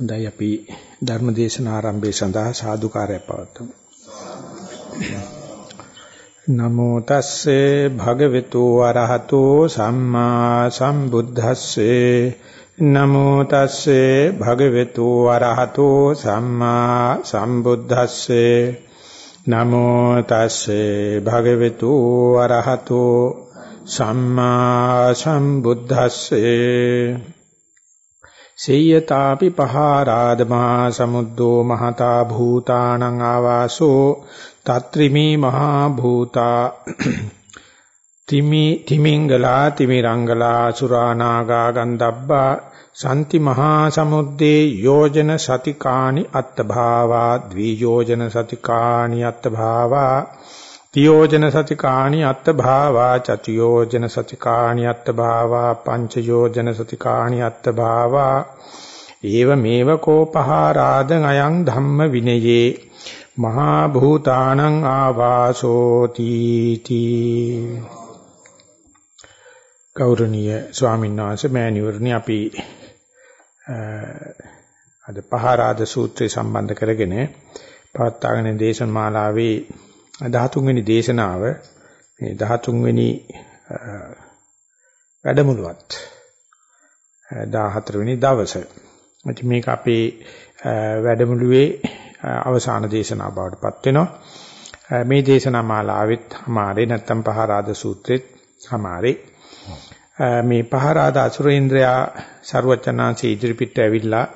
හොඳයි අපි ධර්ම දේශන ආරම්භය සඳහා සාදුකාරය පවත්වමු. නමෝ තස්සේ භගවතු වරහතෝ සම්මා සම්බුද්දස්සේ. නමෝ තස්සේ භගවතු වරහතෝ සම්මා සම්බුද්දස්සේ. නමෝ තස්සේ භගවතු වරහතෝ සම්මා සම්බුද්දස්සේ. සේයතාපි පහාරාදමා සමුද්දෝ මහතා භූතානං ආවාසෝ තත්‍රිමේ මහා භූතා තිමි තිමිංගලා තිමිරංගලා සුරානාගා ගන්ධබ්බා සම්ති මහා සමුද්දේ යෝජන සතිකානි අත්භාවා ද්වියෝජන සතිකානි අත්භාවා තියෝජන සතිකාණි අත්ත භාවා චතියෝජන සතිකාණි අත්ත භාවා පංචයෝජන සතිකාණි අත්ත භාවා ඒව මේව කෝපහාරාදං අයං ධම්ම විනයේ. මහා භූතානං ආවාසෝති තී. ගෞරවනීය ස්වාමීන් වහන්සේ මෑණිවරණි අපි අද පහාරාද සූත්‍රය සම්බන්ධ කරගෙන පවත්වාගෙන දේශන මාලාවේ 13 වෙනි දේශනාව මේ 13 වෙනි වැඩමුළුවත් 14 වෙනි දවසේ. ඉතින් මේක අපේ වැඩමුළුවේ අවසාන දේශනාව බවට පත් වෙනවා. මේ දේශනා මාලාවෙත් හමාරේ නැත්තම් පහරාද සූත්‍රෙත් හමාරේ මේ පහරාද අසුරේන්ද්‍රයා ਸਰවචනාංශී ඉදිරිපිට ඇවිල්ලා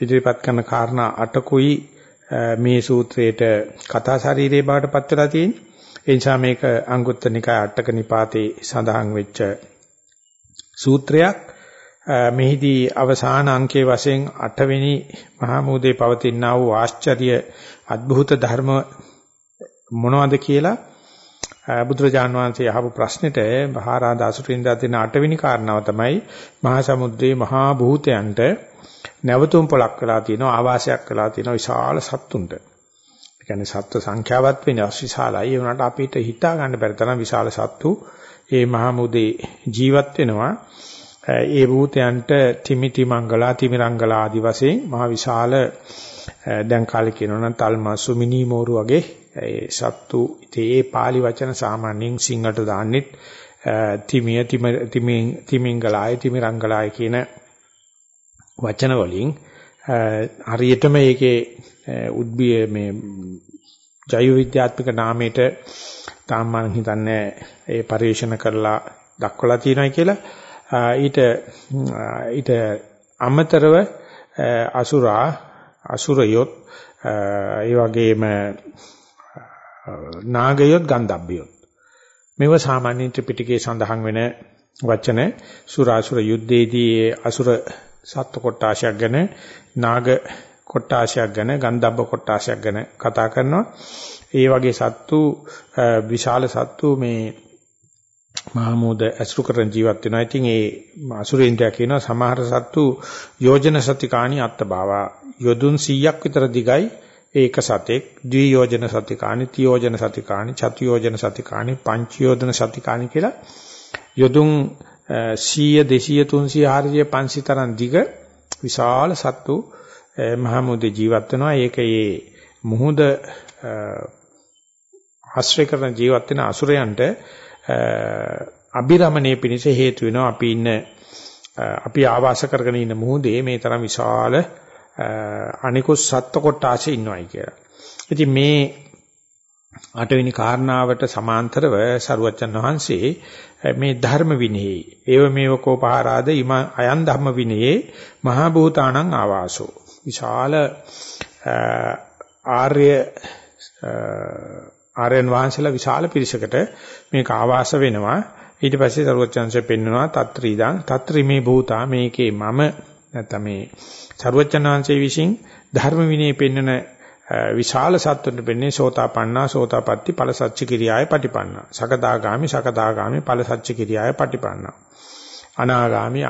ඉදිරිපත් කරන කාරණා අටකුයි මේ සූත්‍රයේට කතා ශරීරයේ බවට පත් වෙලා තියෙන්නේ. ඒ නිසා මේක අංගුත්තර නිකාය අටක නිපාතේ සඳහන් වෙච්ච සූත්‍රයක්. මෙහිදී අවසාන අංකයේ වශයෙන් 8 වෙනි මහා මූදේ පවතිනා වූ ආශ්චර්ය අద్භූත ධර්ම මොනවද කියලා බුදුරජාන් වහන්සේ අහපු ප්‍රශ්නෙට බහාරා දාසුරින්දා දෙන 8 වෙනි කාරණාව තමයි මහා සමුද්‍රයේ මහා භූතයන්ට නැවතුම් පොලක් වෙලා තියෙනවා ආවාසයක් වෙලා තියෙනවා විශාල සත්තුන්ට. ඒ කියන්නේ සත්ත්ව සංඛ්‍යාවත් වෙනස් විශාලයි. ඒ වුණාට අපිට හිතා ගන්න බැරි තරම් විශාල සත්තු ඒ මහා මුදේ ජීවත් වෙනවා. ඒ භූතයන්ට තිමිති මංගලා තිමිරංගලා ආදි වශයෙන් මහ විශාල දැන් කාලේ කියනවා නම් තල්මස්සු මිනි මෝරු වගේ ඒ සත්තු ඉතේ ඒ pāli වචන සාමාන්‍යයෙන් සිංහලට දාන්නෙත් තිමිය තිමින් තිමිංගලාය තිමිරංගලාය කියන වචන වලින් හරියටම ඒකේ උද්භිය මේ ජෛව විද්‍යාත්මක නාමයට තාම මම හිතන්නේ ඒ පරිශන කරලා දක්වලා තියෙනවා කියලා. ඊට ඊට අමතරව අසුරා අසුරයොත් ඒ වගේම නාගයොත් ගන්ධබ්බයොත්. මේව සාමාන්‍ය ත්‍රිපිටකයේ සඳහන් වෙන වචන. සුරාසුර යුද්ධයේදී අසුර සත්ත්ව කොටාශයක් ගැන නාග කොටාශයක් ගැන ගන්ධබ්බ කොටාශයක් ගැන කතා කරනවා. ඒ වගේ සත්තු විශාල සත්තු මේ මහමෝද ඇසුරු කරන ජීවත් වෙනවා. ඉතින් ඒ අසුරේන්ද්‍රය කියනවා සමහර සත්තු යෝජන සතිකාණි අත්බාවා යොදුන් 100ක් විතර දිගයි ඒක සතෙක් ද්වි යෝජන සතිකාණි ති යෝජන සතිකාණි චතු යෝජන සතිකාණි පංච යෝජන සතිකාණි කියලා යොදුන් 100 200 300 400 500 තරම් දිග විශාල සත්තු මහමුද ජීවත් වෙනවා ඒකයේ මුහුද ආශ්‍රය කරන ජීවත් වෙන අසුරයන්ට අභිරමණය පිණිස හේතු වෙනවා අපි ඉන්න අපි ආවාස කරගෙන ඉන්න මුහුදේ මේ තරම් විශාල අනිකුත් සත්ත්ව කොටාසේ ඉන්නවයි කියලා. ඉතින් මේ අටවෙනි කාරණාවට සමාන්තරව සරුවච්චන් වහන්සේ මේ ධර්ම විනයේ ඒව මේව කෝපහාරාද ඉම අයන් ධම්ම විනයේ මහා භූතානං ආවාසෝ. විශාල ආර්ය ආර්යයන් වහන්සේලා විශාල පිරිසකට මේක ආවාස වෙනවා. ඊට පස්සේ සරුවච්චන්සේ පෙන්වනවා తත්‍රීදාං తත්‍රිමේ භූතා මේකේ මම නැත්නම් මේ සරුවච්චන් වහන්සේ විසින් ධර්ම විනයේ පෙන්වන විශාල සත්තුන්ට වෙන්නේ සෝතාපන්නා සෝතාපට්ටි ඵල සච්ච කිරියාය පටිපන්නා. සකදාගාමි සකදාගාමි ඵල සච්ච කිරියාය පටිපන්නා. අනාගාමි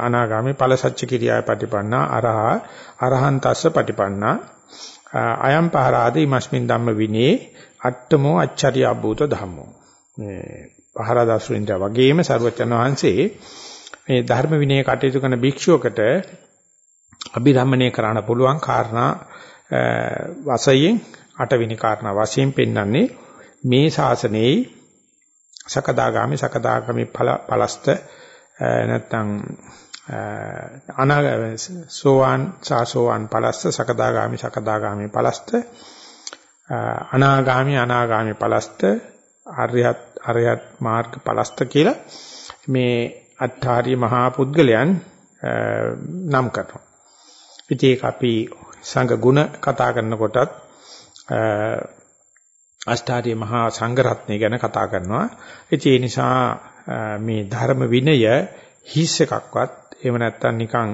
අනාගාමි ඵල සච්ච කිරියාය පටිපන්නා. අරහා අරහන්තස්ස පටිපන්නා. අයම් පහරාදී මස්මින් ධම්ම විනේ අට්ඨමෝ අච්චරිය අභූත ධම්මෝ. මේ පහරදාසුන්ට වගේම සරුවචන වහන්සේ මේ ධර්ම විනය කටයුතු කරන භික්ෂුවකට අභිරමණය කරන්න පුළුවන් කාරණා වශයෙන් අටවෙනි කාරණා වශයෙන් පෙන්වන්නේ මේ ශාසනයේ සකදාගාමි සකදාගාමි පලස්ත නැත්නම් අනාග සෝවාන් සාසෝවාන් පලස්ත සකදාගාමි සකදාගාමි පලස්ත අනාගාමි අනාගාමි පලස්ත ආර්යත් ආර්යත් මාර්ග පලස්ත කියලා මේ අට්ඨාරිය මහා පුද්ගලයන් නම් කරනවා. ඉතින් ඒක අපි සංඝ ගුණ කතා කරනකොටත් අෂ්ටාරිය මහා සංඝ රත්නය ගැන කතා කරනවා. ඉතින් ඒ නිසා මේ ධර්ම විනය හිස් එකක්වත් එහෙම නැත්නම් නිකන්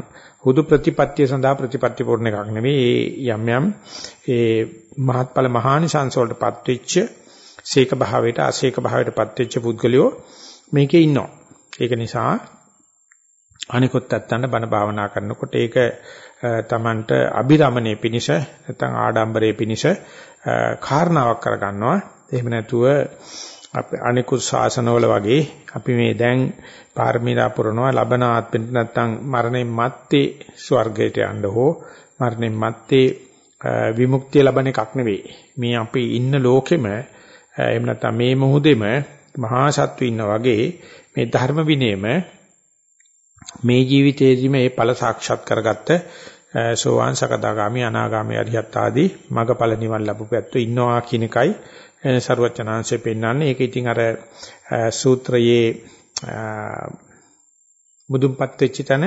හුදු ප්‍රතිපත්තිය සඳහා ප්‍රතිපත්ති පූර්ණ එකක් නෙවෙයි. ඒ යම් යම් ඒ මහත්ඵල මහානිසංස වලටපත් වෙච්ච සීක භාවයට අසීක භාවයටපත් වෙච්ච පුද්ගලයෝ මේකේ ඉන්නවා. ඒක නිසා අනිකොත් ඇත්තන්ට බණ භාවනා කරනකොට ඒක තමන්ට අභිරමණය පිනිස නැත්නම් ආඩම්බරයේ පිනිස කාරණාවක් කරගන්නවා. එහෙම නැතුව අනිකුත් ශාසනවල වගේ අපි මේ දැන් පාරමිතා පුරනවා ලබන ආත්මෙට නැත්නම් මරණයෙන් මත්තේ ස්වර්ගයට යන්න හෝ මරණයෙන් මත්තේ විමුක්තිය ලබන එකක් නෙවෙයි. මේ අපි ඉන්න ලෝකෙම එහෙම නැත්නම් මේ මොහොතේම මහා සත්තු ඉන්නා වගේ මේ ධර්ම විනයම මේ ජීවිතයේදීම මේ ඵල සාක්ෂාත් කරගත්ත සෝවාන් සකදාගාමි අනාගාමි අරියත් ආදී මගඵල නිවන් ලැබුපැත්තු ඉන්නවා කියන එකයි ਸਰවචනාංශයෙන් පෙන්වන්නේ. ඒක ඉතින් අර සූත්‍රයේ මුදුන්පත් වෙච්ච තැන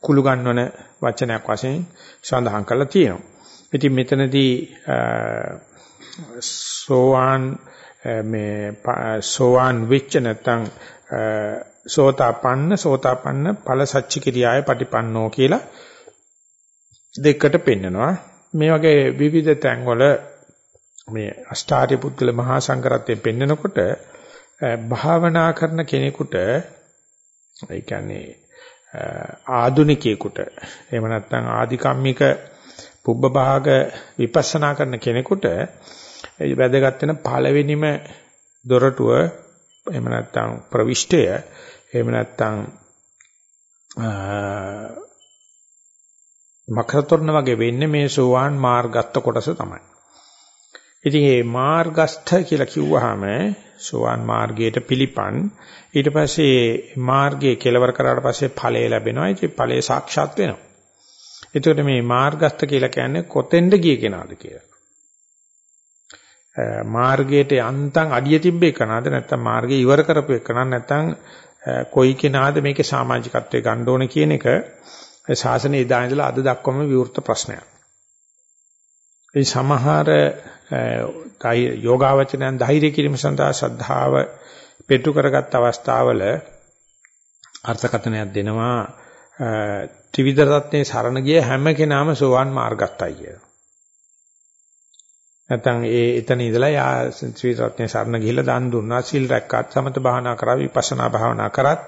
කුළු ගන්නවන වචනයක් වශයෙන් සඳහන් කරලා තියෙනවා. ඉතින් මෙතනදී සෝවාන් මේ සෝවාන් වෙච්ච නැත්නම් සෝතාපන්න සෝතාපන්න ඵල සච්ච කිරියාය පටිපන්නෝ කියලා දෙකට පෙන්නනවා. මේ වගේ විවිධ තැන්වල මේ අෂ්ටාර්ය පුද්ගල මහා සංඝරත්වයෙන් පෙන්නකොට භාවනා කරන කෙනෙකුට ඒ කියන්නේ ආදුනිකයෙකුට එහෙම නැත්නම් ආධිකම්මික පුබ්බ භාග විපස්සනා කරන කෙනෙකුට වැදගත් වෙන පළවෙනිම දොරටුව එහෙම නැත්නම් ප්‍රවිෂ්ඨය එහෙම නැත්නම් මකරතොරණ වගේ වෙන්නේ මේ සෝවාන් මාර්ගස්ත කොටස තමයි. ඉතින් මේ මාර්ගස්ත කියලා කිව්වහම සෝවාන් මාර්ගයට පිළිපන් ඊට පස්සේ මාර්ගයේ කෙලවර කරාට පස්සේ ඵලය ලැබෙනවා. ඒ ඵලය සාක්ෂාත් වෙනවා. එතකොට මේ මාර්ගස්ත කියලා කියන්නේ කොතෙන්ද ගිය කෙනාද කියලා. මාර්ගයට යන්තම් අඩිය තිබ්බ එකනද නැත්නම් මාර්ගය ඉවර කරපු එකනද නැත්නම් කොයි කෙනාද මේකේ සමාජිකත්වයේ ගන්න ඕනේ කියන එක ශාසනයේ ඉදා ඉඳලා අද දක්වාම විවෘත ප්‍රශ්නයක්. ඒ සමහර යෝගාවචනයන් ධෛර්ය කිරීම සඳහා ශ්‍රද්ධාව පෙට්ටු කරගත් අවස්ථාවල අර්ථකථනයක් දෙනවා ත්‍රිවිධ රත්නේ සරණ ගිය හැම කෙනාම සෝවාන් මාර්ගස්ථයි කියලා. නැත්නම් ඒ එතන ඉඳලා යා ත්‍රිවිධ රත්නේ සරණ ගිහිල්ලා දන් දුන්නා, සිල් රැක්කත්, සමත භාවනා කරා, විපස්සනා භාවනා කරත්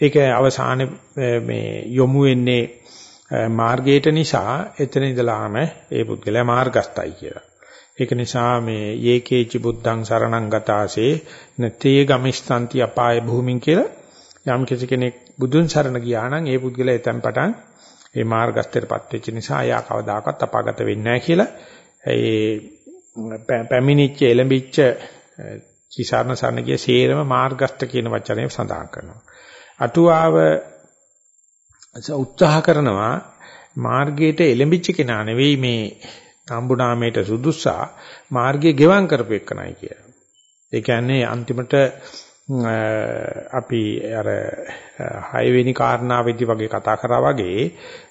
ඒක අවසානයේ මේ යොමු වෙන්නේ මාර්ගයට නිසා එතන ඉඳලාම ඒ පුද්ගලයා මාර්ගස්ථයි කියලා. ඒක නිසා මේ යේකේචි බුද්ධං සරණං ගතාසේ නතේ ගමිස්තන්ති අපාය භූමින් කියලා යම් කෙනෙක් බුදුන් සරණ ගියා නම් ඒ පුද්ගලයා එතෙන් පටන් ඒ මාර්ගස්ථයටපත් වෙච්ච නිසා එයා කවදාකවත් අපාගත වෙන්නේ නැහැ කියලා ඒ පැමිණිච්ච එළඹිච්ච කිසarna සරණ ගිය සේරම මාර්ගස්ථ කියන වචනය සඳහන් කරනවා. අටුවාව උත්සාහ කරනවා මාර්ගයට එළඹිච්ච කෙනා නෙවෙයි මේ නම්බුනාමේට සුදුසා මාර්ගය ගෙවම් කරපු එකනයි කියලා. ඒ කියන්නේ අන්තිමට අපි අර 6 වෙනි කාරණාවෙදි වගේ කතා කරා වගේ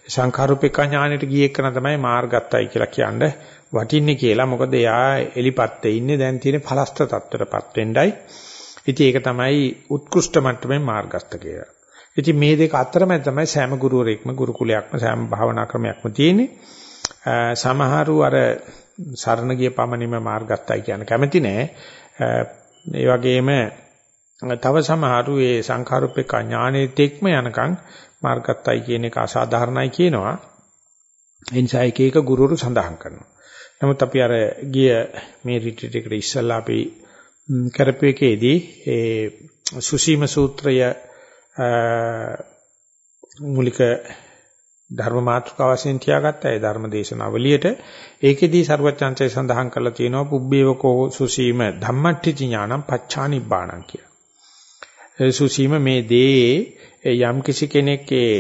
සංඛාරුපේක ඥානෙට ගිය එකන තමයි මාර්ගත්තයි කියලා කියන්නේ වටින්නේ කියලා. මොකද එයා එලිපත්තේ ඉන්නේ දැන් තියෙන පලස්ත තත්ත්වයටපත් වෙන්නයි. ඉතින් ඒක තමයි උත්කෘෂ්ඨ මට්ටමේ මාර්ගස්ත කියලා. ඉතින් මේ දෙක අතරම තමයි සෑම ගුරුවරයෙක්ම ගුරුකුලයක්ම සෑම භාවනා ක්‍රමයක්ම තියෙන්නේ. සමහරු අර සරණ ගිය පමණින්ම මාර්ගස්තයි කියන කැමති නෑ. ඒ වගේම තව සමහරු ඒ සංඛාරුප්පේක ඥානෙත් එක්ම යනකම් මාර්ගස්තයි කියන එක අසාධාරණයි කියනවා. ඒ නිසා එක එක ගුරුවරු සඳහන් කරනවා. නමුත් අපි අර ගිය මේ රිට්‍රීට් එකට ඉස්සෙල්ලා අපි කරපු එකේදී ඒ සුසීම සූත්‍රය මූලික ධර්ම මාතෘකාව වශයෙන් තියාගත්තා ඒ ධර්ම දේශනාවලියට ඒකෙදී ਸਰවචන්සේ සඳහන් කරලා තියෙනවා පුබ්බේවකෝ සුසීම ධම්මට්ඨි ඥානම් පච්චානිබ්බාණං කියලා. ඒ සුසීම මේ දේ යම් කිසි කෙනෙක්ගේ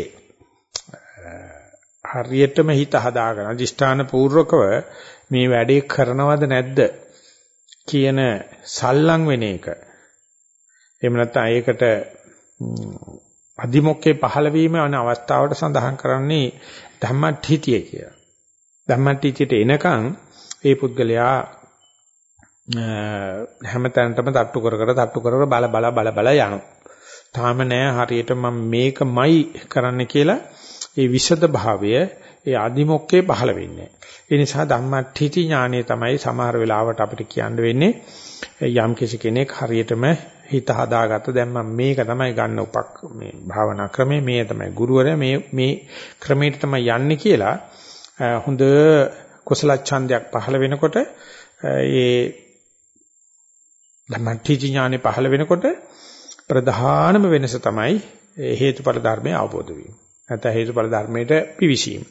හරියටම හිත හදාගෙන අදිෂ්ඨාන පූර්වකව මේ වැඩේ කරනවද නැද්ද කියන සල්ලං වෙන එක. එහෙම නැත්නම් ඒකට අදිමොක්කේ පහළ වීම යන අවස්ථාවට සඳහන් කරන්නේ ධම්මට්ඨිතිය කියලා. ධම්මට්ඨිතියට එනකන් ඒ පුද්ගලයා හැමතැනටම තට්ටු කර කර තට්ටු කර කර බල බල බල බල යනවා. තාම නෑ හරියට මම මේකමයි කරන්න කියලා ඒ විෂද භාවය ඒ අදිමොක්කේ පහළ වෙන්නේ. ඒ නිසා ධම්මට්ඨිති ඥානය තමයි සමහර වෙලාවට අපිට කියන්න වෙන්නේ යම් කිසි කෙනෙක් හරියටම හිත හදාගත්ත දැන් මම මේක තමයි ගන්න උපක් මේ භාවනා ක්‍රමය මේ තමයි ගුරුවරයා මේ මේ ක්‍රමයට තමයි යන්නේ කියලා හොඳ කුසල ඡන්දයක් පහළ වෙනකොට ඒ ධම්මට්ඨිති ඥානෙ පහළ වෙනකොට ප්‍රධානම වෙනස තමයි හේතුඵල ධර්මයේ අවබෝධ වීම. නැත්නම් හේතුඵල ධර්මයට පිවිසීම.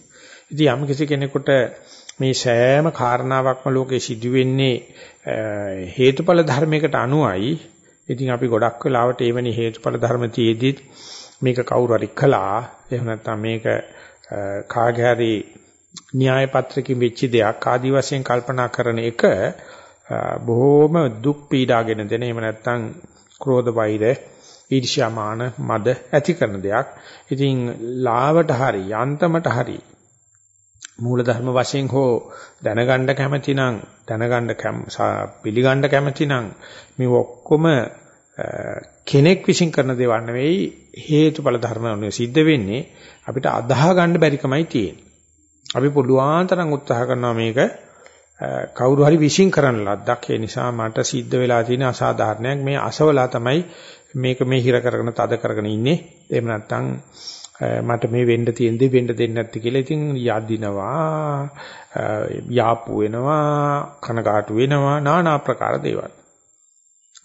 ඉතින් යම් කිසි කෙනෙකුට මේ සෑම කාරණාවක්ම ලෝකේ සිදුවෙන්නේ හේතුඵල ධර්මයකට අනුවයි. ඉතින් අපි ගොඩක් වෙලාවට එවැනි හේතුඵල ධර්ම තියේදී මේක කවුරු හරි කළා. එහෙම නැත්නම් මේක කාගේ හරි න්‍යාය පත්‍රකින් වෙච්ච දෙයක් ආදි වශයෙන් කල්පනා කරන එක බොහොම දුක් පීඩාගෙන දෙන එහෙම නැත්නම් ක්‍රෝධ වෛර ඊර්ෂ්‍යාමාන මද ඇති කරන දෙයක්. ඉතින් ලාවට හරි යන්තමට හරි මූල ධර්ම වශයෙන් හෝ දැනගන්න කැමති නම් දැනගන්න පිළිගන්න කැමති නම් මේ ඔක්කොම කෙනෙක් විශ්ින් කරන දේවල් නෙවෙයි හේතුඵල ධර්ම අනුව සිද්ධ වෙන්නේ අපිට අදාහ ගන්න බැරිකමයි තියෙන්නේ. අපි පුළුවන් තරම් උත්සාහ කරනවා මේක කවුරු හරි විශ්ින් කරන ලද්දක්. ඒ නිසා මට සිද්ධ වෙලා තියෙන අසාධාරණයක් මේ අසවලා තමයි මේක මේ හිර කරගෙන තද කරගෙන ඉන්නේ. එහෙම නැත්නම් මට මේ වෙන්න තියෙන දේ වෙන්න දෙන්නේ නැති කියලා ඉතින් යදිනවා යාපු වෙනවා කනකාටු වෙනවා নানা ආකාර දේවල්.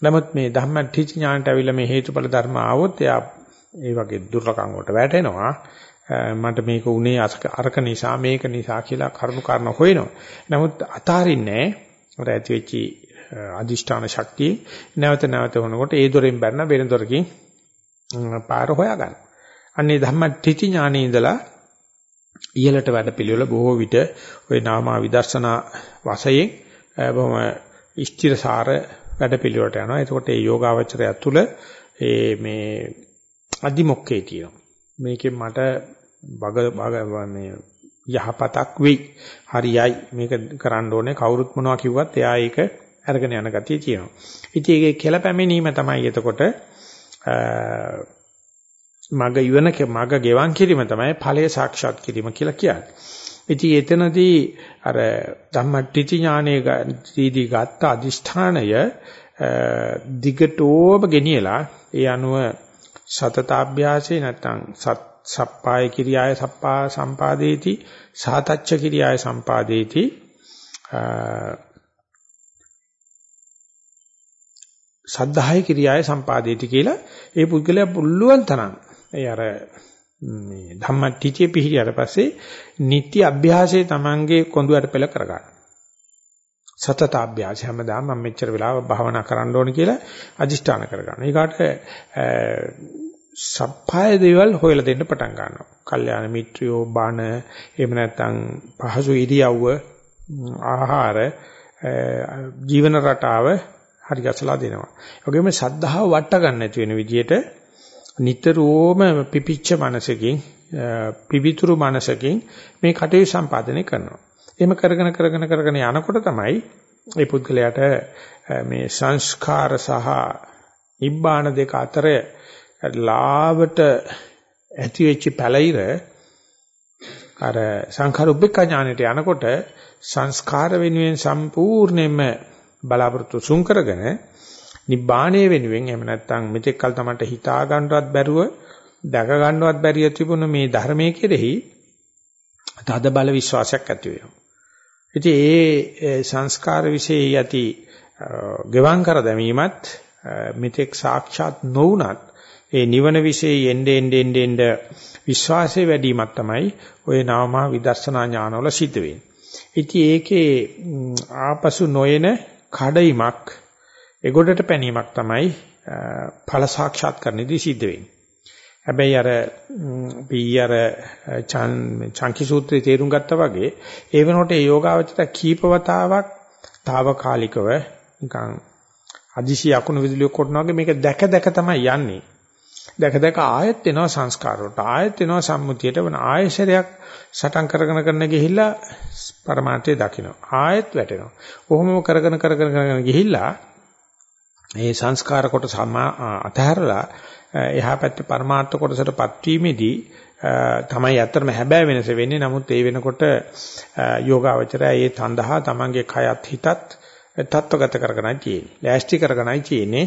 නමුත් මේ ධම්මටිච ඥානට අවිල මේ හේතුඵල ධර්ම ආවොත් එයා ඒ වගේ දුර්ලකම් වලට වැටෙනවා. මට මේක උනේ අරක නිසා මේක නිසා කියලා කරුණු කාරණා හොයනවා. නමුත් අතාරින්නේ නැහැ. ඇති වෙච්චි අදිෂ්ඨාන ශක්තිය නැවත නැවත වුණකොට ඒ දොරෙන් බැලන වෙන දොරකින් පාර හොයාගන්න. අන්නේ ධම්මටිච ඥානෙ ඉඳලා ඉහළට වැඩ පිළිවෙල බොහෝ විට ওই නාමා විදර්ශනා වශයෙන් බොහොම ස්ථිරසාර වැඩ පිළිවෙලට යනවා. එතකොට මේ යෝගාවචරය තුළ ඒ මේ අදිමොක්කේ තියෙනවා. මේකෙන් මට බග බග මේ යහපතක් වෙයි. හරියයි මේක කරන්න ඕනේ කවුරුත් මොනවා කිව්වත් එයා ඒක අරගෙන යන ගතිය තියෙනවා. ඉතින් ඒකේ කියලා පැමිණීම තමයි එතකොට මග ඉවන මග ගෙවන් කිරීම තමයි ඵලය සාක්ෂාත් කිරීම කියලා කියන්නේ. ඉතින් එතනදී අර ධම්මටිච ඥානයේදී ගත්ත අදිෂ්ඨානය දිගටෝම ගෙනියලා ඒ අනුව සතතාභ්‍යාසේ නැත්නම් සප්පාය කිරියාය සප්පා සම්පාදේති සාතච්ච කිරියාය සම්පාදේති සද්ධාය කිරියාය සම්පාදේති කියලා ඒ පුද්ගලයා පුළුවන් තරම් ඒ අර මේ ධම්මටිචේ පිළිහියට පස්සේ නිත්‍ය අභ්‍යාසයේ Tamange කොඳුයට පෙළ කරගන්න. සතත අභ්‍යාසය හැමදාම මම මෙච්චර වෙලාව භාවනා කරන්න ඕන කියලා අදිෂ්ඨාන කරගන්න. ඊකට සප්පාය දේවල් හොයලා දෙන්න පටන් ගන්නවා. කල්යාණ මිත්‍රයෝ බාන එහෙම නැත්නම් පහසු ඉරියව්ව ආහාර ජීවන රටාව හරි ගැසලා දෙනවා. ඒ වගේම සද්ධාව වට ගන්න නැති වෙන විදිහට නිතරම පිපිච්ච මනසකින් පිවිතුරු මනසකින් මේ කටයුතු සම්පාදනය කරනවා. එහෙම කරගෙන කරගෙන කරගෙන යනකොට තමයි මේ පුද්ගලයාට මේ සංස්කාර සහ නිබ්බාන දෙක අතර ලාවට ඇති වෙච්ච පැලිර අර සංඛාර උපේක්ඛා ඥානෙට යනකොට සංස්කාර වෙනුවෙන් සම්පූර්ණයෙන්ම බලාපොරොත්තු සුන් කරගෙන නිබ්බාණය වෙනුවෙන් එහෙම නැත්නම් මෙතෙක් කල තමන්ට හිතා ගන්නවත් බැරුව දැක ගන්නවත් බැරිය තිබුණු මේ ධර්මයේ කෙරෙහි තද බල විශ්වාසයක් ඇති වෙනවා. ඉතින් ඒ සංස්කාර વિશે යති ගෙවම් කර දැමීමත් මෙතෙක් සාක්ෂාත් නොවුනත් ඒ නිවන વિશે එnde end end end විශ්වාසය වැඩිමත් තමයි ඔය නාමා විදර්ශනා ඥානවල සිද්ධ වෙන්නේ. ඉතින් ඒකේ ආපසු නොයන කඩයිමක් ඒ ගොඩට පැනීමක් තමයි ඵල සාක්ෂාත් කරන්නේදී සිද්ධ වෙන්නේ. හැබැයි අර පීයර චංකි සූත්‍රයේ තේරුම් ගත්තා වගේ ඒ වෙනකොට ඒ යෝගාවචර කීපවතාවක් తాවකාලිකව නිකන් අදිසි අකුණු විදුලියක් කොටනවා වගේ මේක දැක දැක තමයි යන්නේ. දැක දැක ආයෙත් එනවා සංස්කාර වලට ආයෙත් එනවා සම්මුතියට වන ආයෙසරයක් සටන් කරගෙන කරන ගිහිල්ලා પરමාර්ථය දකින්න ආයෙත් වැටෙනවා කොහොමම කරගෙන කරගෙන කරගෙන ගිහිල්ලා මේ සංස්කාර කොට අතහැරලා එහා පැත්තේ પરමාර්ථ කොටසටපත් වීමේදී තමයි ඇත්තටම හැබෑ වෙනස වෙන්නේ. නමුත් ඒ වෙනකොට යෝගාවචරය ඒ තඳහා තමන්ගේ කයත් හිතත් තත්වගත කරගෙනයි තියෙන්නේ. ලෑස්ති කරගෙනයි තියෙන්නේ.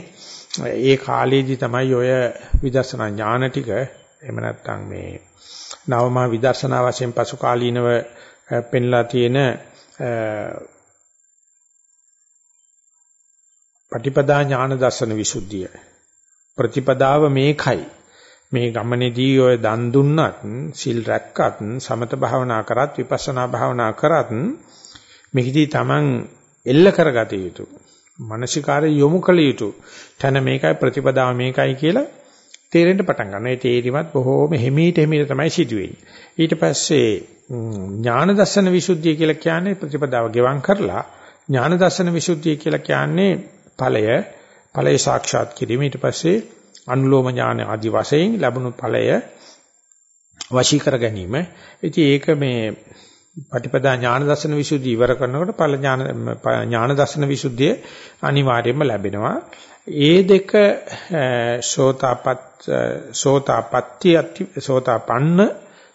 ඒ කාලේදී තමයි ඔය විදර්ශනා ඥාන ටික එහෙම නැත්නම් මේ නවමා විදර්ශනා වශයෙන් පසු කාලීනව පෙන්ලා තියෙන පටිපදා ඥාන දර්ශන විසුද්ධිය ප්‍රතිපදාව මේකයි මේ ගමනේදී ඔය දන් දුන්නත් සිල් රැක්කත් සමත භාවනා කරත් විපස්සනා භාවනා කරත් මේකදී Taman එල්ල කරගත යුතු මානසිකාරය යොමු කළ යුතු තන මේකයි ප්‍රතිපදාව මේකයි කියලා තේරෙන්න පටන් ගන්නවා. ඒ තේරිමත් බොහෝම හිමීට හිමීට තමයි සිදුවෙන්නේ. ඊට පස්සේ ඥාන දර්ශන විසුද්ධිය කියලා කියන්නේ ප්‍රතිපදාව ගෙවම් කරලා ඥාන දර්ශන විසුද්ධිය කියලා කියන්නේ ඵලය ඵලය සාක්ෂාත් කිරීම ඊට පස්සේ අනුලෝම ඥාන ආදි වශයෙන් ලැබුණු ඵලය වශී කර ගැනීම. ඉතින් ඒක මේ පටිපදා ඥාන දර්ශන විසුද්ධිය ඉවර කරනකොට ඵල ඥාන ඥාන දර්ශන විසුද්ධිය අනිවාර්යයෙන්ම ලැබෙනවා. ඒ දෙක සෝතාපත් සෝතාපට්ටි සෝතාපන්න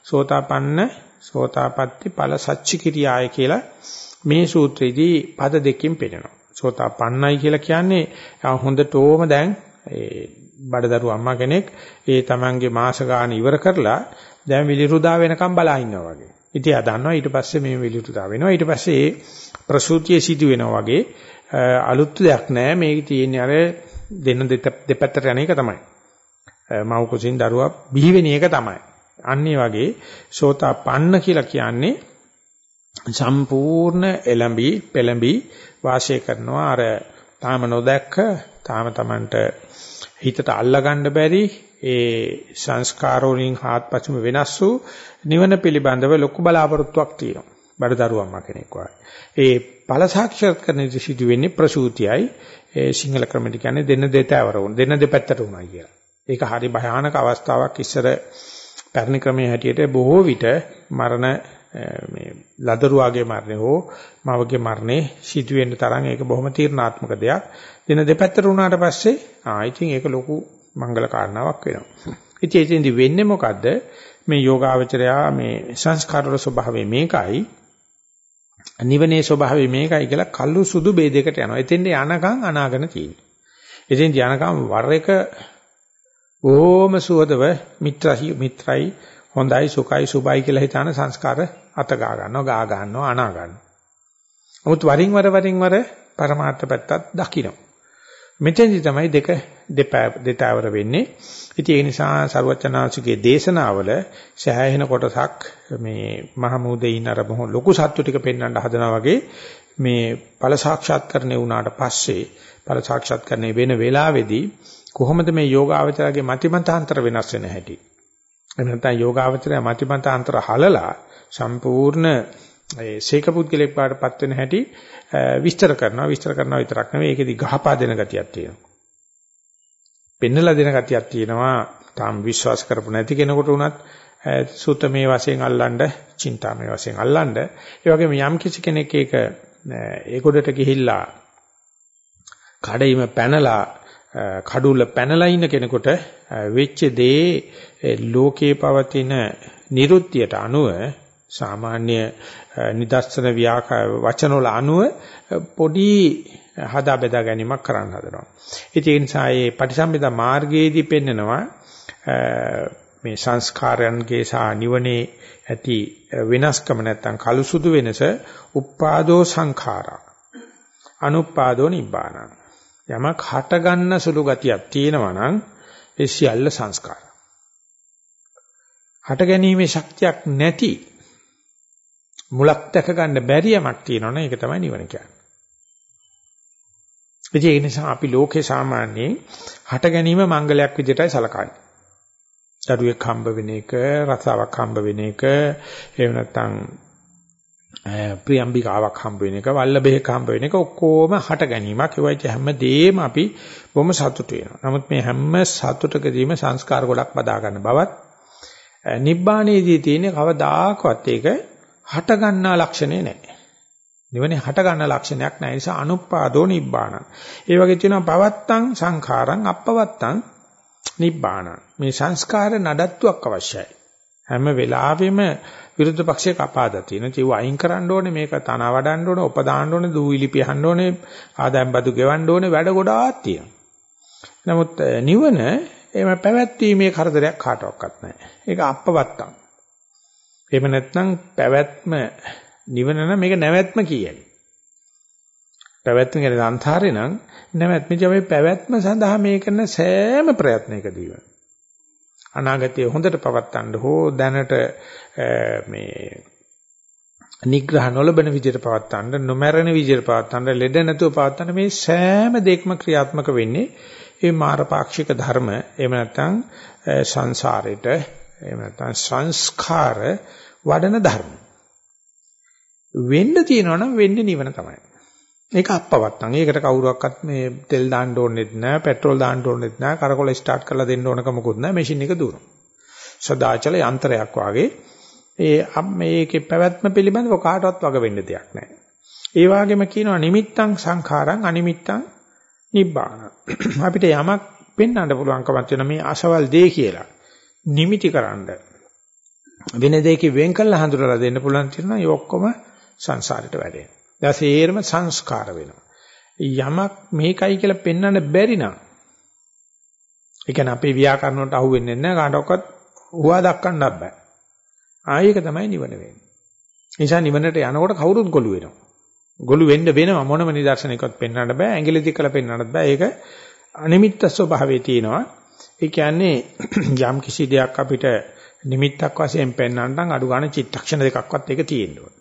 සෝතාපන්න සෝතාපට්ටි ඵල සච්චි කිරියාය කියලා මේ සූත්‍රයේදී පද දෙකකින් පෙන්නනවා. සෝතාපන්නයි කියලා කියන්නේ හොඳටම දැන් ඒ බඩදරු අම්මා කෙනෙක් ඒ තමන්ගේ මාස ගාන ඉවර කරලා දැන් විලිරුදා වෙනකම් බලා ඉන්නවා වගේ. ඉතින් ආ දන්නවා ඊට පස්සේ මේ විලිරුදා වෙනවා. ඊට පස්සේ ඒ ප්‍රසූතිය සිදු වෙනවා වගේ අලුත් දෙයක් නෑ. මේක තියෙන්නේ අර දෙන්න දෙපැත්තට යන එක තමයි. මව් කුසින් දරුවා බිහි වෙන එක තමයි. අන්නේ වගේ සෝතාපන්න කියලා කියන්නේ සම්පූර්ණ එළඹි පෙළඹි වාසය කරනවා අර තාම නොදැක්ක තාම Tamanට හිතට අල්ලගන්න බැරි ඒ සංස්කාර වලින් හාත්පසුම වෙනස් වූ නිවන පිළිබඳව ලොකු බලාපොරොත්තුවක් තියෙනවා. බඩදරුවම්ම කෙනෙක් වගේ. ඒ ඵල සාක්ෂාත් කරන සිදු වෙන්නේ ප්‍රසූතියයි ඒ සිංහල ක්‍රමෙට කියන්නේ දෙන්න දෙතවර වුණ දෙන්න දෙපැත්තට උනා කියලා. ඒක හරි භයානක අවස්ථාවක් ඉස්සර පැරණි ක්‍රමයේ හැටියට බොහෝ විට මරණ මේ ලදරුවාගේ මරණය හෝ මවගේ මරණය සිදු වෙන්න තරම් ඒක බොහොම තීරණාත්මක දෙයක්. දින දෙපැත්තට වුණාට පස්සේ ආ ඉතින් ඒක ලොකු මංගල කාරණාවක් වෙනවා. ඉතින් එතෙන්දි වෙන්නේ මොකද්ද? මේ යෝගාවචරයා මේ සංස්කාර වල ස්වභාවය මේකයි. නිවනේ ස්වභාවය මේකයි කියලා කළු සුදු ભેදයකට යනවා. එතෙන්ද යනකම් අනාගෙන තියෙනවා. එතෙන්ද යනකම් වර එක බොහොම සුවදව මිත්‍රයි මිත්‍රයි හොඳයි සුඛයි සුබයි කියලා හිතාන සංස්කාර අත ගා ගන්නවා ගා ගන්නවා අනා ගන්නවා. නමුත් වරින් වර වරින් වර පරමාර්ථ පැත්තත් දකින්න. මෙතෙන්දි තමයි දෙක දෙතාවර වෙන්නේ. ඉතින් ඒ නිසා ਸਰවචනාංශිකේ දේශනාවල සෑහෙන කොටසක් මේ මහමූදේ ඉන්න අර බොහොම ලොකු සත්තු ටික පෙන්වන්න හදනවා වගේ මේ ඵල සාක්ෂාත් කරන්නේ වුණාට පස්සේ ඵල සාක්ෂාත් කරන්නේ වෙන වෙලාවේදී කොහොමද මේ යෝගාවචරයේ මතිමතාන්තර වෙනස් වෙන හැටි එහෙම නැත්නම් යෝගාවචරය මතිමතාන්තර හලලා සම්පූර්ණ ඒ සීක පුද්ගලෙක් පාටපත් වෙන හැටි විස්තර කරනවා විස්තර කරනවා විතරක් නෙවෙයි ඒකෙදි ගහපා දෙන ගතියක් තියෙනවා. පෙන්නලා දෙන ගතියක් තියෙනවා තාම විශ්වාස කරපො නැති කෙනෙකුට උනත් සූත්‍රමේ වශයෙන් අල්ලන්න, චින්තාමේ වශයෙන් අල්ලන්න. ඒ වගේම යම් කිසි කෙනෙක් ඒක ඒකොඩට ගිහිල්ලා කඩයිම පැනලා කඩුල පැනලා ඉන්න කෙනෙකුට වෙච්ච දේ ලෝකේ පවතින නිරුත්තියට අනුව සාමාන්‍ය නිදර්ශන ව්‍යාකර වචන වල අනුව පොඩි හදා බෙදා ගැනීමක් කරන්න හදනවා. ඉතින් ඒ නිසා මේ පටිසම්භිදා මාර්ගයේදී පෙන්නනවා මේ සංස්කාරයන්ගේ සහ නිවනේ ඇති වෙනස්කම නැත්තම් කළු සුදු වෙනස උපාදෝ සංඛාරා අනුපාදෝ නිබ්බානං යමක් හට ගන්න සුළු ගතියක් තියෙනවා නම් ඒ සියල්ල සංස්කාර. හට ගැනීමේ ශක්තියක් නැති මුලක් දැක ගන්න බැරි යමක් තියෙනවනේ ඒක තමයි නිවන කියන්නේ. ඒ නිසා අපි ලෝකේ සාමාන්‍යයෙන් හට ගැනීම මංගලයක් විදිහටයි සලකන්නේ. දරුවෙක් හම්බ වෙන එක, රසාවක් හම්බ වෙන එක, එහෙම නැත්නම් ප්‍රියම්බිකාවක් හම්බ වෙන එක, වල්ලබෙහෙක් හම්බ වෙන එක ඔක්කොම හට ගැනීමක්. ඒ වගේ හැමදේම අපි බොහොම සතුටු වෙනවා. නමුත් මේ හැම සතුටකදීම සංස්කාර ගොඩක් බදා ගන්න බවත් නිබ්බාණයේදී තියෙන කවදාකවත් ඒක හට ගන්නා ලක්ෂණේ නැහැ. නිවනේ හට ගන්න ලක්ෂණයක් නැහැ. ඒ නිසා අනුපාදෝ නිබ්බාණ. ඒ වගේ තියෙනවා පවත්තං සංඛාරං අපවත්තං නිබ්බාණ. මේ සංස්කාර නඩත්තුවක් අවශ්‍යයි. හැම වෙලාවෙම විරුද්ධ පක්ෂයේ කපාදා තියෙන. ඒව අයින් කරන්න ඕනේ මේක තන වඩන්න ඕනේ, උපදාන්න ඕනේ, දූවිලි පිහන්න ඕනේ, ආදායම් බදු ගෙවන්න ඕනේ වැඩ ගොඩාක් තියෙනවා. නමුත් නිවන එහෙම පැවැත්වීමේ කරදරයක් කාටවත් නැහැ. ඒක අපවත්තං. එහෙම නැත්නම් පැවැත්ම නිවන නම් මේක නැවැත්ම කියයි. පැවැත්ම කියන්නේ සංසාරේ නම් නැවැත්ම ජමේ පැවැත්ම සඳහා මේ කරන සෑම ප්‍රයත්නයකදීම අනාගතයේ හොඳට පවත්තන්න හෝ දැනට මේ නිග්‍රහ නොලබන විදිහට පවත්තන්න නොමරන විදිහට පවත්තන්න ලෙඩ නැතුව පවත්තන්න මේ සෑම දෙයක්ම ක්‍රියාත්මක වෙන්නේ ඒ මාරපාක්ෂික ධර්ම එහෙම නැත්නම් සංසාරෙට එහෙම නැත්නම් සංස්කාර වඩන ධර්ම වෙන්න තියෙනවා නම් වෙන්නේ නිවන තමයි. ඒක අප්පවත්තන්. ඒකට කවුරුවක්වත් මේ තෙල් දාන්න ඕනෙත් නැහැ, පෙට්‍රල් දාන්න ඕනෙත් නැහැ, කරකොල ස්ටාර්ට් කරලා දෙන්න ඕනක මොකුත් නැහැ. මැෂින් එක දුවනවා. සදාචල යන්ත්‍රයක් වාගේ ඒ මේකේ පැවැත්ම පිළිබඳව කාටවත් වග වෙන්න දෙයක් නැහැ. ඒ වගේම කියනවා නිමිත්තං සංඛාරං අනිමිත්තං නිබ්බාන. අපිට යමක් පෙන්වන්න පුළුවන්කමක් වෙන මේ අසවල් දේ කියලා. නිමිතිකරනද වෙන දෙයකින් වෙන් කළා හඳුනලා දෙන්න පුළුවන් තියෙනවා. ඒ ඔක්කොම සංසාරයට වැටෙනවා. ඊටසේරම සංස්කාර වෙනවා. යමක් මේකයි කියලා පෙන්වන්න බැරි නම් ඒ කියන්නේ අපේ ව්‍යාකරණ වලට අහු වෙන්නේ නැහැ කාටවත් හුවා දක්වන්නත් බෑ. ආයෙක තමයි නිවන වෙන්නේ. නිසා නිවනට යනකොට කවුරුත් ගොළු වෙනවා. ගොළු වෙන්න වෙනව මොනම නිදර්ශනයකට පෙන්වන්න බෑ. ඇඟිලි දික්කලා පෙන්වන්නත් බෑ. ඒක අනිමිත්ත ස්වභාවයේ තියෙනවා. ඒ කියන්නේ යම් කිසි දෙයක් අපිට නිමිත්තක් වශයෙන් පෙන්වන්න අඩු ගන්න චිත්තක්ෂණ දෙකක්වත් ඒක තියෙන්න ඕන.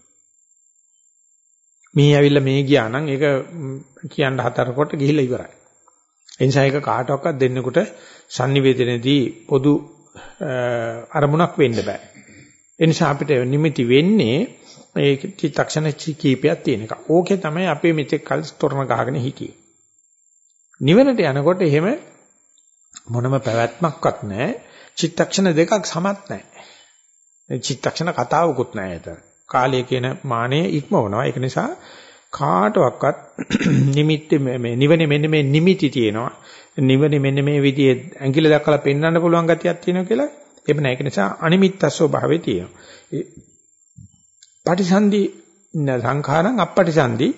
මේ ඇවිල්ලා මේ ගියා නම් ඒක කියන්න හතරකොට ගිහිල්ලා ඉවරයි. ඒ නිසා ඒක කාටවත් දෙන්නෙකුට sannivedanedදී පොදු අරමුණක් වෙන්න බෑ. ඒ නිසා අපිට නිමිති වෙන්නේ ඒ චිත්තක්ෂණ කීපයක් තියෙන එක. ඕකේ තමයි අපේ මෙතෙක් කල් තොරණ ගහගෙන හිටියේ. නිවනට යනකොට එහෙම මොනම පැවැත්මක්වත් නැහැ. චිත්තක්ෂණ දෙකක් සමත් නැහැ. චිත්තක්ෂණ කතාවකුත් නැහැ ඒතර. කාලය කියන මානෙ ඉක්මවනවා. ඒක නිසා කාටවත් නිමිති මේ නිවනේ මෙන්න මේ නිමිති තියෙනවා. නිවනේ මෙන්න මේ විදිහේ ඇඟිල්ල දක්වලා පෙන්වන්න පුළුවන් ගතියක් තියෙනවා කියලා. එහෙම නැහැ. ඒක නිසා අනිමිත්තස්සෝ භාවයේ තියෙනවා. පටිසන්ධි සංඛාරං අපටිසන්ධි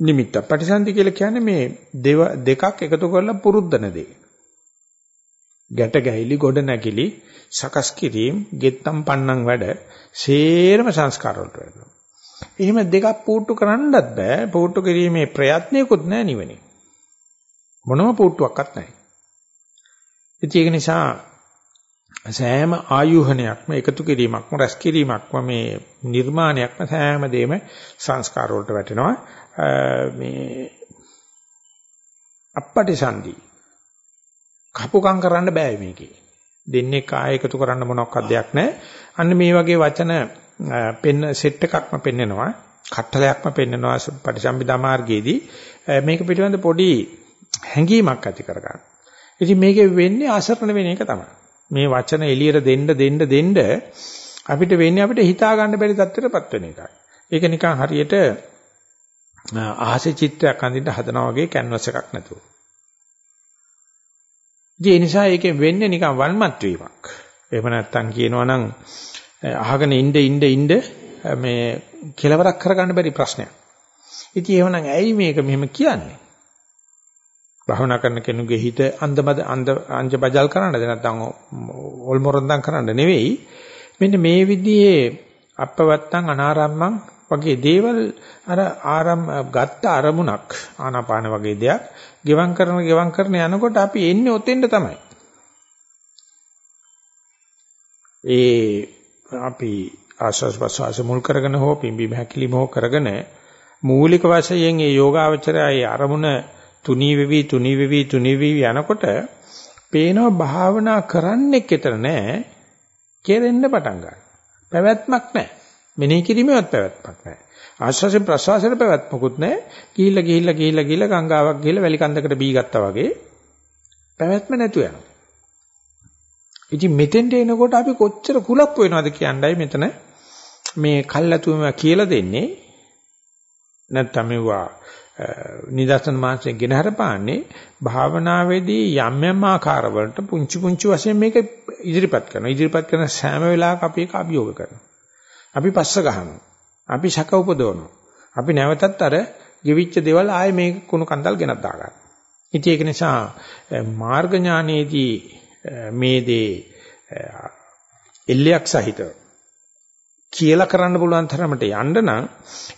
නිමිත්ත. පටිසන්ධි කියලා කියන්නේ මේ දෙකක් එකතු කරලා පුරුද්දන දේ. ගැට ගැහිලි ගොඩ නැගිලි සකස් කිරීම ගෙත්තම් පන්නම් වැඩ සේරම සංස්කාර වලට වෙනවා. එහෙම දෙකක් පුට්ටු කරන්නත් බෑ. පුට්ටු කිරීමේ ප්‍රයත්නයකුත් නැහැ නිවනේ. මොනම පුට්ටුවක්වත් නැහැ. ඒක නිසා සෑම ආයුහණයක්ම එකතු කිරීමක්ම රැස් කිරීමක්ම මේ නිර්මාණයක්ම සෑම දෙයක්ම සංස්කාර වලට වැටෙනවා. මේ අපටිසන්ධි කපුකම් කරන්න බෑ මේකේ. දෙන්නේ කාය එකතු කරන්න මොනක්වත් දෙයක් නැහැ. අන්න මේ වගේ වචන පෙන්න සෙට් එකක්ම පෙන්නනවා. කට්ටලයක්ම පෙන්නනවා පටිසම්භිදා මාර්ගයේදී මේක පිළිබඳ පොඩි හැඟීමක් ඇති කරගන්න. ඉතින් මේකේ වෙන්නේ අසරණ වෙන එක තමයි. මේ වචන එළියට දෙන්න දෙන්න දෙන්න අපිට වෙන්නේ අපිට හිතා ගන්න බැරි තත්ත්වයකටපත් වෙන එකයි. ඒක නිකන් හරියට ආහසේ චිත්‍රයක් අඳින්න හදනවා වගේ කැන්වස් එකක් නැතුව. ඒ නිසා ඒකෙන් වෙන්නේ නිකන් වල්මත් වීමක්. එහෙම නැත්තම් කියනවා නම් අහගෙන ඉන්න ඉන්න ඉන්න මේ කෙලවරක් කරගන්න බැරි ප්‍රශ්නයක්. ඉතින් එහෙමනම් ඇයි මේක මෙහෙම කියන්නේ? භවනා කරන කෙනෙකුගේ හිත අන්ධබද අන්ධ අංජ බජල් කරන්නද නැත්නම් ඔල්මොරන්දම් කරන්න නෙවෙයි. මෙන්න මේ විදිහේ අපවත්තං අනාරම්මං වගේ දේවල් අර ආරම් ගත්ත අරමුණක් ආනාපාන වගේ දෙයක් ගෙවම් කරන ගෙවම් කරන යනකොට අපි එන්නේ ඔතෙන්ද තමයි. ඒ අපි ආස්වාස් ප්‍රසවාස මුල් කරගෙන හෝ පිම්බි හැකිලිම හෝ කරගෙන මූලික වශයෙන් මේ යෝගාවචරය ඒ අරමුණ තුනී වෙවි තුනී වෙවි තුනී වෙවි යනකොට පේනවා භාවනා කරන්නේ කෙතර නෑ කෙරෙන්න පටන් ගන්න. පැවැත්මක් නෑ. මෙනෙහි කිරීමවත් පැවැත්මක් නෑ. ආශ්වාසයෙන් ප්‍රශ්වාසයෙන් පැවැත්මකුත් නෑ. ගිහිල්ලා ගිහිල්ලා ගිහිල්ලා ගිහිල්ලා ගංගාවක් ගිහිල්ලා වැලි කන්දකට බී ගත්තා වගේ පැවැත්ම නැතු යනවා. ඉතින් මෙතෙන්ට එනකොට අපි කොච්චර කුලප්පු වෙනවද කියන්නයි මෙතන මේ කල්ලාතුම කියලා දෙන්නේ. නැත්නම් මෙවුවා නිදර්ශන මාංශයෙන් ගෙන හරපාන්නේ භාවනාවේදී යම් යම් ආකාරවලට පුංචි පුංචි වශයෙන් මේක ඉදිරිපත් කරනවා. ඉදිරිපත් කරන සෑම වෙලාවක අපි ඒක අභියෝග කරනවා. අපි පස්ස ගහනවා. අපි ශක උපදවනවා. අපි නැවතත් අර ගෙවිච්ච දේවල් ආයේ මේක කුණු කන්දල් ගෙනත් දාගන්නවා. ඉතින් ඒක නිසා මාර්ග ඥානයේදී මේ දේ එල්ලයක් සහිතව කියලා කරන්න පුළුවන් තරමට යන්න නම්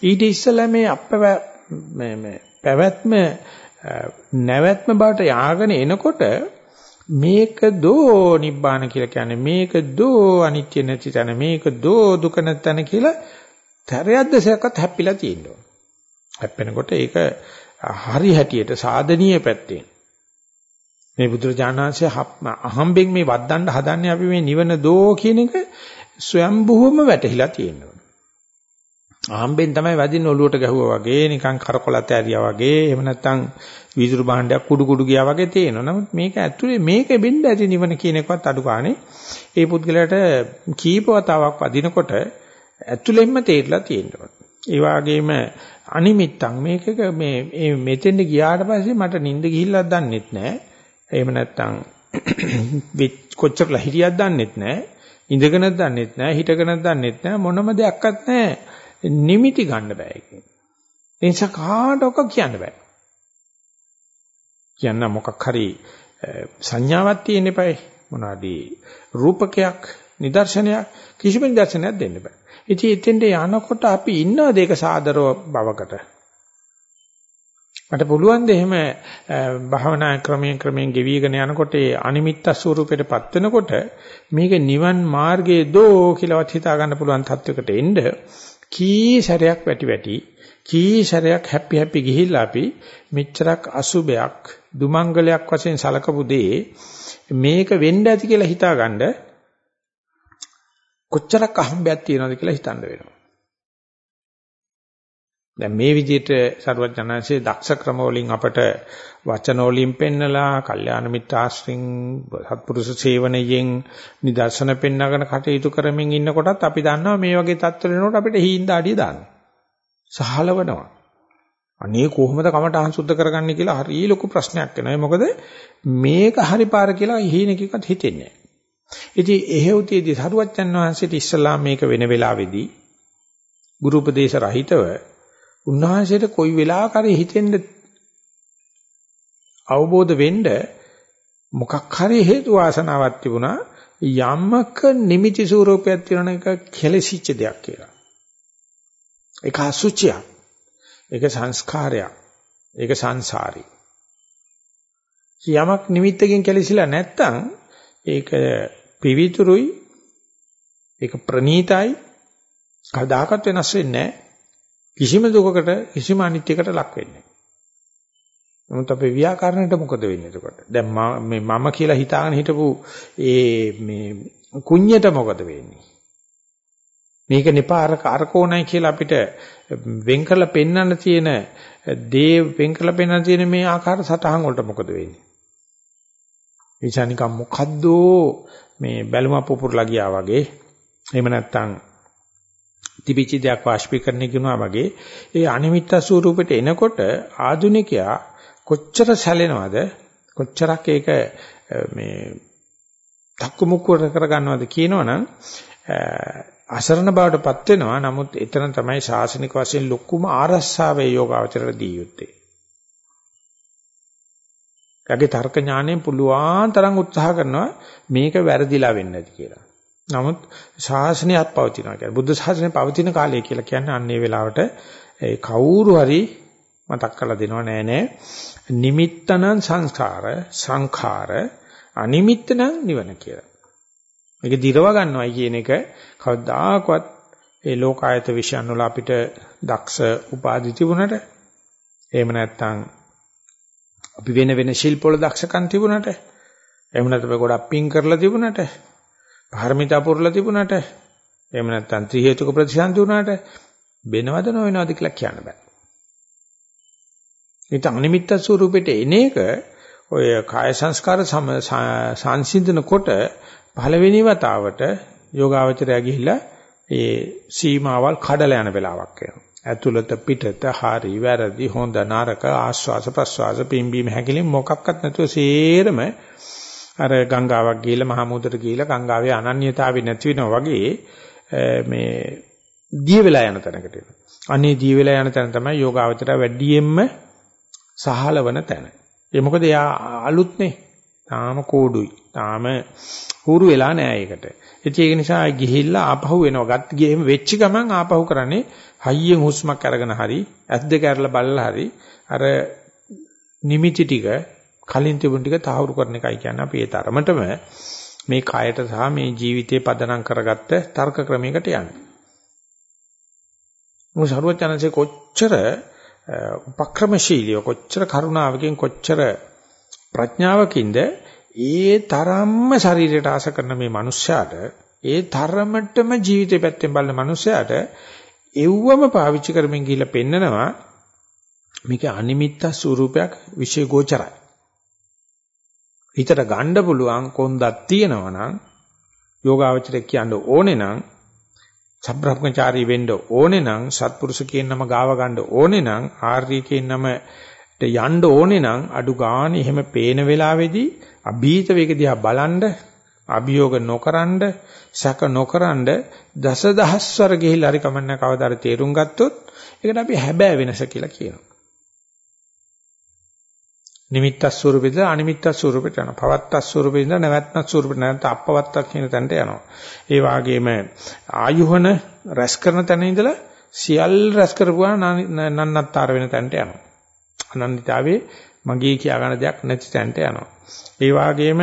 ඊට ඉස්සෙල්ලා මේ අපව මේ මේ පැවැත්ම නැවැත්ම බවට යාගෙන එනකොට මේක දෝ නිබ්බාන කියලා කියන්නේ මේක දෝ අනිත්‍ය නැති තැන මේක දෝ දුක නැති තැන කියලා තරයක් දැසයක්වත් හැප්පිලා තියෙනවා. හැප්පෙනකොට ඒක හරි හැටියට සාධනීය පැත්තෙන් මේ බුදුරජාණන්සේ අහම්බෙන් මේ වද්දන්න හදන්නේ අපි මේ නිවන දෝ කියන එක ස්වයම්බුවම වැටහිලා තියෙනවා. ආම්බෙන් තමයි වදින්න ඔලුවට ගැහුවා වගේ නිකන් කරකොලත් ඇරියා වගේ එහෙම නැත්නම් වීදුරු භාණ්ඩයක් කුඩු කුඩු ගියා වගේ තේනවා. නමුත් මේක ඇතුලේ මේක බෙන්න ඇති නිවන කියන එකවත් අඩු ගානේ ඒ පුද්ගලයාට කීප වතාවක් වදිනකොට ඇතුලෙන්ම තේරලා තියෙනවා. ඒ වගේම අනිමිත්තං මේකක මේ මෙතෙන්ද ගියාට පස්සේ මට නිින්ද ගිහිල්ලා දන්නෙත් නැහැ. එහෙම නැත්නම් කොච්චරලා හිටියක් දන්නෙත් නැහැ. ඉඳගෙනත් දන්නෙත් නැහැ. හිටගෙනත් දන්නෙත් නැහැ. මොනම දෙයක්වත් නැහැ. නිමිටි ගන්න බෑ ඒකෙන්. ඒ නිසා කාටවත් කියන්න බෑ. කියන්න මොකක් හරි සංඥාවක් තියෙන්න eBay මොනවාදී රූපකයක් නිදර්ශනයක් කිසිම නිදර්ශනයක් දෙන්න බෑ. ඉතින් එතෙන්ට යනකොට අපි ඉන්නවද ඒක සාදරව බවකට? මට පුළුවන් ද එහෙම භාවනා ක්‍රමයෙන් ක්‍රමයෙන් ගෙවිගෙන යනකොට ඒ අනිමිත්ත ස්වරූපයටපත් වෙනකොට මේක නිවන් මාර්ගයේ දෝ කියලාවත් හිතා ගන්න පුළුවන් තත්වයකට එන්න කී සැරයක් වැටි වැටි කී සැරයක් හැපි හැපි ගිහිල්ලා අපි මෙච්චරක් අසුබයක් දුමංගලයක් වශයෙන් සලකපු දේ මේක වෙන්න ඇති කියලා හිතාගන්න කොච්චරක් අහම්බයක් තියෙනවද කියලා හිතන්න වෙනවා. දැන් මේ විදිහට සරුවචනanse දක්ෂ ක්‍රම වලින් අපට වචන වලින් පෙන්නලා, කල්යාණ මිත්‍රාශ්‍රින් සත්පුරුෂ සේවනයෙන් නිදර්ශන පෙන්නගෙන කටයුතු කරමින් ඉන්නකොටත් අපි දන්නවා මේ වගේ තත්ත්ව වෙනකොට අපිට හීන දාඩිය දාන්න. සහලවනවා. අනේ කොහොමද කමට අංශුද්ධ කරගන්නේ කියලා හරි ලොකු ප්‍රශ්නයක් වෙනවා. මොකද මේක හරි පාර කියලා හීනකකත් හිතෙන්නේ නැහැ. ඉතින් එහෙව්තියේදී සරුවච්චන් වහන්සේට ඉස්සලා මේක වෙන වෙලාවේදී ගුරු උපදේශ රහිතව උන්වහන්සේට කොයි වෙලාවක හරි හිතෙන්න අවබෝධ වෙන්න මොකක් හරි හේතු වාසනාවක් තිබුණා යමක නිමිති ස්වරූපයක් තියෙන එක කෙලසිච්ච දෙයක් කියලා. ඒක අසුචියක්. ඒක සංස්කාරයක්. ඒක සංසාරي. යමක් නිමිත්තකින් කෙලසිලා නැත්තම් ඒක පිවිතුරුයි ඒක ප්‍රනීතයි කවදාකවත් වෙනස් වෙන්නේ නැහැ. කිසිම දුකකට කිසිම අනිත්‍යයකට ලක් වෙන්නේ නමුත් අපේ ව්‍යාකරණයට මොකද වෙන්නේ එතකොට? දැන් මේ මම කියලා හිතාගෙන හිටපු ඒ මේ කුඤ්ඤයට මොකද වෙන්නේ? මේක නිපාර කාරකෝණයි කියලා අපිට වෙන් කරලා පෙන්වන්න තියෙන දේ වෙන් කරලා පෙන්වන්න තියෙන මේ ආකාර සටහන් වලට මොකද වෙන්නේ? විචානිකම් මොකද්ද මේ බැලුම පුපුරලා ගියා වගේ එහෙම නැත්නම් තිබිච්ච දෙයක් වාෂ්පීකරණය කරනවා වගේ ඒ අනිමිත්ත ස්වරූපෙට එනකොට ආධුනිකයා කොච්චර සැලෙනවද කොච්චරක් ඒක මේ තක්කමුක්කුවට කරගන්නවද කියනවනම් අසරණ බවටපත් වෙනවා නමුත් එතන තමයි ශාසනික වශයෙන් ලොකුම ආරස්සාවේ යෝගාවචරයට දී යුත්තේ. යගේ තර්ක ඥාණයෙන් පුළුවන් තරම් උත්සාහ කරනවා මේක වැරදිලා වෙන්නේ නැති කියලා. නමුත් ශාසනයත් පවතිනවා කියන්නේ බුද්ධ ශාසනය පවතින කාලය කියලා කියන්නේ අන්නේ වෙලාවට ඒ කවුරු හරි මතක් කරලා දෙනව නෑ නෑ නිමිත්තනම් සංස්කාර සංඛාර අනිමිත්තනම් නිවන කියලා. මේක දිරව ගන්නවයි කියන එක කවදාකවත් ඒ ලෝකායත විශ්යන් වල අපිට දක්ෂ උපාධි තිබුණට එහෙම නැත්නම් අපි වෙන වෙන ශිල්ප වල දක්ෂකම් තිබුණට එහෙම නැත්නම් ගොඩක් පිං කරලා තිබුණට පාරමිතා පුරලා තිබුණට එහෙම නැත්නම් ත්‍රි හේතුක ප්‍රතිසන්දි වුණාට වෙනවද නොවෙනවද කියලා කියන්න බෑ. ඊට අනිමිත්ත ස්වරූපෙට එන එක ඔය කාය සංස්කාර සංසිඳනකොට පළවෙනි වතාවට යෝගාවචරය ගිහිල්ලා ඒ සීමාවල් කඩලා යන වෙලාවක් එනවා. ඇතුළත පිටත හරි වැරදි හොඳ නරක ආස්වාස ප්‍රස්වාස පිම්බීම හැකිලින් මොකක්වත් නැතුව සේරම අර ගංගාවක් ගිහිල්ලා මහා මුහුදට ගිහිල්ලා ගංගාවේ අනන්‍යතාවය නැති වෙනවා වගේ මේ දිය වෙලා යන තැනකට එනවා. අනේ දිය වෙලා යන තැන තමයි යෝගාවචරය වැඩියෙන්ම සහලවන තැන. ඒ මොකද එයා අලුත්නේ. තාම කෝඩුයි. තාම හුරු වෙලා නෑ ඒකට. ඒක නිසා ගිහිල්ලා ආපහු එනවා. ගත් ගියෙම වෙච්ච ගමන් ආපහු කරන්නේ හයියෙන් හුස්මක් අරගෙන හරි ඇස් දෙක අරලා බලලා හරි අර නිමිති ටික කලින් තිබුණ ටික තහවුරු කරන එකයි කියන්නේ අපි ඒ තරමටම මේ කයට සහ මේ ජීවිතේ පදනම් කරගත්ත තර්ක ක්‍රමයකට යන්නේ. මොහොත සරුවචනන්සේ කොච්චර උපක්‍රමශීලීව කොච්චර කරුණාවකින් කොච්චර ප්‍රඥාවකින්ද ඒ තරම්ම ශරීරයට ආස කරන මේ මිනිස්යාට ඒ තරමටම ජීවිතේ පැත්තෙන් බලන මිනිස්යාට එව්වම පාවිච්චි කරමින් ගිහිල්ලා පෙන්නනවා මේක අනිමිත්ත ස්වරූපයක් විශේෂ ගෝචරයි. හිතට ගන්න පුළුවන් කොන්දක් තියෙනවා නම් යෝගාවචරය කියන්න ඕනේ නම් සබ්‍රහ්මචාරී වෙන්න ඕනේ නම් සත්පුරුෂ කියන නම ගාව ගන්න ඕනේ නම් ආර්ය කියන නමට යන්න ඕනේ නම් අඩු ගානේ එහෙම පේන වෙලාවේදී අභීත වේග දිහා බලන්න අභියෝග නොකරනද සැක නොකරනද දසදහස්වර ගිහිල්ලා හරි කමන්න කවදාද තේරුම් ගත්තොත් ඒකට අපි හැබෑ වෙනස කියලා කියනවා. නිමිත්ත ස්වරූපෙද අනිමිත්ත ස්වරූපෙට යනවා. පවත්ත ස්වරූපෙද නැවැත්න ස්වරූපෙට නැත්නම් අපවත්තක් කියන තැනට යනවා. ඒ වගේම ආයුහන රැස් කරන තැන ඉඳලා සියල් රැස් කරපුවා නන්නත්තර වෙන තැනට යනවා. අනන්‍යතාවේ මගේ කියා ගන්න දෙයක් නැති තැනට යනවා. ඒ වගේම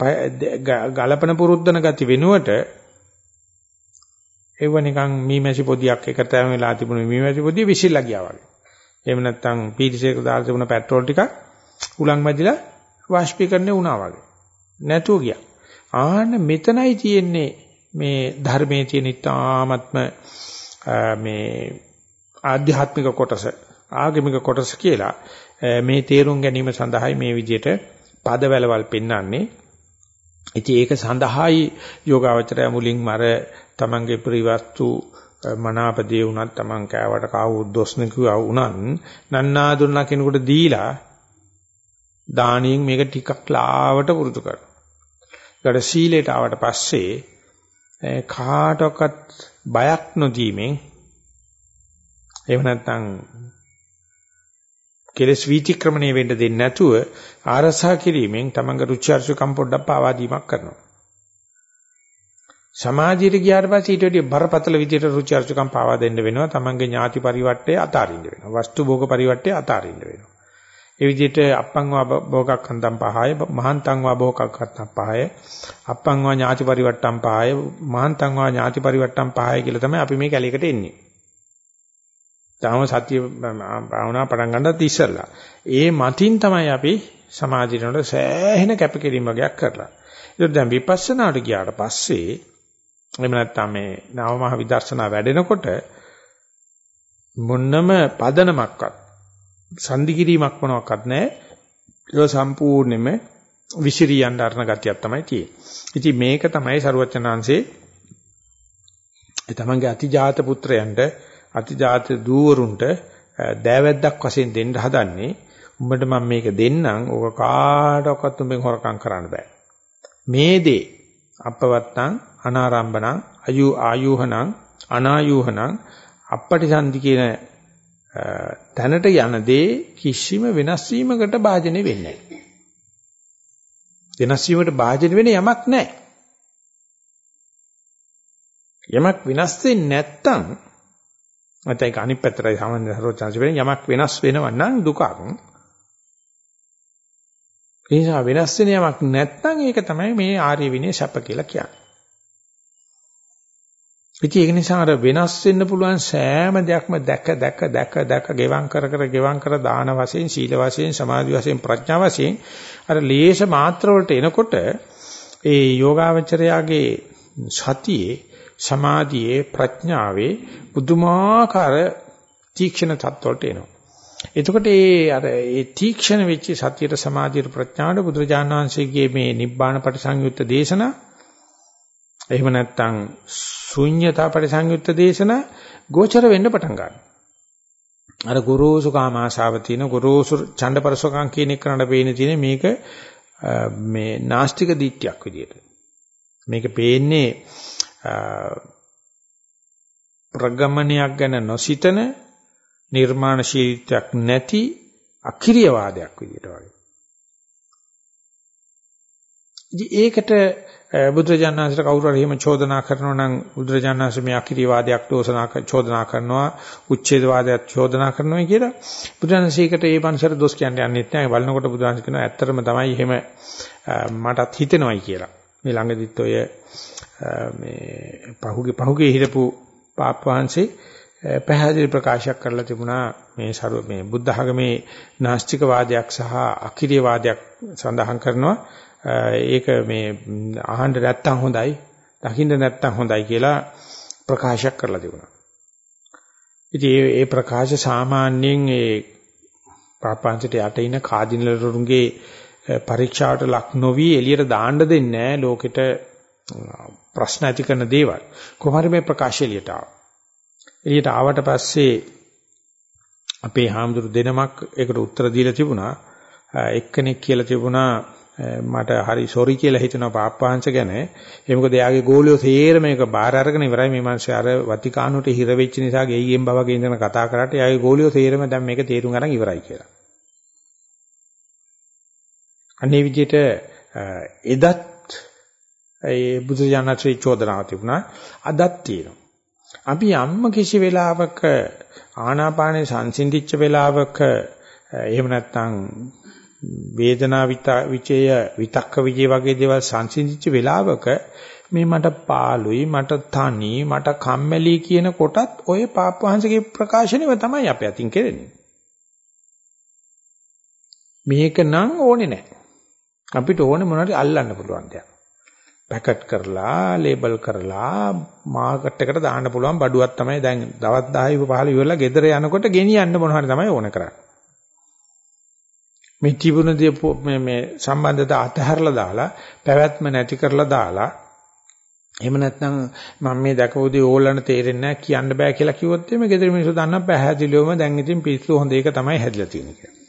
ගලපන පුරුද්දන ගති වෙනුවට ඒව නිකන් මීමැසි පොදියක් එක තැන වෙලා තිබුණේ මීමැසි පොදිය විසිරලා ගියා වගේ. එහෙම නැත්නම් පීඩිසයක දාලා තිබුණ පෙට්‍රෝල් ටික උලන් මැදිලා වාෂ්පීකරණය වුණා වගේ. නැතුව ගියා. ආන්න මෙතනයි තියෙන්නේ මේ ධර්මයේ තියෙන ඉතාමත්ම මේ ආධ්‍යාත්මික කොටස ආගමික කොටස කියලා මේ තේරුම් ගැනීම සඳහායි මේ විදිහට පදවැලවල් පෙන්වන්නේ ඉතින් ඒක සඳහායි යෝගාවචරය මුලින්ම අර තමන්ගේ ප්‍රිවස්තු මනාපදී වුණත් තමන් කෑවට කාව උද්දොස්න කිව්වා වුණත් නන්නා දුන්නා කෙනෙකුට දීලා දානියෙන් මේක ටිකක් ලාවට පුරුදු කරනවා. ඊට සීලයට ආවට පස්සේ කාටවත් බයක් නොදීමෙන් එහෙම නැත්නම් කෙලස් වීතික්‍රමණය වෙන්න දෙන්නේ නැතුව ආරසා කිරීමෙන් තමංග රුචි අරුචිකම් පොඩ්ඩක් පාවා දීමක් කරනවා. සමාජීය ගියාට පස්සේ ඊට වඩා බරපතල විදියට රුචි අරුචිකම් පාවා දෙන්න වෙනවා. තමංගේ ඥාති පරිවර්තය අතාරින්න වෙනවා. වස්තු භෝග පරිවර්තය අතාරින්න වෙනවා. ඒ විදිහට අප්පං වා භෝගක් හන්දම් පහය මහන්තං වා භෝගක් හන්දම් පහය අප්පං වා ඥාති පරිවට්ටම් පහය මහන්තං වා ඥාති පරිවට්ටම් පහය කියලා තමයි අපි මේ කැලේකට එන්නේ. තාම සතිය භාවනා පටන් ගන්නත් ඉස්සෙල්ලා. ඒ මතින් තමයි අපි සමාධියට සෑහෙන කැපකිරීම වගේක් කරලා. ඒක දැන් විපස්සනාට ගියාට පස්සේ එහෙම නැත්නම් මේ නවමහ විදර්ශනා වැඩෙනකොට මොන්නම පදනමක්වත් සංදි කිරීමක් මොනවත් නැහැ. ඒක සම්පූර්ණයෙන්ම විසිරියන්න අරන ගතියක් තමයි තියෙන්නේ. ඉතින් මේක තමයි සරුවචනාංශේ ඒ තමන්ගේ අතිජාත පුත්‍රයන්ට අතිජාත දූවරුන්ට දෑවැද්දක් වශයෙන් දෙන්න හදන්නේ උඹට මම මේක දෙන්නම් ඕක කාටවත් උඹෙන් හොරකම් කරන්න බෑ මේ දේ අපවත්තං අනාරම්භණං අයු ආයුහණං අනායුහණං අපටිසන්ධි කියන තැනට යන දේ කිසිම වෙනස් වීමකට භාජනය වෙන්නේ නැහැ. වෙනස් වීමකට භාජනය වෙන යමක් නැහැ. යමක් වෙනස් වෙන්නේ නැත්තම් නැත්නම් ඒක අනිත් පැත්තටයි සාමාන්‍ය සරෝජාංශ වෙන්නේ යමක් වෙනස් වෙනව නම් දුකක්. ඒ නිසා වෙනස් වෙන යමක් නැත්නම් ඒක තමයි මේ ආර්ය විනය සැප කියලා කියන්නේ. ඉතින් ඒක නිසා අර වෙනස් වෙන්න පුළුවන් සෑම දෙයක්ම දැක දැක දැක දැක ගෙවම් කර කර ගෙවම් කර දාන වශයෙන් සීල වශයෙන් සමාධි වශයෙන් ප්‍රඥා වශයෙන් අර ලේෂ මාත්‍ර වලට එනකොට ඒ යෝගාවචරයාගේ සතියේ සමාධියේ ප්‍රඥාවේ පුදුමාකාර තීක්ෂණ තත්ත්වයට එනවා. එතකොට ඒ අර ඒ තීක්ෂණ වෙච්ච සතියට සමාධියට ප්‍රඥාවට බුදුරජාණන් වහන්සේගේ මේ නිබ්බාන පටිසංයුත්ත දේශනා එහෙම නැත්නම් ශුන්්‍යතා පරිසංයුක්ත දේශනා ගෝචර වෙන්න පටන් ගන්නවා. අර ගුරුසු කාමාශාව තියෙන ගුරුසු ඡණ්ඩපරසකම් කියන එකට පේන තියෙන මේක මේ නාස්තික දිට්ඨියක් විදියට. මේක පේන්නේ ප්‍රගමනයක් ගැන නොසිතන නිර්මාණශීලීත්වයක් නැති අක්‍රීයවාදයක් විදියට වගේ. ඉතින් ඒකට බුදුරජාණන්සේට කවුරු හරි එහෙම චෝදනා කරනවා නම් බුදුරජාණන්සේ මේ අකිරිවාදයක් දෝෂනා චෝදනා කරනවා උච්ඡේදවාදයක් චෝදනා කරනවා කියලා. බුදුරජාණන්සේකට ඒ පන්සර දොස් කියන්නේ යන්නේත් නැහැ. බලනකොට බුදුරජාණන් කියනවා ඇත්තටම තමයි එහෙම මටත් හිතෙනවයි කියලා. මේ ළඟදිත් ඔය මේ පහුගේ පහුගේ හිටපු පාප වහන්සේ පැහැදිලි ප්‍රකාශයක් කරලා තිබුණා මේ සරු මේ බුද්ධ ධර්මයේ නාස්තික වාදයක් සහ අකිරිය වාදයක් සඳහන් කරනවා ඒක මේ අහන්න නැත්තම් හොඳයි, දකින්න නැත්තම් හොඳයි කියලා ප්‍රකාශයක් කරලා තිබුණා. ඉතින් ඒ ප්‍රකාශ සාමාන්‍යයෙන් ඒ පාපාන්තයට යට ඉන කාදිනලරුන්ගේ පරීක්ෂාවට ලක් නොවි එළියට දාන්න දෙන්නේ නැහැ ලෝකෙට ප්‍රශ්න ඇති කරන දේවල්. කොහොමද මේ ප්‍රකාශය එළියට ආවා? එළියට ආවට පස්සේ අපේ හාමුදුරු දෙනමක් ඒකට උත්තර දීලා තිබුණා. එක්කෙනෙක් කියලා තිබුණා මට හරි සෝරි කියලා හිතෙනවා පාප්පාංශ ගැන. ඒ මොකද එයාගේ ගෝලියෝ තේරම මේක බාහිර අරගෙන ඉවරයි මේ මිනිස්සු අර වතිකානුවට හිර වෙච්ච නිසා ගෙයියෙන් බවගේ ඉඳන කතා කරාට එයාගේ ගෝලියෝ තේරම දැන් මේක තේරුම් අරන් ඉවරයි කියලා. අනේ විදිහට එදත් ඒ බුදු ජානත්‍රි චෝදනාව තිබුණා. අදත් තියෙනවා. අපි යම්ම කිසි වෙලාවක ආනාපානේ සංසිඳිච්ච වෙලාවක එහෙම නැත්නම් වේදනා විචය විතක්ක විජේ වගේ දේවල් සංසිඳිච්ච වෙලාවක මේ මට පාළුයි මට තනි මට කම්මැලි කියන කොටත් ඔය පාපවංශගේ ප්‍රකාශනෙම තමයි අපේ අතින් කෙරෙන්නේ. මේක නම් ඕනේ නැහැ. අපිට ඕනේ මොනවාරි අල්ලන්න පුළුවන් දෙයක් පැකට් කරලා ලේබල් කරලා මාකට් එකට දාන්න පුළුවන් බඩුවක් තමයි දැන් දවස් 10 15 ඉවරලා ගෙදර යනකොට ගෙනියන්න මොනවාරි තමයි ඕනේ කරන්නේ මේ තිබුණ දේ මේ මේ සම්බන්ධතා අතහැරලා දාලා පැවැත්ම නැති කරලා දාලා එහෙම නැත්නම් මම මේ දැකපු දේ ඕලන්න තේරෙන්නේ නැහැ කියන්න බෑ කියලා කිව්වොත් එimhe ගෙදර මිනිස්සු දන්නා පැහැදිලිවම දැන් ඉතින් පිස්සු හොඳ එක තමයි හැදිලා තියෙන්නේ කියලා.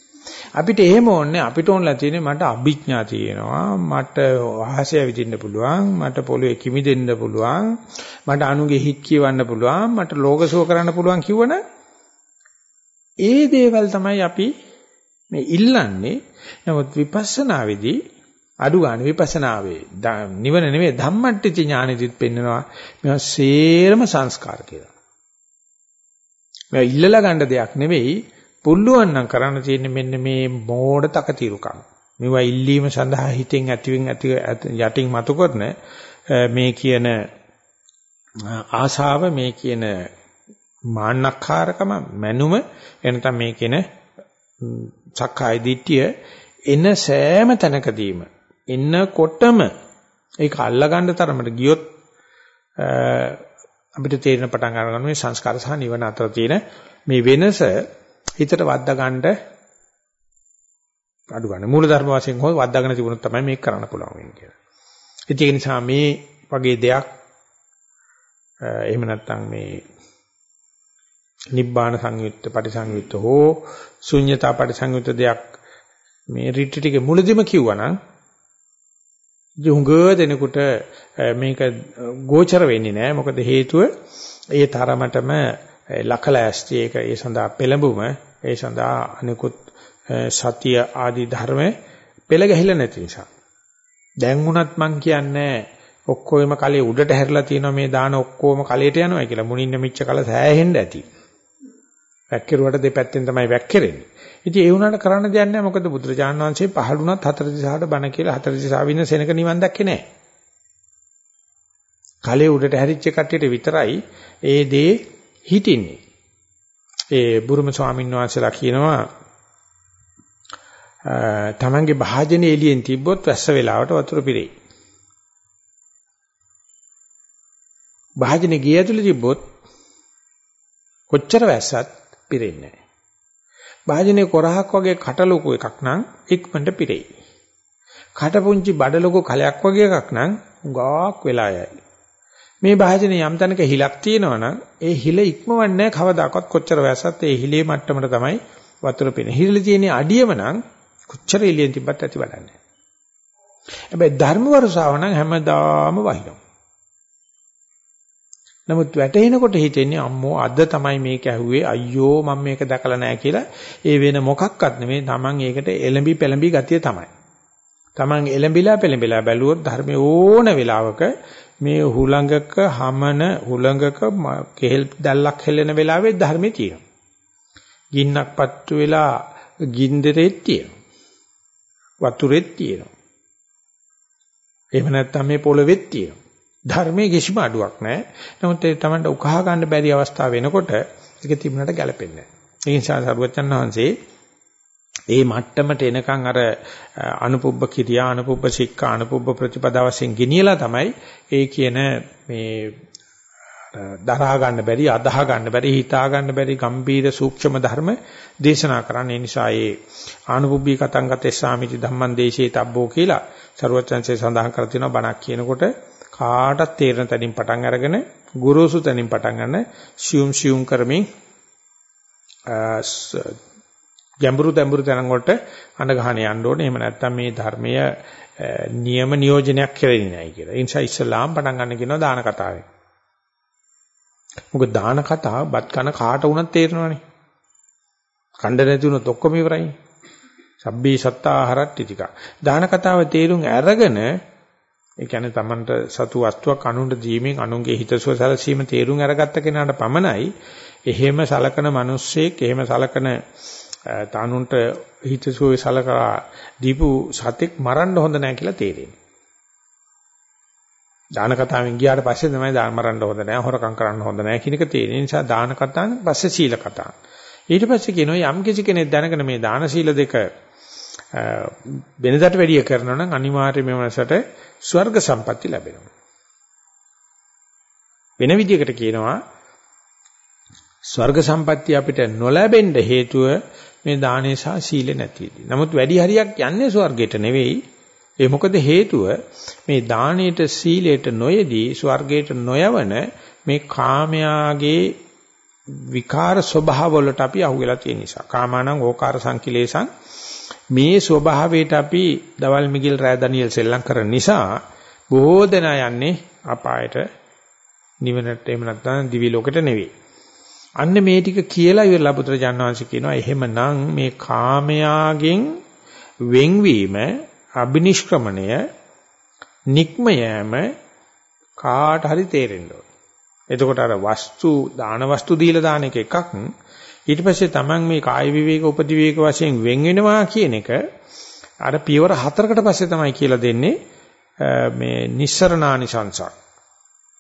අපිට එහෙම ඕනේ අපිට ඕනලා තියෙන්නේ මට අභිඥා තියෙනවා. මට ආහසය විදින්න පුළුවන්. මට පොළොවේ කිමිදෙන්න පුළුවන්. මට අනුගේ හිත් කියවන්න පුළුවන්. මට ලෝකසුව කරන්න පුළුවන් කිව්වන ඒ දේවල් තමයි අපි මේ ඉල්ලන්නේ. නමුත් විපස්සනාවේදී අඩු ගන්න විපස්සනාවේ නිවන නෙමෙයි ධම්මට්ටි ඥානෙදිත් පෙන්නනවා. මේවා සේරම සංස්කාර කියලා. මේ ඉල්ලලා ගන්න දෙයක් නෙවෙයි. පුළුවන් නම් කරන්න තියෙන්නේ මෙන්න මේ මෝඩ තකතිරුකම්. මේවා ඉල්ලීම සඳහා හිතෙන් ඇතිවෙන් ඇති යටින් මතු කරන මේ කියන ආශාව මේ කියන මාන්නක්කාරකම මනුම එනතම මේ කියන සක්කාය දිට්ඨිය එන සෑම තැනකදීම එන්නකොටම ඒක අල්ලගන්න තරමට ගියොත් අපිට තේරෙන පටන් ගන්න මේ සංස්කාර සහ නිවන අතර තියෙන මේ වෙනස හිතට වද්දා ගන්න අඩු ගන්න මූල ධර්ම වශයෙන් හොය වද්දාගෙන තිබුණොත් තමයි මේක කරන්න පුළුවන් වෙන්නේ කියලා. ඒක නිසා මේ වගේ දෙයක් එහෙම නැත්නම් මේ නිබ්බාන සංයුක්ත පටිසංයුක්ත හෝ ශුන්්‍යතා පටිසංයුක්ත දෙයක් මේ රිට්‍රීට් එකේ මුලදිම කිව්වනම් ජුංග දෙනකොට මේක ගෝචර වෙන්නේ නැහැ මොකද හේතුව ඒ තරමටම ලකලෑස්ති ඒක ඒ සඳහා පෙළඹුම ඒ සඳහා අනිකුත් සතිය ආදී ධර්ම පෙළ ගැහිලා නැති නිසා දැන් වුණත් මං කියන්නේ ඔක්කොම කලේ උඩට හැරිලා තියෙනවා මේ දාන ඔක්කොම කලයට යනවා කියලා මුණින්න මිච්ච කල සෑහෙන්න ඇති. වැක්කිරුවට දෙපැත්තෙන් තමයි වැක්කිරෙන්නේ. ඉතින් ඒ වුණාට කරන්න දෙයක් නැහැ මොකද බුදුරජාණන් වහන්සේ පහළුණත් හතර දිශාවට බණ කියලා හතර දිශාවින් සෙනක නිවන් දැක්කේ නැහැ. කලේ උඩට හැරිච්ච කට්ටියට විතරයි ඒ දේ හිටින්නේ. ඒ බුරුම ස්වාමීන් වහන්සේලා කියනවා තමන්ගේ භාජනය එළියෙන් තිබ්බොත් වැස්ස වෙලාවට වතුර පිරෙයි. භාජනේ ගිය ඇතුළේ තිබ්බොත් කොච්චර වැස්සත් පිරෙන්නේ නැහැ. භාජනේ කොරහක් වගේ කට ලොකු එකක් නම් ඉක්මනට පිරෙයි. කට පුංචි බඩ ලොකු කලයක් වගේ එකක් නම් උගාක් වෙලා යයි. මේ භාජනේ යම් තැනක හිලක් තියෙනවා නම් ඒ හිල ඉක්මවන්නේ කවදාකවත් කොච්චර වැස්සත් ඒ හිලේ මට්ටමට තමයි වතුර පිරෙන්නේ. හිල තියෙන අඩියම නම් කොච්චර එළියෙන් තිබ්බත් ඇති වැඩන්නේ. හැබැයි ධර්ම වර්ෂාව නම් හැමදාම වහිනවා. නමුත් වැටෙනකොට හිතෙන්නේ අම්මෝ අද තමයි මේක ඇහුවේ අයියෝ මම මේක දැකලා නැහැ කියලා ඒ වෙන මොකක්වත් නෙමෙයි Taman ඒකට එලඹි පෙලඹි ගතිය තමයි. Taman එලඹිලා පෙලඹිලා බැලුවොත් ධර්මයේ ඕන වෙලාවක මේ හුලඟක හමන හුලඟක කෙහෙල් දැල්ලක් හෙලෙන වෙලාවේ ධර්මයේ තියෙනවා. ගින්නක් පත්තු වෙලා ගින්දරෙත් තියෙනවා. වතුරෙත් තියෙනවා. එහෙම නැත්නම් මේ පොළවෙත් තියෙනවා. ධර්මයේ කිසිම අඩුවක් නැහැ. නමුත් ඒ තමන්ට උකහා ගන්න බැරි අවස්ථාව වෙනකොට ඒක තිබුණට ගැලපෙන්නේ නැහැ. ඒ නිසා සරුවචන් වහන්සේ ඒ මට්ටමට එනකන් අර අනුපුබ්බ කිරියා අනුපුබ්බ සික්ඛා අනුපුබ්බ ප්‍රතිපදා වශයෙන් ගෙනියලා තමයි ඒ කියන මේ දරා ගන්න බැරි අදාහ ගන්න බැරි හිතා ගන්න බැරි ගම්බීර සූක්ෂම ධර්ම දේශනා කරන්න. ඒ නිසා ඒ ආනුපුබ්බී කතං ගතේ සාමිති ධම්මං දේශේ තබ්බෝ කියලා සරුවචන්සේ සඳහන් කර තියෙනවා බණක් කියනකොට කාටත් තේරෙන තැනින් පටන් අරගෙන ගුරුසු තැනින් පටන් ගන්න සියුම් සියුම් කරමින් ගැඹුරු ගැඹුරු තැන් වලට අඬ ගහන යන්න ඕනේ. එහෙම නැත්නම් මේ ධර්මය නියම නියෝජනයක් කෙරෙන්නේ නැහැ කියලා. ඒ නිසා ඉස්ලාම් පටන් ගන්න කියනවා දාන කතාවෙන්. මොකද දාන කතාව බත් කන කාට වුණත් තේරෙනවනේ. කණ්ඩ නැති වුණොත් ඔක්කොම ඉවරයි. සබ්බී සත්තාහරත් ටික. දාන කතාව තේරුම් අරගෙන ඒ කියන්නේ Tamanට සතු වස්තුවක් අනුන්ට දීමෙන් අනුන්ගේ හිතසුව සැලසීම තේරුම් අරගත්ත කෙනාට පමණයි එහෙම සලකන මිනිස්සෙක් එහෙම සලකන තනුන්ට හිතසුවේ සලකලා දීපු සතෙක් මරන්න හොඳ නැහැ කියලා තේරෙන්නේ. දාන කතාවෙන් ගියාට පස්සේ තමයි දාන මරන්න හොඳ නැහැ හොරකම් කරන්න හොඳ නැහැ කියන එක තේරෙන නිසා දාන කතාවෙන් පස්සේ සීල කතාව. ඊට පස්සේ කියනවා යම් කිසි කෙනෙක් දැනගෙන මේ දාන සීල දෙක වෙනදට වැඩිය කරනවා නම් අනිවාර්යයෙන්ම මනසට ස්වර්ග සම්පatti ලැබෙනවා. වෙන විදිහකට කියනවා ස්වර්ග සම්පatti අපිට නොලැබෙන්න හේතුව මේ දානේ සහ සීලේ නැතිදී. නමුත් වැඩි හරියක් යන්නේ ස්වර්ගයට නෙවෙයි. ඒ මොකද හේතුව මේ දානේට සීලයට නොයේදී ස්වර්ගයට නොයවන මේ කාමයාගේ විකාර ස්වභාව වලට අපි අහු වෙලා තියෙන නිසා. කාමානං ඕකාර සංකිලේසං මේ ස්වභාවයට අපි දවල් මිගිල් රෑ ඩැනියෙල් සෙල්ලම් කරන නිසා බොහෝ දෙනා යන්නේ අපායට නිවනට එහෙම නැත්නම් දිවි ලෝකෙට නෙවෙයි. අන්න මේ ටික කියලා ඉවරලා පුත්‍රජාන වහන්සේ කියනවා එහෙමනම් මේ කාමයාගෙන් වෙන්වීම අබිනිෂ්ක්‍රමණය නික්ම යෑම කාට හරි තේරෙන්න ඕන. එතකොට අර වස්තු දාන වස්තු දීලා දාන එක එකක් ඊට පස්සේ Taman මේ කාය විවේක උපදිවේක වශයෙන් වෙන් වෙනවා කියන එක අර පියවර හතරකට පස්සේ තමයි කියලා දෙන්නේ මේ නිස්සරණානිසංසක්.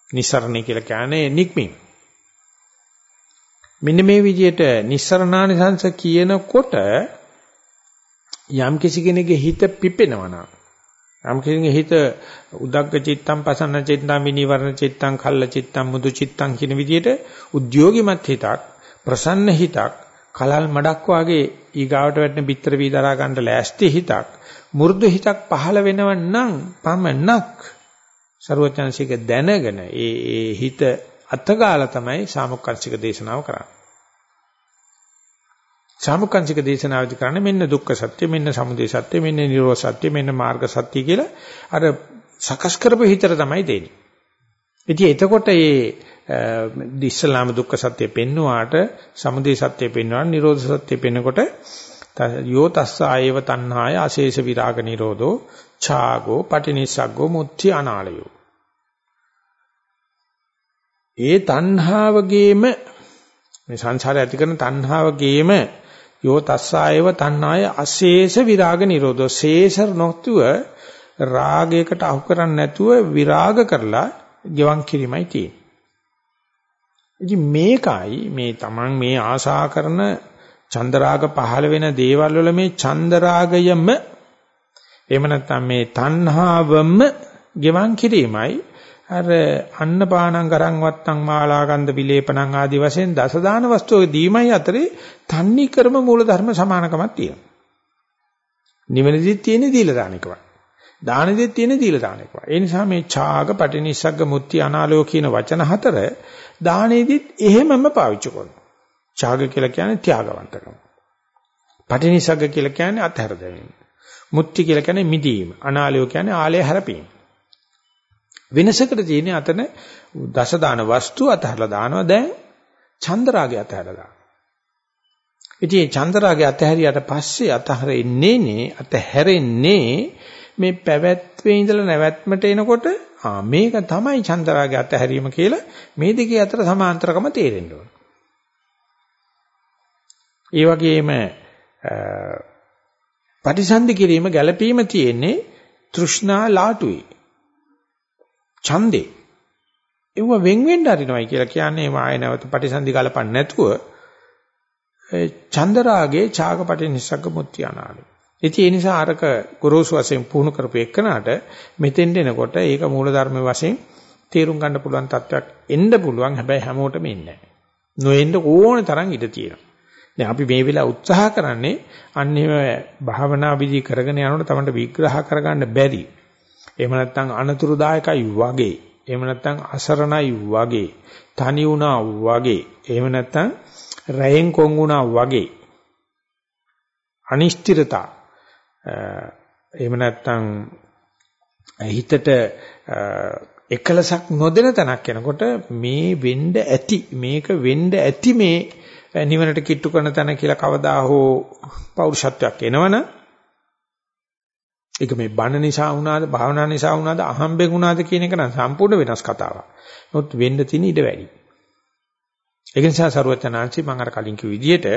නිස්සරණේ කියලා කියන්නේ නික්මීම. මෙන්න මේ විදිහට නිස්සරණානිසංශ කියනකොට යම් කිසි කෙනෙකුගේ හිත පිපෙනවා යම් කෙනෙකුගේ හිත උදග්ග චිත්තම් පසන්න චිත්තම් විනිවරණ චිත්තම් කල්ල චිත්තම් මුදු චිත්තම් කියන විදිහට උද්‍යෝගිමත් හිතක් ප්‍රසන්න හිතක් කලල් මඩක් වාගේ ඊගාවට වැටෙන bitter වී දරා ගන්න ලෑස්ති හිතක් මු르දු හිතක් පහළ වෙනව නම් පමණක් ਸਰවචන්සික දැනගෙන ඒ ඒ හිත අතගාලා තමයි සාමුක්කංශික දේශනාව කරන්නේ. සාමුක්කංශික දේශනාවදි කරන්නේ මෙන්න දුක්ඛ සත්‍ය මෙන්න සමුදය සත්‍ය මෙන්න නිරෝධ සත්‍ය මෙන්න මාර්ග සත්‍ය කියලා අර සකස් කරපු හිතට තමයි දෙන්නේ. ඉතින් එතකොට මේ ඉස්ලාම දුක්ඛ සත්‍ය පෙන්නුවාට සමුදය සත්‍ය පෙන්වනවා නිරෝධ සත්‍ය පෙන්නකොට යෝ තස්ස ආයව තණ්හාය අශේෂ විරාග නිරෝධෝ ඡාගෝ පටිනිස්සග්ගෝ මුත්‍ති අනාලයෝ ඒ තණ්හාවගේම මේ සංසාරය ඇති කරන තණ්හාවගේම යෝ තස්සායව තණ්හාය අශේෂ විරාග නිරෝධෝ ශේෂ නොතුව රාගයකට අහු කරන්නේ නැතුව විරාග කරලා ගෙවන් කිරීමයි තියෙන්නේ. ඉතින් මේකයි මේ Taman මේ ආශා කරන චන්දරාග පහළ වෙන දේවල් වල මේ චන්දරාගයම එහෙම නැත්නම් මේ තණ්හාවම ගෙවන් කිරීමයි අර අන්නපානං කරං වත්තං මාලාගන්ධ විලේපණං ආදි වශයෙන් දසදාන වස්තුවේ දීමයි අතරේ තන්නි ක්‍රම මූල ධර්ම සමානකමක් තියෙනවා. නිවනදිත් තියෙන දීලා දාන එකමයි. දානෙදිත් තියෙන දීලා දාන එකමයි. ඒ නිසා මේ ඡාග පටිනිස්සග්ග මුත්‍ති අනාලෝ කියන වචන හතර දානෙදිත් එහෙමම පාවිච්චි කරනවා. ඡාග කියලා කියන්නේ ත්‍යාගවන්තකම. පටිනිස්සග්ග කියලා කියන්නේ අත්හැර දැමීම. මුත්‍ති කියලා කියන්නේ මිදීම. අනාලෝ කියන්නේ ආලය හැරපීම. වෙනසකට තියෙන්නේ අතන දස දාන වස්තු අතහැරලා දානවා දැන් චන්දරාගය අතහැරලා දානවා. ඉතින් මේ චන්දරාගය අතහැරියට පස්සේ අතහැරෙන්නේ නේ අතහැරෙන්නේ මේ පැවැත්වේ ඉඳලා නැවැත්මට එනකොට ආ මේක තමයි චන්දරාගය අතහැරීම කියලා මේ දෙකේ අතර සමාන්තරකම තේරෙන්න ඕන. ඒ වගේම පටිසන්ධි කිරීම ගැළපීම තියෙන්නේ තෘෂ්ණා ලාටුවේ. ඡන්දේ. ඒව වෙන් වෙන්න අරිනවයි කියලා කියන්නේ ආය නැවත පටිසන්ධි ගලපන්නේ නැතුව චන්දරාගේ ඡාගපටි නිසග්ග මුත්‍යානාලු. ඉතින් ඒ නිසා අරක ගොරෝසු වශයෙන් පුහුණු කරපු එකනට මෙතෙන්ට එනකොට ඒක මූලධර්ම වශයෙන් තේරුම් ගන්න පුළුවන් තත්වයක් එන්න පුළුවන් හැබැයි හැමෝටම එන්නේ නැහැ. නොඑන්න ඕන තරම් ඉඩ තියෙනවා. දැන් අපි මේ වෙලාව උත්සාහ කරන්නේ අන්න එහෙම භාවනා විදි කරගෙන යනකොට තමයි විග්‍රහ කරගන්න බැරි. එහෙම නැත්නම් අනතුරුදායකයි වගේ. එහෙම නැත්නම් අසරණයි වගේ. තනි වුණා වගේ. එහෙම නැත්නම් රැයෙන් කොන් වුණා වගේ. අනිශ්චිතතා. එහෙම නැත්නම් හිතට එකලසක් නොදෙන තැනක් යනකොට මේ වෙන්න ඇති මේක වෙන්න ඇති මේ නිවනට කිට්ටු කරන තැන කියලා කවදා හෝ පෞරුෂත්වයක් එනවනම් ඒක මේ බණ නිසා වුණාද භාවනා නිසා වුණාද අහම්බෙන් වුණාද කියන එක නම් සම්පූර්ණ වෙනස් කතාවක්. නමුත් වෙන්න තියෙන ඉඩ වැඩි. ඒක නිසා සරුවචනාංශي මම අර කලින් කිව්ව විදිහට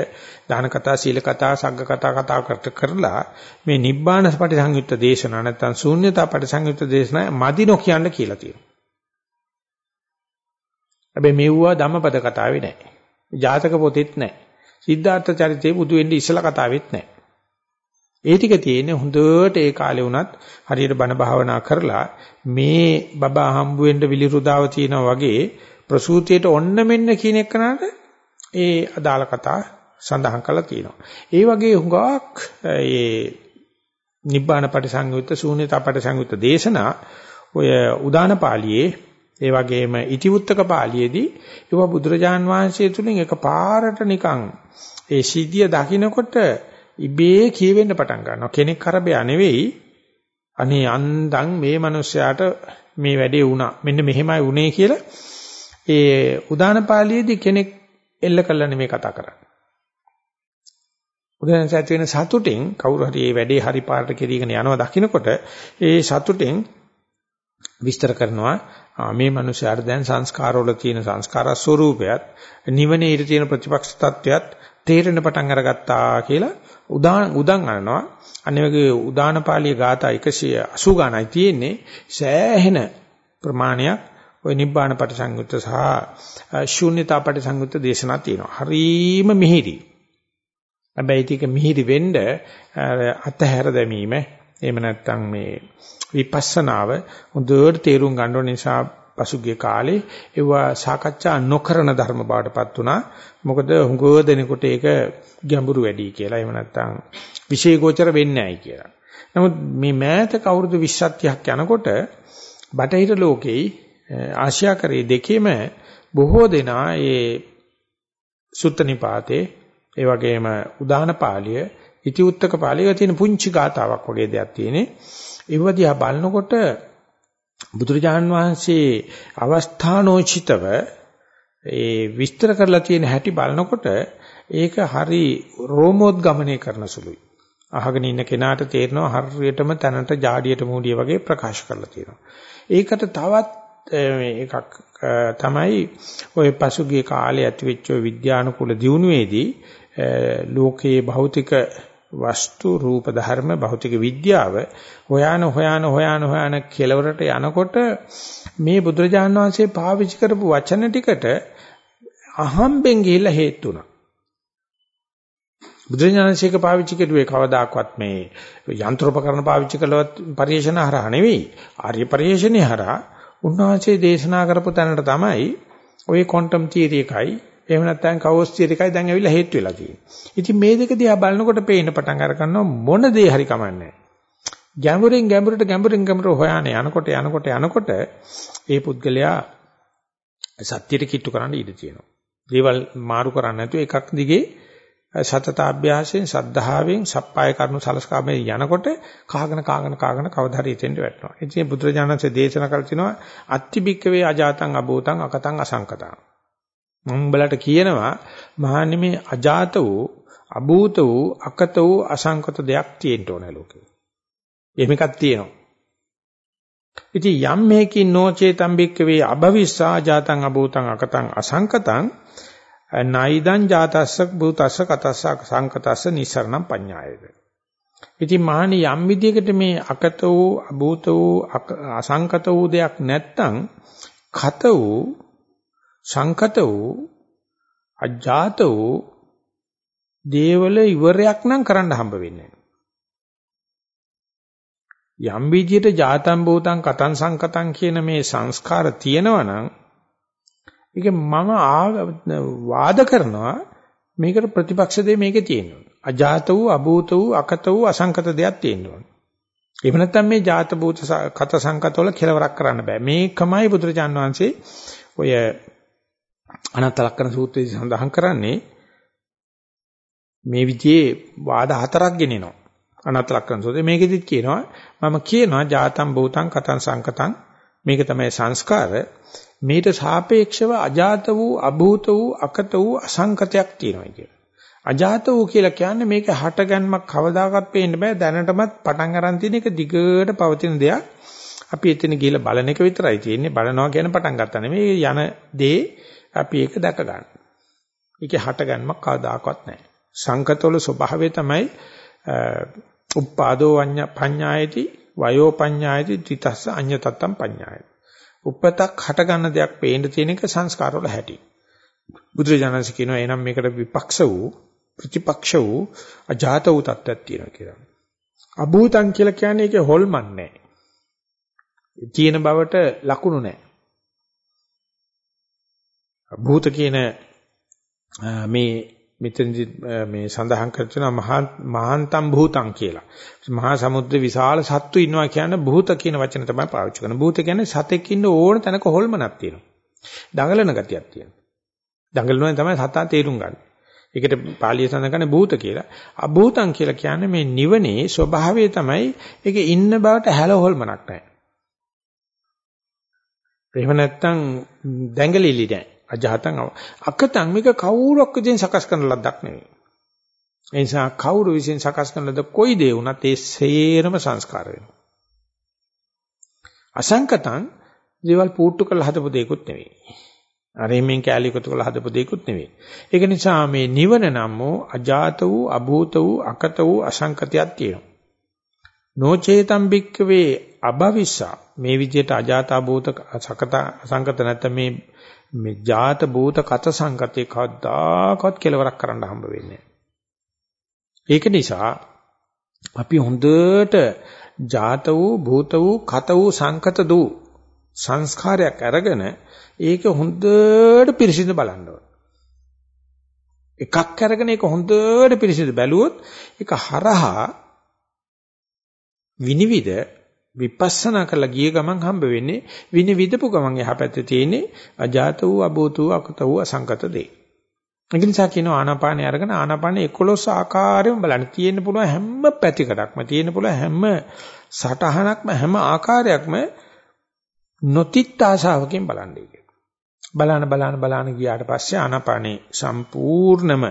දාන කතා, සීල කතා, සග්ග කතා කතා කරලා මේ නිබ්බාන පටිසංයුත්ත දේශනා නැත්තම් ශූන්‍යතා පටිසංයුත්ත දේශනා මදි නොකියන්න කියලා තියෙනවා. හැබැයි මෙව්වා ධම්මපද කතාවේ නැහැ. ජාතක පොතෙත් නැහැ. සිද්ධාර්ථ චරිතේ බුදු වෙන්නේ ඉස්සලා කතාවෙත් නැහැ. ඒ ටික තියෙන්නේ හොඳට ඒ කාලේ වුණත් හරියට බණ භාවනා කරලා මේ බබා හම්බ වෙන්න විලිරුදාව තියෙනා වගේ ප්‍රසූතියට ඔන්න මෙන්න කියන එකනට ඒ අදාළ කතා සඳහන් කරලා තියෙනවා. ඒ වගේ හුඟක් ඒ නිබ්බාන පටිසංයුත්ත ශූන්‍යතා පටිසංයුත්ත දේශනා ඔය උදාන පාළියේ ඒ වගේම ඉතිවුත්තක පාළියේදී ඒව බුදුරජාන් වහන්සේ තුලින් එකපාරට නිකන් ඒ සිද්ධිය දකිනකොට ඉබේ කියවෙන්න පටන් ගන්නවා. කෙනෙක් කරබයා නෙවෙයි. අනේ අන්දන් මේ මිනිස්යාට මේ වැඩේ වුණා. මෙන්න මෙහෙමයි වුණේ කියලා ඒ උදාන පාළියේදී කෙනෙක් එල්ල කළා නෙමෙයි කතා කරන්නේ. උදාන සත්‍ය වෙන සතුටින් කවුරු හරි මේ වැඩේ හරි පාරට කෙරීගෙන යනවා දකින්නකොට ඒ සතුටින් විස්තර කරනවා මේ මිනිස්යාට දැන් සංස්කාරවල තියෙන සංස්කාර ස්වરૂපයත් නිවනේ ඊට තියෙන ප්‍රතිපක්ෂ තත්වයක් තේරෙන පටන් අරගත්තා කියලා උදාන උදන් අරනවා. අනිත් වගේ උදාන පාළිය ગાථා 180 ගණයි තියෙන්නේ. සෑහෙන ප්‍රමාණයක් ওই නිබ්බාන පටිසංයුත්ත සහ ශූන්‍යතා පටිසංයුත්ත දේශනා තියෙනවා. හරීම මිහිරි. හැබැයි ටික මිහිරි වෙන්න අතහැර දැමීම එහෙම නැත්නම් මේ විපස්සනාව හොඳට තේරුම් ගන්න නිසා පසුගිය කාලේ ඒවා සාකච්ඡා නොකරන ධර්ම බවටපත් වුණා. මොකද හුඟව දෙනකොට ඒක ගැඹුරු වැඩි කියලා. එහෙම නැත්නම් විශේෂෝචර වෙන්නේ නැහැ කියලා. නමුත් මේ මෑතක අවුරුදු 20ක් 30ක් යනකොට බටහිර ලෝකෙයි ආශ්‍යාකරයේ දෙකේම බොහෝ දෙනා ඒ සුත්ත නිපාතේ ඒ වගේම උදාන පාළිය ඉති උත්තක පාළිය තියෙන පුංචි ගාතාවක් වගේ දෙයක් තියෙන්නේ. ඒව දිහා බලනකොට බුදුරජාන් වහන්සේ අවස්ථානෝචිතව ඒ විස්තර කරලා තියෙන හැටි බලනකොට ඒක හරි රෝමෝද්ගමනය කරන සුළුයි. අහගෙන ඉන්න කෙනාට තේරෙනවා හරියටම තැනට ජාඩියට මූඩිය වගේ ප්‍රකාශ කරලා තියෙනවා. ඒකට තවත් එකක් තමයි ওই පසුගිය කාලේ ඇතිවෙච්ච විද්‍යානුකූල දියුණුවේදී ලෝකයේ භෞතික වස්තු රූප ධර්ම භෞතික විද්‍යාව හොයාන හොයාන හොයාන හොයාන කෙලවරට යනකොට මේ බුදුරජාණන් වහන්සේ පාවිච්චි කරපු වචන ටිකට අහම්බෙන් ගිහිල්ලා හේතු වුණා. බුදුරජාණන්සේක පාවිච්චි කරුවේ කවදාක්වත් මේ යන්ත්‍රෝපකරණ පාවිච්චි කළවත් පරිේශන හරහා නෙවෙයි ආර්ය පරිේශණේ හරහා උන්වහන්සේ දේශනා කරපු තැනට තමයි ওই ක්වොන්ටම් තියරි එකයි එහෙම නැත්නම් කවෝස් තියරි එකයි දැන් ඇවිල්ලා හේතු වෙලා තියෙන්නේ. ඉතින් මේ දෙක දිහා බලනකොට පේන්න පටන් අර ගන්නවා මොන දේ හරි කමන්නේ. ගැඹුරින් ගැඹුරට ගැඹුරින් ගැඹුර හොයාන යනකොට යනකොට යනකොට ඒ පුද්ගලයා සත්‍යයට කිට්ටු කරන්න ඉඩ තියෙනවා. දේවල් මාරු කරන්නේ නැතුව එකක් දිගේ සතතාභ්‍යාසයෙන් සද්ධාවෙන් සප්පාය කරුණු සලස්කාමේ යනකොට කාගෙන කාගෙන කාගෙන කවදා හරි එතෙන්ට වැටෙනවා. ඉතින් බුදුරජාණන්සේ දේශනා කළ තිනවා අත්තිබික්කවේ අජාතං අභූතං අකතං අසංකතං. මම බලට කියනවා මහන්නේ මේ අජාත වූ අභූත වූ අකත වූ අසංකත දෙයක් තියෙන්න ඕන ලෝකේ. එහෙම එකක් තියෙනවා. ඉතින් යම් මේකින් නොචේතම් බික්කවේ අභවිස්සා ජාතං අභූතං අකතං අසංකතං නයිදං ජාතස්ස භූතස්ස කතස්ස සංකතස්ස නිසරණම් පඤ්ඤායද. ඉතින් මහණි යම් විදියකට මේ අකත වූ අභූත වූ අසංකත වූ දෙයක් නැත්තම් කත වූ සංකත වූ අජාත වූ දේවල ඉවරයක් නම් කරන්න හම්බ වෙන්නේ යම් විදියට ජාතම් භූතං කතං සංකතං කියන මේ සංස්කාර තියෙනවා නම් ඒක මම වාද කරනවා මේකට ප්‍රතිපක්ෂ දෙය මේකේ තියෙනවා. අජාත වූ අභූත වූ අකත වූ අසංකත දෙයක් තියෙනවා. එහෙම නැත්නම් මේ ජාත භූත කත සංකත වල කෙලවරක් කරන්න බෑ. මේකමයි බුදුරජාන් වහන්සේ ඔය අනන්ත ලක්කන සූත්‍රයේ සඳහන් කරන්නේ මේ විදිහේ වාද හතරක් ගෙනෙනවා. අනන්ත ලක්කන සූත්‍රයේ මේකෙදිත් කියනවා මම කියනවා ජාතම් භූතං කතං සංකතං මේක තමයි සංස්කාර මේට සාපේක්ෂව අජාත වූ අභූත වූ අකත වූ අසංකතයක් තියෙනවා කියලා. අජාත වූ කියලා කියන්නේ මේක හටගන්මක් කවදාකවත් පේන්න බෑ දැනටමත් පටන් අරන් තියෙන එක දිගට පවතින දෙයක්. අපි එතන ගිහලා බලන එක විතරයි තියෙන්නේ. බලනවා කියන පටන් ගත්තා නෙමෙයි යන දේ අපි ඒක දැක ගන්න. ඒකේ හටගන්මක් කවදාකවත් නැහැ. සංකතවල ස්වභාවය තමයි උප්පාදෝ පඤ්ඤායති වයෝ පඤ්ඤායති ත්‍ිතස්ස අඤ්ඤතත්තම් පඤ්ඤායති උපතක් හට ගන්න දෙයක් පේන්න තියෙන එක සංස්කාර වල හැටි. බුදුරජාණන්සේ කියනවා එනම් මේකට විපක්ෂ වූ ප්‍රතිපක්ෂ වූ අජාත වූ තත්ත්වයක් තියෙනවා කියලා. අභූතං කියලා කියන්නේ ඒකේ හොල්මන් නැහැ. තියෙන බවට ලකුණු නැහැ. භූත කියන මේ මෙතනදි මේ සඳහන් කර තියෙනවා මහාන්තම් භූතං කියලා. මහා සමුද්‍ර විශාල සත්තු ඉන්නවා කියන භූත කියන වචන තමයි පාවිච්චි කරන්නේ. භූත කියන්නේ සතෙක් ඉන්න ඕන තැනක හොල්මනක් තියෙනවා. දඟලන ගතියක් තියෙනවා. දඟලනවා තමයි සතා තේරුම් ගන්න. ඒකට පාලිය සඳහන් භූත කියලා. අභූතං කියලා කියන්නේ මේ නිවනේ ස්වභාවය තමයි ඒකේ ඉන්න බවට හැල හොල්මනක් නැහැ. එහෙම නැත්තම් දැඟලිලි නැහැ. අජහතං අකතං මේක කවුරක් විසින් සකස් කරන ලද්දක් නෙවෙයි. ඒ නිසා කවුරු විසින් සකස් කරන ලද්ද කොයි දේ වුණත් ඒ සේරම සංස්කාර වෙනවා. අසංකතං දේවල් පූට්ටු කරලා හදපු දෙයක්වත් නෙවෙයි. අරෙමින් කැලිකතු කරලා හදපු දෙයක්වත් නෙවෙයි. ඒක නිසා මේ නිවන නම් වූ අජාත වූ අභූත වූ අකත වූ අසංකතයක් තියෙනවා. නොචේතම් බික්කවේ අභවිස්සා මේ විදිහට අජාත අභූත සකත අසංකත නැත්නම් මේ මේ ජාත භූත කත සංගතේ කවදාකවත් කෙලවරක් කරන්න හම්බ වෙන්නේ ඒක නිසා අපි හොඳට ජාත වූ භූත වූ කත වූ සංකත දූ සංස්කාරයක් අරගෙන ඒක හොඳට පිරිසිදු බලන්න ඕන. එකක් අරගෙන ඒක හොඳට පිරිසිදු බැලුවොත් ඒක හරහා විනිවිද විපස්සනා කරලා ගිය ගමන් හම්බ වෙන්නේ විනි විදපු ගමන් එහා පැත්තේ තියෙන්නේ අජාත වූ අභූත වූ අකත වූ අසංගත දේ. ඒ නිසා කියනවා ආනාපානය අරගෙන ආනාපානය 11 ආකාරයෙන්ම බලන්න තියෙන්න පුළුවන් හැම පැතිකඩක්ම තියෙන්න පුළුවන් හැම සටහනක්ම හැම ආකාරයක්ම නොතිත් ආශාවකින් බලන්නේ කියලා. බලන බලන බලන ගියාට පස්සේ ආනාපානේ සම්පූර්ණම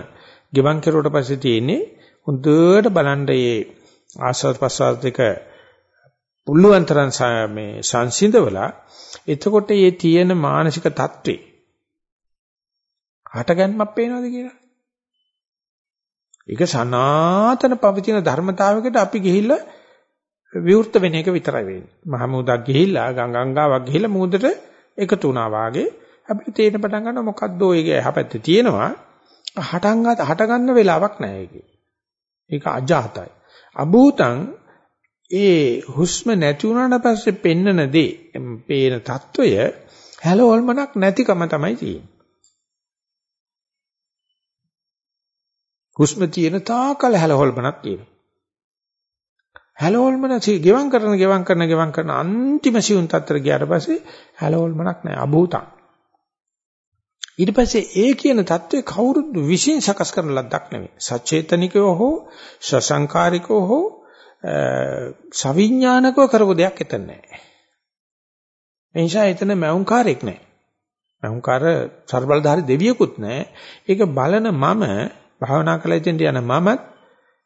ගිවන් කෙරුවට පස්සේ තියෙන්නේ හොඳට බලන්න මේ ආස්වාද ප්‍රසවාස දෙක පුළුවන් තරම් මේ සංසිඳවලා එතකොට මේ තියෙන මානසික தત્ත්වේ හටගන්මක් පේනවද කියලා? ඒක සනාතන පවතින ධර්මතාවයකට අපි ගිහිල්ලා විවෘත වෙන එක විතරයි වෙන්නේ. මහමුදක් ගිහිල්ලා ගංගංගාවක් ගිහිල්ලා මූදට එකතු වුණා වාගේ අපිට තේරෙන පටන් ගන්නවා මොකද්ද ඒක එහාපැත්තේ තියෙනවා හටන් හට ගන්න වෙලාවක් නැහැ ඒකේ. ඒක අජාතයි. අභූතං ඒ හුස්ම නැති වුණාට පස්සේ පෙන්නන දේ පේන తত্ত্বය හැලවල්මනක් නැතිකම තමයි තියෙන්නේ. හුස්ම තියෙන තාකල හැලවල්මනක් තියෙනවා. හැලවල්මන ගෙවම් කරන ගෙවම් කරන ගෙවම් කරන අන්තිම සිවුන් తත්තර ගියාට පස්සේ හැලවල්මනක් නැහැ අභූතං. ඊට පස්සේ ඒ කියන தત્ත්වය කවුරුත් විශ්ින් සකස් කරන ලද්දක් නෙමෙයි. සචේතනිකව හෝ සසංකාරිකව හෝ සවිඥානිකව කරපු දෙයක් එතන නැහැ. එනිසා එතන මෞංකාරයක් නැහැ. මෞංකාර ਸਰබලධාරි දෙවියෙකුත් නැහැ. ඒක බලන මම භාවනා කළ ඉතින් යන මමත්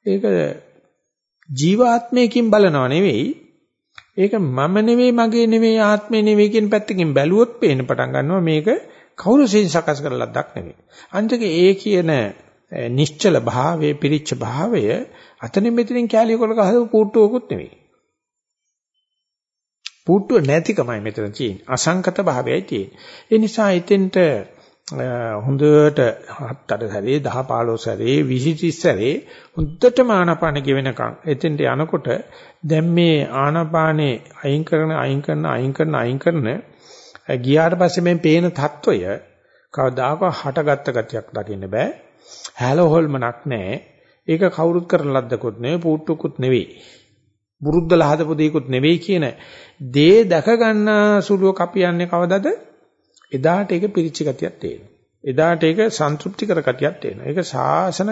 ඒක ජීවාත්මයකින් බලනව නෙවෙයි ඒක මම නෙවෙයි මගේ නෙවෙයි ආත්මේ නෙවෙයි කියන පැත්තකින් බැලුවොත් පේන්න පටන් ගන්නවා මේක කවුරු සින් සකස් කරලා ලද්දක් නෙවෙයි අන්තික ඒ කියන නිශ්චල භාවයේ පිරිච්ච භාවය අතනින් මෙතනින් කැලිය කොල ගහලා පුට්ටුවකුත් නෙවෙයි. පුට්ටුව නැතිකමයි මෙතන තියෙන්නේ. අසංකත භාවයයි තියෙන්නේ. ඒ නිසා එතෙන්ට හොඳට හතර සැරේ 10 15 සැරේ 20 30 සැරේ හොඳටම ආනාපාන ගෙවෙනකන් එතෙන්ට යනකොට දැන් මේ ආනාපානේ අයින් කරන අයින් කරන අයින් කරන අයින් කරන ගියාට පස්සේ මේ පේන తত্ত্বය කවදාකවත් හටගත්ත ගතියක් දකින්න බෑ හැලහොල්මනක් නැහැ ඒක කවුරුත් කරන ලද්දකුත් නෙවෙයි පූට්ටුකුත් නෙවෙයි බුරුද්දලා හදපු දෙයක්ුත් නෙවෙයි කියන දේ දැක ගන්න සුළුව කපියන්නේ කවදද එදාට ඒක පිරිච්ච ගතියක් තේරෙනවා. එදාට ඒක සන්තුෂ්ටි කර ගතියක් තේරෙනවා. ඒක සාසන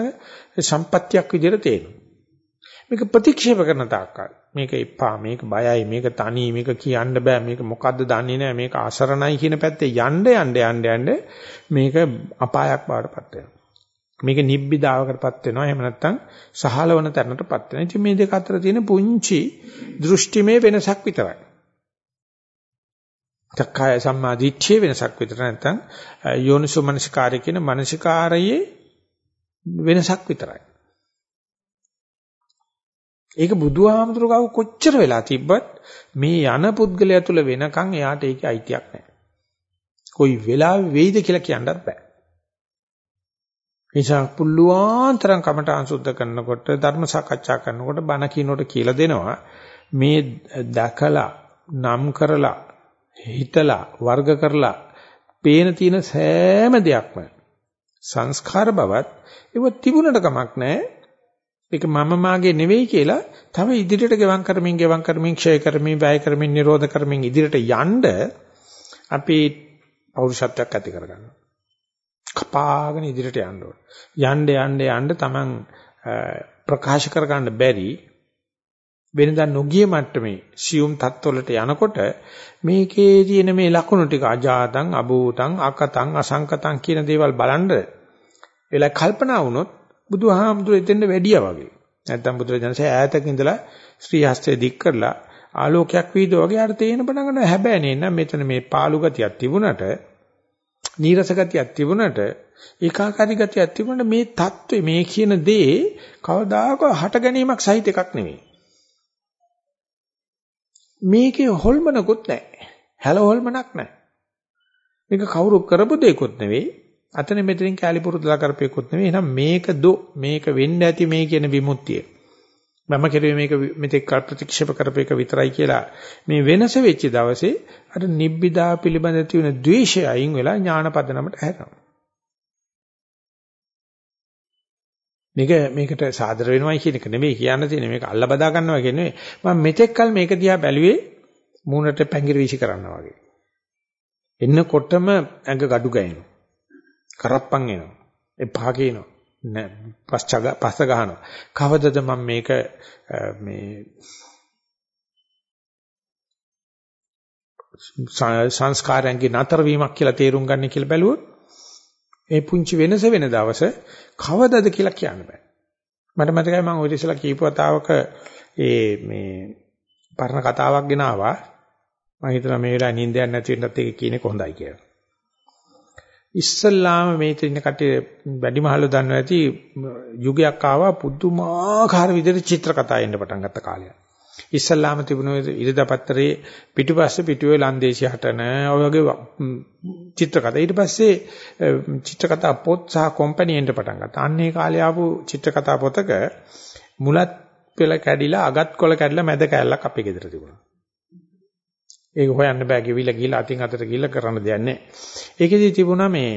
සම්පත්‍යක් විදිහට තේරෙනවා. මේක ප්‍රතික්ෂේප කරන තාක්කල් මේක එපා මේක බයයි මේක තනි මේක කියන්න බෑ මේක මොකද්ද දන්නේ නැහැ මේක අසරණයි කියන පැත්තේ යන්න යන්න යන්න යන්න මේක අපායක් බවටපත් වෙනවා මේක නිබ්බිදාවකටපත් වෙනවා එහෙම නැත්නම් සහලවන තැනටපත් වෙනවා ඉතින් මේ දෙක අතර තියෙන පුංචි දෘෂ්ටිමය වෙනසක් විතරයි තක්කාය සම්මා දිට්ඨිය වෙනසක් විතර නැත්නම් යෝනිසෝ මනසිකාරය කියන මනසිකාරයේ වෙනසක් විතරයි. ඒක බුදුහාමුදුරුවෝ කොච්චර වෙලා තිබ්බත් මේ යන පුද්ගලයා තුල වෙනකන් එයාට ඒකේ අයිතියක් නැහැ. කොයි වෙලාවෙ වෙයිද කියලා කියන්නත් බෑ. නිසා පුල්ලුවන් තරම් කමඨාන් සුද්ධ කරනකොට ධර්ම සාකච්ඡා කරනකොට බණ කියනකොට කියලා දෙනවා මේ දැකලා නම් කරලා හිතලා වර්ග කරලා පේන තියෙන සෑම දෙයක්ම සංස්කාර බවත් ඒව තිබුණට කමක් නැහැ. ඒක මම මාගේ නෙවෙයි කියලා තව ඉදිරියට ගෙවම් කරමින් ගෙවම් කරමින් ක්ෂය කරමින් වැය කරමින් නිරෝධ කරමින් ඉදිරියට යන්න අපි පෞරුෂත්වයක් ඇති කරගන්නවා. කපාගෙන ඉදිරියට යන්න ඕන. යන්න යන්න යන්න තමන් ප්‍රකාශ කරගන්න බැරි වෙනදා නොගිය මට්ටමේ සියුම් තත්ත්වවලට යනකොට මේකේ තියෙන මේ ලක්ෂණ ටික අජාතං අභූතං අකතං අසංකතං කියන දේවල් බලන්න වෙලා කල්පනා වුණොත් බුදුහාමුදුරේ දෙන්න වැඩියා වගේ නැත්තම් බුදුරජාණන්සේ ඈතක ඉඳලා ශ්‍රී හස්තය දික් කරලා ආලෝකයක් වීදෝ වගේ අර තේින පටන් ගන්නවා හැබැයි නේනම් මෙතන මේ පාළු ගතියක් තිබුණට නීරස ගතියක් තිබුණට ඒකාකාරී ගතියක් තිබුණට මේ தત્ත්වය මේ කියන දේ කවදාකවත් හට ගැනීමක් සහිත එකක් නෙවෙයි මේකේ හොල්මනකුත් නැහැ. හැල හොල්මනක් නැහැ. මේක කවුරු කරපු දෙයක්වත් නෙවෙයි. අතන මෙතනින් කැලි පුරුදුලා කරපේකුත් නෙවෙයි. එහෙනම් මේක දෝ මේක වෙන්න ඇති මේ කියන විමුක්තිය. මම කෙරුවේ මේක මෙතෙක් ප්‍රතික්ෂේප කරපේක විතරයි කියලා. මේ වෙනස වෙච්ච දවසේ අර නිබ්බිදා පිළිබඳ තියෙන ද්වේෂය අයින් වෙලා ඥාන පදනමට හැරෙනවා. මේක මේකට සාදර වෙනවයි කියන එක නෙමෙයි කියන්න තියෙන්නේ. මේක අල්ල බදා ගන්නවා කියන්නේ මම මෙතෙක් කල මේක දිහා බැලුවේ මූණට පැංගිරි වීසි කරනවා වගේ. එන්නකොටම ඇඟ gadu ගෑනවා කරප්පන් එනවා. එපා කියනවා. නෑ පස්චග පස්ස ගහනවා කවදද මම මේක මේ සංස්කාරයන්ගේ නතර වීමක් කියලා තේරුම් ගන්න කියලා බැලුවොත් මේ පුංචි වෙනස වෙන දවස කවදද කියලා කියන්න බෑ. මට මතකයි මම ඔය ඉස්සලා කීප වතාවක ඒ මේ පරණ කතාවක් ගෙනාවා. මම හිතනවා මේ වෙලාවේ නිින්දයක් නැති වෙන්නත් ඒක කියන්නේ කොහොඳයි කියලා. ඉස්සල්ලාම මේ තින්න කටේ වැඩිමහල්ලු දන්නවා ඇති යුගයක් ආවා පුදුමාකාර විදිහට චිත්‍ර කතා එන්න පටන් ගත්ත කාලයක්. ඉස්සල්ලාම තිබුණේ ඉරිදාපත්තරේ පිටුපස්සේ පිටුවේ ලන්දේසි හටන ඔය වගේ චිත්‍ර කතා. ඊට පස්සේ චිත්‍ර කතා පොත් සහ කම්පැනි එන්න පටන් ගත්තා. අන්න ඒ කාලේ ආපු චිත්‍ර කතා පොතක මුලත් පෙළ කැඩිලා අගත් කොළ කැඩිලා මැද කැල්ලක් අපේ ගෙදර තිබුණා. ඒක හොයන්න බෑ කිවිලා ගිහලා අතින් අතට ගිහලා කරන්න දෙයක් නැහැ. ඒකෙදි තිබුණා මේ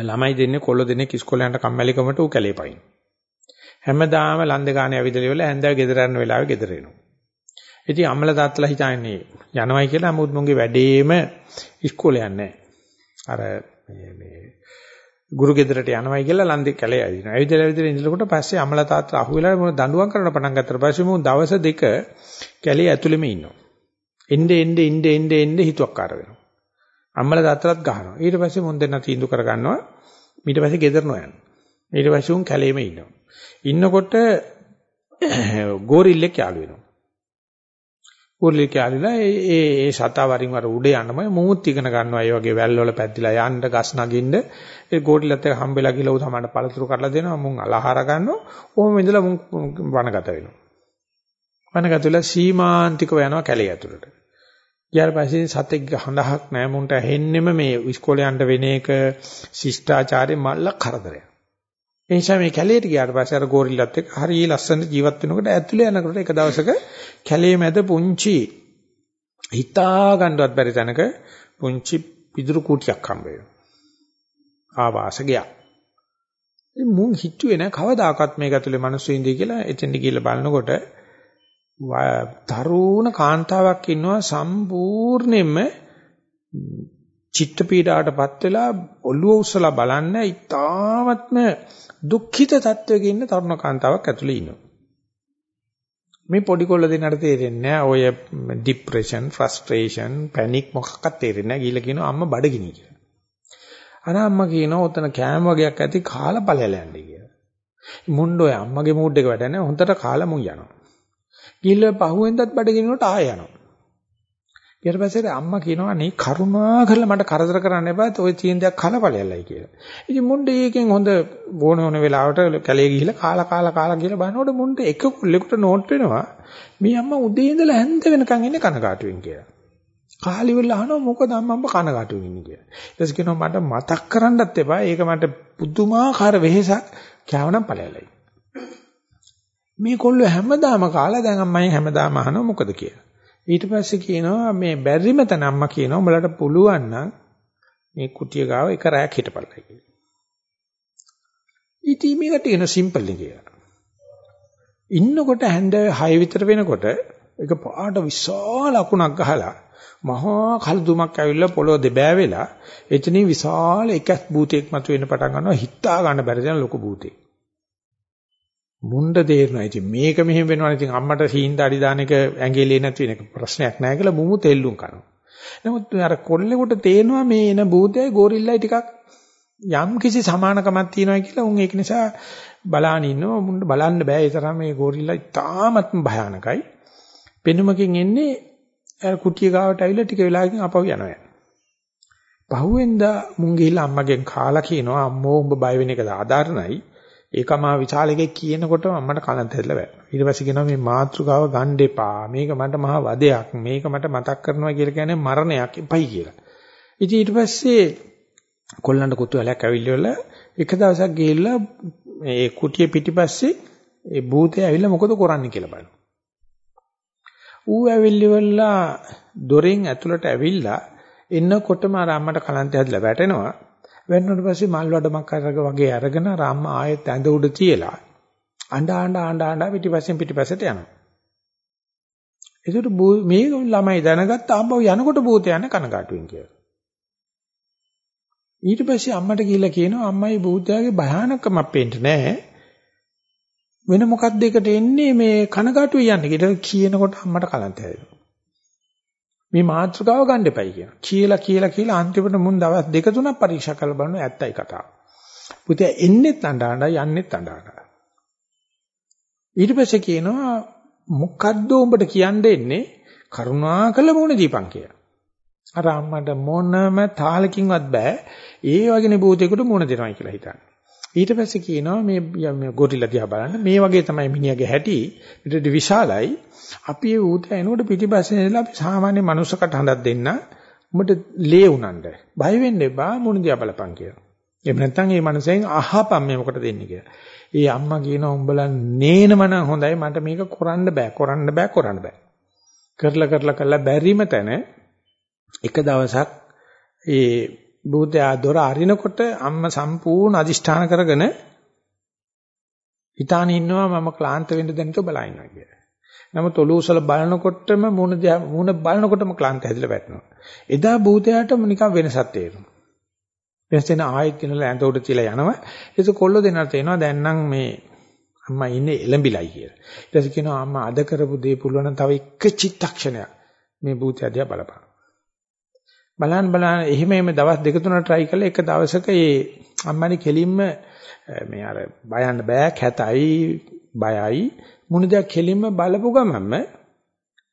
ළමයි දෙන්නේ කොල්ල දෙන්නේ කිස්කොලයන්ට කම්මැලිකමට ඌ කැලේ පයින්. හැමදාම ලන්ද ගානේ ඇවිදලා ඉවරලා හැන්දෑව ගෙදර යන වෙලාවෙ ගෙදර එනවා. ඉතින් අම්මලා තාත්තලා හිතන්නේ යනවයි කියලා 아무ත් මුන්ගේ වැඩේම ඉස්කෝලේ යන්නේ අර මේ මේ ගුරු ගෙදරට යනවයි කියලා ලන්දේ කැලේ ඇවිදිනවා. ඇවිදලා ඇවිදලා ඉඳලකොට පස්සේ අම්මලා තාත්තලා අහුවෙලා මොන දඬුවම් කරන්න පටන් ගත්තට පස්සේ මම දවස් දෙක කැලේ ඇතුළෙම ඉන්නවා. එnde එnde එnde එnde එnde හිතුවක්කාර වෙනවා. අම්මලා තාත්තලාත් ගහනවා. ඊට පස්සේ මුන් දෙන්න තීන්දුව කරගන්නවා. ඊට පස්සේ ගෙදර නොයන්. ඊට පස්සේ උන් කැලේම ඉන්නවා. ඉන්නකොට ගෝරිල්ලෙක් යාළු වෙනවා. ගෝරිල්ලෙක් යාළුලා ඒ ඒ සතා වරින් වර උඩ යනම මුමුත් ඉගෙන ගන්නවා. ඒ වගේ වැල් වල පැද්දිලා යන්න ගස් නගින්න ඒ ගෝරිල්ලත් එක්ක හම්බෙලා ගිහලා උ තමයි පළතුරු කඩලා දෙනවා. මුන් අලහාර ගන්නවා. ඔහොම ඉඳලා මුන් වනගත වෙනවා. වනගත වෙලා සීමාන්තිකව යනවා කැලේ ඇතුළට. ඊට පස්සේ සතෙක් හඳහක් නැහැ මුන්ට ඇහෙන්නෙම මේ ඉස්කෝලේ යන්න වෙන එක ශිෂ්ටාචාරේ මල්ල කරදරයක්. ඒ නිසා මේ කැලේට ගියාට පස්සේ අර ගෝරිල්ලත් එක්ක හරිය ලස්සන ජීවත් වෙනකොට ඇතුලේ යනකොට එක දවසක කැලේ මැද පුංචි හිතා ගන්නවත් බැරි තැනක පුංචි පිදුරු කුටියක් හම්බ වෙනවා. ආවාසගයක්. මුන් හිතුවේ නෑ කවදාකවත් මේක ඇතුලේ මිනිස්සු ඉඳී කියලා එතෙන්ට ගිහිල්ලා බලනකොට තරුණ කාන්තාවක් ඉන්නවා සම්පූර්ණයෙන්ම චිත්ත පීඩාවටපත් වෙලා ඔළුව උස්සලා බලන්න ඉතාමත්ම දුක්ඛිත තත්වයක ඉන්න තරුණ කාන්තාවක් ඇතුලේ ඉන්නවා. මේ පොඩි කොල්ල දෙන්නට තේරෙන්නේ ඔය ડિප්‍රෙෂන්, ෆ්‍රස්ට්‍රේෂන්, පැනික් මොකක්වත් තේරෙන්නේ නැහැ. ගිහලා කියනවා අම්මා බඩගිනි කියලා. අර අම්මා කියනවා ඔතන කෑම වගේක් ඇති කාලා ඵලයල යන්නේ කියලා. මුණ්ඩෝය අම්මගේ මූඩ් එක වැඩ නැහැ. හොඳට කාලා මුන් යනවා. ගිහලා පහුවෙන්දත් බඩගිනිනකොට ආය යනවා. ඊට පස්සේ අම්මා කියනවා නේ කරුණා කරලා මට කරදර කරන්න එපා ඔය චීන දෙයක් කලපලයල්ලයි කියලා. ඉතින් මුණ්ඩ ඒකෙන් හොඳ බොන ඕන වෙලාවට කැලේ ගිහිල්ලා කාලා කාලා කාලා ගිහලා බලනකොට මුණ්ඩ එක කුල්ලෙකුට නෝට් වෙනවා. මේ අම්මා උදේ ඉඳලා හැන්ද වෙනකන් ඉන්නේ කනගාටුවෙන් කියලා. කාලි වෙල අහනවා මොකද අම්මා අම්මා කනගාටුවෙන් ඉන්නේ කියලා. ඊට පස්සේ කියනවා මට මතක් කරන්නත් එපා. ඒක මට පුදුමාකාර වෙහෙසක් කෑවනම් ඵලයලයි. මේ කොල්ලෝ හැමදාම කාලා දැන් අම්මයි හැමදාම අහනවා මොකද කියලා. ඊට පස්සේ කියනවා මේ බැරිම තන අම්මා කියනවා උඹලට පුළුවන් නම් මේ කුටිය ගාව එක රැයක් හිටපල්ලා කියලා. ඉතින් මේකට එන සිම්පල් නේ කියලා. ඉන්නකොට හැන්දෑවේ 6 විතර වෙනකොට එක පාට විශාල අකුණක් ගහලා මහා කල්දුමක් ඇවිල්ලා පොළොව දෙබෑ වෙලා එතනින් විශාල එකක් භූතයක් මතුවෙන්න පටන් ගන්නවා හිතා ගන්න බැරි දෙන ලොකු භූතෙක්. මුණ්ඩ තේරෙනවා. ඉතින් මේක මෙහෙම වෙනවනේ. ඉතින් අම්මට සීන් දාඩි දාන එක ඇඟිලේ නැති වෙන එක ප්‍රශ්නයක් නෑ කියලා මුමු තෙල්ලුම් කරනවා. නමුත් අර කොල්ලෙකුට තේනවා මේ එන භූතයයි ගෝරිල්ලයි ටිකක් යම් කිසි සමානකමක් තියෙනවා කියලා උන් ඒක නිසා බලාන ඉන්නවා. මුණ්ඩ බලන්න බෑ. ඒ තරම් මේ ගෝරිල්ලා ඉතාමත්ම භයානකයි. පෙනුමකින් එන්නේ අර කුටිය ගාවට ඇවිල්ලා ටික වෙලාවකින් අපව යනවා. පහුවෙන්ද මුන් ගිහිල්ලා අම්මගෙන් කාලා කියනවා අම්මෝ උඹ බය වෙන එක ආදාරණයි. ඒකමා විචාලකේ කියනකොටම අම්මට කලන්ත හැදලා වැටෙනවා. ඊට පස්සේ කියනවා මේ මාත්‍රකාව ගන්න එපා. මේක මට මහා වදයක්. මේක මට මතක් කරනවා කියලා කියන්නේ මරණයක් එපයි කියලා. ඉතින් ඊට පස්සේ කොල්ලන්ට කුතුහලයක් ඇවිල්ලා එක දවසක් ගිහිල්ලා ඒ කුටිය පිටිපස්සේ ඒ භූතය ඇවිල්ලා මොකද කරන්නේ කියලා බලනවා. ඌ ඇවිල්ලිවලා දොරෙන් ඇතුළට ඇවිල්ලා එන්නකොටම අර අම්මට කලන්ත හැදලා වැටෙනවා. වෙන්නුවට පස්සේ මල් වඩමක් අරග වගේ අරගෙන රාම ආයෙත් ඇඳ උඩ තියලා අඬ අඬ අඬ අඬ පිටිපස්සෙන් පිටිපස්සට යනවා. ඒකට මේ ළමයි දැනගත්ත ආම්බව යනකොට භූතය යන කනගාටුවෙන් කියලා. ඊට පස්සේ අම්මට ගිහිල්ලා කියනවා අම්මයි භූතයාගේ භයානකමක් පේන්නේ නැහැ. වෙන මොකක්ද එකට එන්නේ මේ කනගාටුවේ යන්නේ කියලා කියනකොට අම්මට කලන්ත හැදෙනවා. මේ මාත්‍රකාව ගන්න එපයි කියන. කියලා කියලා කියලා අන්තිමට මුන් දවස් දෙක තුනක් පරීක්ෂා කරලා බලනවා ඇත්තයි කතාව. පුතේ එන්නෙත් අඬ අඬ යන්නෙත් අඬ අඬ. ඊට පස්සේ කියනවා මොකද්ද උඹට කියන්න එන්නේ කරුණාකල මොන දීපන් කියලා. අර අම්මට මොනම තාලකින්වත් බෑ ඒ වගේනේ භූතයකට මොන දෙනවයි කියලා හිතන්න. ඊට පස්සේ කියනවා මේ මේ ගොරිලා දිහා බලන්න මේ වගේ තමයි මිනිහගේ හැටි ඊට විශාලයි අපි ඒ ඌත එනකොට පිටිපස්සේ ඉඳලා අපි සාමාන්‍ය මනුස්සකට හඳක් දෙන්න උඹට ලේ උනන්ද බය වෙන්න එපා මොන දිහා බලපන් කියලා. එහෙම නැත්නම් මේ මනුස්සයෙන් අහපන් මේ මොකට දෙන්නේ කියලා. ඒ අම්මා කියනවා උඹලා නේනමන හොඳයි මට මේක කරන්න බෑ කරන්න බෑ කරන්න බෑ. කරලා කරලා කරලා බැරිම තැන එක දවසක් ඒ බුද්ධයා දොර අරිනකොට අම්මා සම්පූර්ණ අදිෂ්ඨාන කරගෙන හිතාන ඉන්නවා මම ක්ලාන්ත වෙන්න දැනට බලා ඉන්නවා කියලා. නමුත් ඔලූසල බලනකොටම මුණ මුණ බලනකොටම ක්ලාන්ත හැදිලා වැටෙනවා. එදා භූතයාට නිකන් වෙනසක් තේරෙනවා. වෙනස් වෙන ආයෙත් කියනලා ඇඳ උඩ තියලා යනවා. ඒක කොල්ල දෙන්නට තේනවා දැන් නම් මේ අම්මා ඉන්නේ එළඹිලයි කියලා. ඊට පස්සේ කියනවා අම්මා අද කරපු දේ පුළුවන් නම් තව එක චිත්තක්ෂණයක් මේ භූතය දිහා බලපන්. බලන් බලන් එහෙම එහෙම දවස් දෙක තුනක් try කළා එක දවසක ඒ අම්මානේ කෙලින්ම මේ අර බයන්න බෑ කැතයි බයයි මුණ දෙයක් කෙලින්ම බලපු ගමන්ම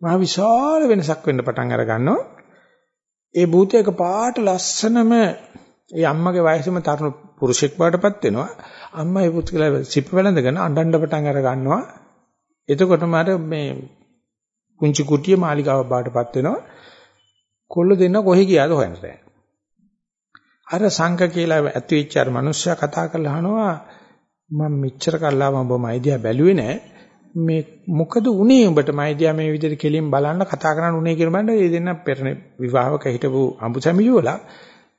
මහ විශාල වෙනසක් වෙන්න පටන් අර ගන්නවා. ඒ භූතයක පාට ලස්සනම ඒ අම්මගේ වයසේම තරුණ පුරුෂෙක් බවටපත් වෙනවා. අම්මා ඒ පුත් කියලා සිප් වැළඳගෙන අඬන්න පටන් අර ගන්නවා. එතකොටම අර මේ කුංචි කුටිය මාලිගාවක් බවටපත් වෙනවා. කොල්ල දෙන්න කොහෙ ගියාද හොයන්න බෑ. අර සංඝ කියලා ඇති වෙච්ච අර මිනිස්සයා කතා කරලා අහනවා මම මෙච්චර කල්ලාම ඔබ මයිදියා බැලුවේ නෑ මේ මොකද උනේ උඹට මයිදියා මේ විදිහට කෙලින් බලන්න කතා කරන්න උනේ කියලා බලන්න ඒ දෙන්න පෙරණ විවාහක හිටපු අඹුසැමියෝලා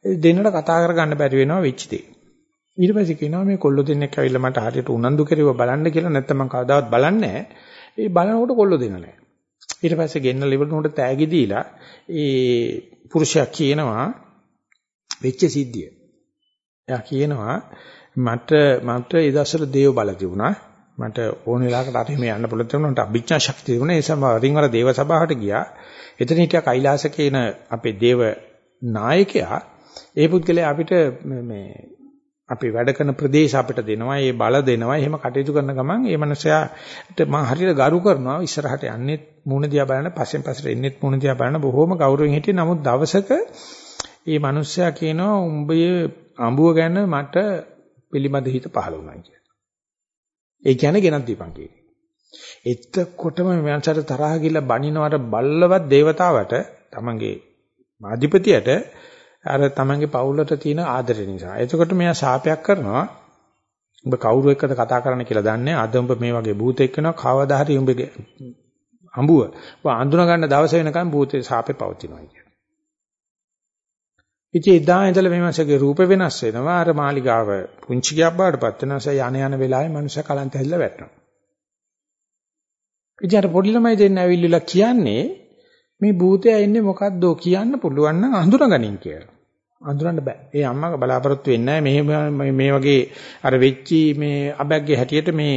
දෙන්නට කතා කරගන්න බැරි වෙනවා වෙච්ච දේ. ඊට පස්සේ කියනවා මේ කොල්ල දෙන්නෙක් ඇවිල්ලා මට හරියට උනන්දු කෙරුව බලන්න කියලා නැත්නම් මම කවදාවත් බලන්නේ නැහැ. ඒ බලනකොට කොල්ල දෙන්න නැහැ. ඊට පස්සේ ගෙන්න ලෙවලුනට තෑගි දීලා ඒ පුරුෂයා කියනවා වෙච්ච සිද්ධිය. එයා කියනවා මට මට ඒ දවස්වල දේව බල තිබුණා. මට ඕන වෙලාවකට අර මෙහෙම යන්න පුළුවන් තිබුණා. මට අභිඥා ශක්තිය තිබුණා. ඒ නිසා වරින් වර දේව සභාවට ගියා. එතන හිටියා කෛලාස කියන අපේ දේව නායකයා. ඒ පුද්ගලයා අපිට මේ අපි වැඩ කරන ප්‍රදේශ අපිට දෙනවා, ඒ බල දෙනවා. එහෙම කටයුතු කරන ගමන් ඒ මනුස්සයාට මම හරියට ගරු කරනවා. ඉස්සරහට යන්නේ මූණ දිහා බලන, පස්සෙන් පස්සට එන්නෙත් මූණ දිහා බලන බොහොම ගෞරවයෙන් හිටියේ. නමුත් දවසක මේ මනුස්සයා කියනවා උඹේ අඹුව ගැන මට පිළිමද හිත පහළ වුණා කියලා. ඒ කියන්නේ ගෙනත් දීපන් කියන්නේ. එතකොටම මනසට තරහ ගිල්ල බනිනවට බල්ලවත් దేవතාවට තමන්ගේ අධිපතියට අර තමන්ගේ පවුලට තියෙන ආදරය නිසා. එතකොට මෙයා ශාපයක් කරනවා. උඹ කවුරු එක්කද කතා කරන්න කියලා දන්නේ. අද උඹ මේ වගේ භූතෙක් වෙනවා. කවදා හරි උඹගේ අඹුව. ඔය අඳුන ගන්න දවස වෙනකන් භූතේ ශාපේ පවතිනවා කියන. ඉතින් එදා ඉඳලා මේ මාසයේ රූප වෙනස් වෙනවා. අර මාලිගාව පුංචි ගියක් බාටපත් වෙනවා. යන යන වෙලාවේ මනුෂ්‍ය කලන්ත හැදිලා වැටෙනවා. ඉතින් අර පොඩි ළමයි දෙන්න ඇවිල්ලිලා කියන්නේ මේ භූතයා ඉන්නේ මොකද්දෝ කියන්න පුළුවන් නම් අඳුනගනින් කියලා. අඳුරන්න බෑ. ඒ අම්මා බලාපොරොත්තු වෙන්නේ නැහැ මේ වගේ අර වෙච්චි මේ අබැග්ගේ හැටියට මේ